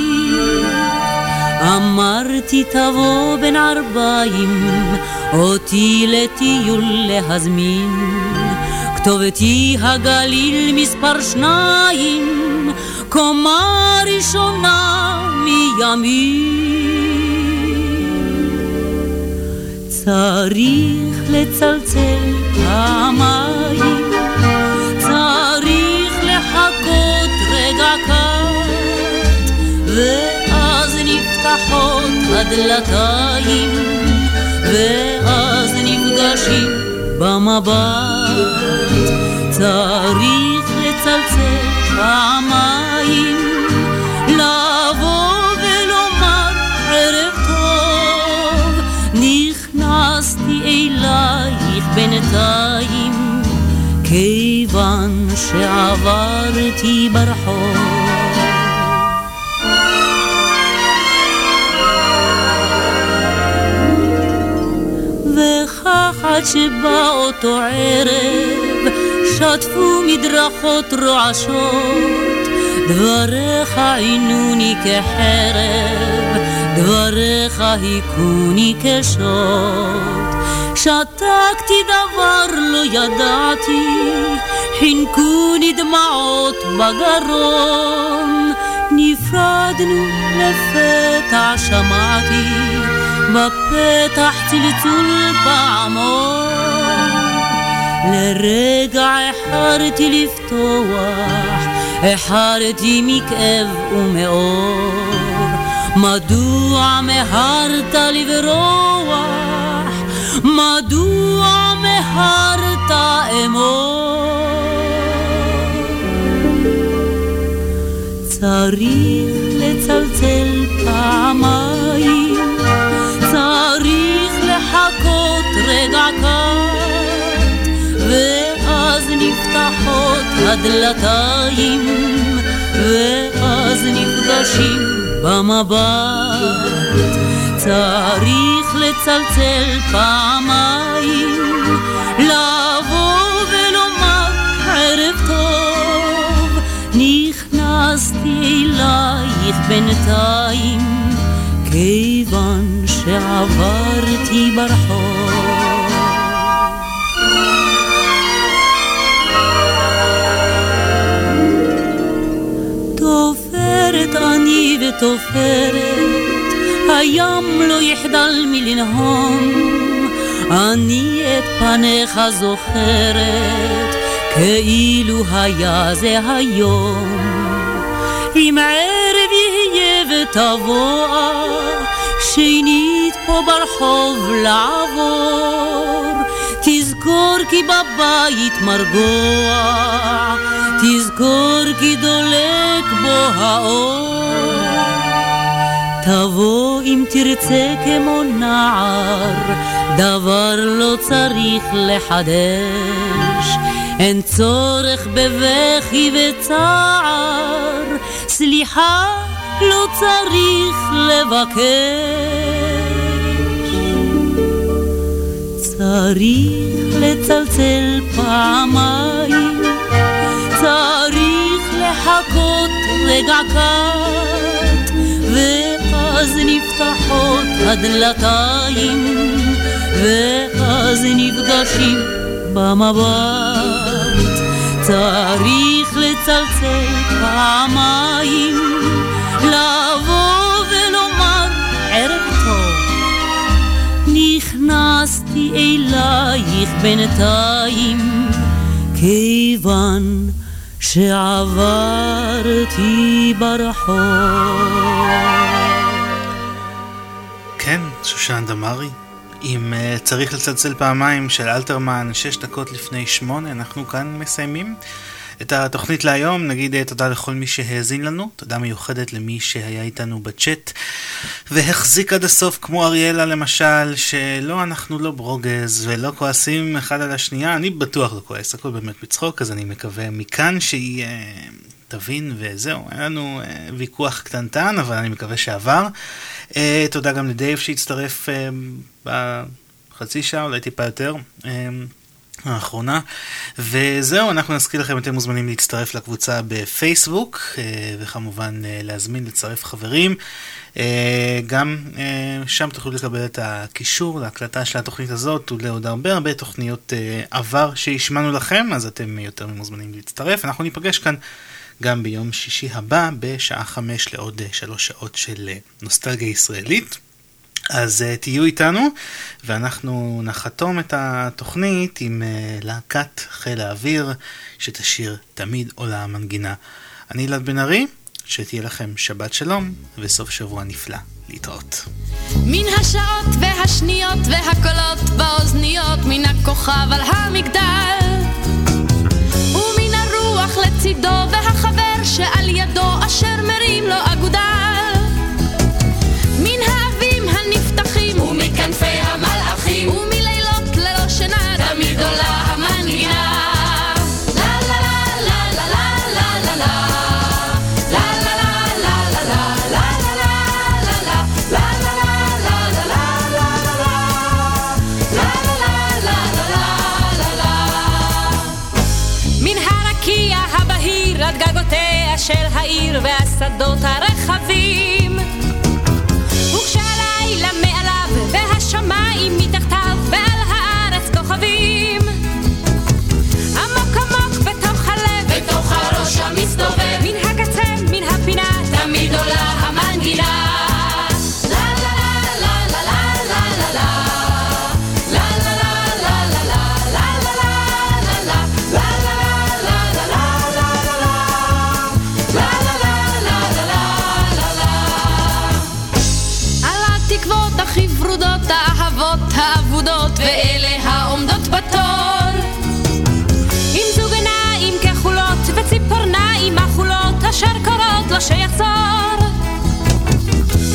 אמרתי תבוא בין ערביים, אותי לטיול להזמין. כתובתי הגליל מספר שניים, קומה ראשונה מימין. צריך לצלצל פעמיים, הדלתיים, ואז נפגשים במבט. צריך לצלצל פעמיים, לבוא ולומר ערב טוב, נכנסתי אלייך בינתיים, כיוון שעברתי ברחוב. עד שבא אותו ערב, שטפו מדרכות רועשות, דבריך עינוני כחרב, דבריך היכוני כשוט. שתקתי דבר לא ידעתי, חינקוני דמעות בגרון. נפרדנו לפתע שמעתי, בפתח צלצול פעמון. לרגע החרתי לפתוח, החרתי מכאב ומאור. מדוע מהרת לברוח? מדוע מהרת אמור? צריך לצלצל פעמיים הדלתיים, ואז נפגשים במבט. צריך לצלצל פעמיים, לבוא ולומר ערב טוב, נכנסתי אלייך בינתיים, כיוון שעברתי ברחוב. ותופרת הים לא יחדל מלנהום, אני את פניך זוכרת, כאילו היה זה היום. אם ערב יהיה ותבוא, שנית פה ברחוב לעבור, תזכור כי בבית מרגוע, תזכור כי דולק בו האור. תבוא אם תרצה כמו נער, דבר לא צריך לחדש. אין צורך בבכי וצער, סליחה לא צריך לבקש. צריך לצלצל פעמיים, צריך לחכות רגע קט, ואז נפתחות הדלתיים, ואז נפגשים במבט. צריך לצלצל פעמיים, לבוא ולומר ערב טוב. נכנסתי אלייך בינתיים, כיוון שעברתי ברחוב. שושן דמארי. אם uh, צריך לצלצל פעמיים של אלתרמן, שש דקות לפני שמונה, אנחנו כאן מסיימים את התוכנית להיום. נגיד uh, תודה לכל מי שהאזין לנו, תודה מיוחדת למי שהיה איתנו בצ'אט והחזיק עד הסוף, כמו אריאלה למשל, שלא, אנחנו לא ברוגז ולא כועסים אחד על השנייה, אני בטוח לא כועס, הכל באמת בצחוק, אז אני מקווה מכאן שהיא... Uh, תבין וזהו, היה לנו ויכוח קטנטן, אבל אני מקווה שעבר. Uh, תודה גם לדייב שהצטרף uh, בחצי שעה, אולי טיפה יותר. Uh, האחרונה. וזהו, אנחנו נזכיר לכם, אתם מוזמנים להצטרף לקבוצה בפייסבוק, וכמובן להזמין, לצרף חברים. גם שם תוכלו לקבל את הקישור להקלטה של התוכנית הזאת ולעוד הרבה הרבה תוכניות עבר שהשמענו לכם, אז אתם יותר ממוזמנים להצטרף. אנחנו ניפגש כאן גם ביום שישי הבא בשעה חמש לעוד שלוש שעות של נוסטלגיה ישראלית. אז uh, תהיו איתנו, ואנחנו נחתום את התוכנית עם uh, להקת חיל האוויר, שתשיר תמיד עולה המנגינה. אני אלעד בן ארי, שתהיה לכם שבת שלום וסוף שבוע נפלא. להתראות. מן השעות והשניות והקולות באוזניות, מן הכוכב על המגדל. לצידו והחבר שעל ידו אשר מרים לו אגודל. מן האבים של העיר והשדות הרחבים אשר קוראות לו שיחזור.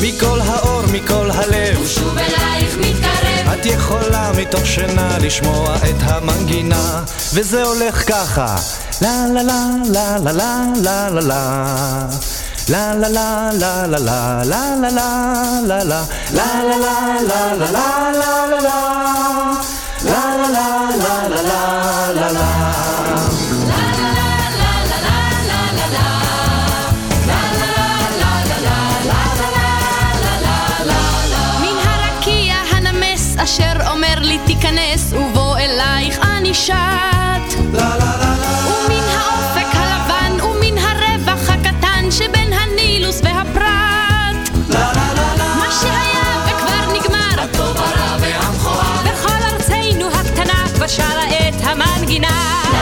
מכל האור, מכל הלב, ושוב אלייך מתקרב, את יכולה מתוך שינה לשמוע את המנגינה, וזה הולך ככה. לה לה לה לה לה לה לה לה la la la la la la la la la la la la la la la la la la La la la la la la la la להיכנס ובוא אלייך אני שט. ומן האופק הלבן ומן הרווח הקטן שבין הנילוס והפרט. מה שהיה וכבר נגמר. הטוב הרע והמכוער. בכל ארצנו הקטנה כבר שרה את המנגינה.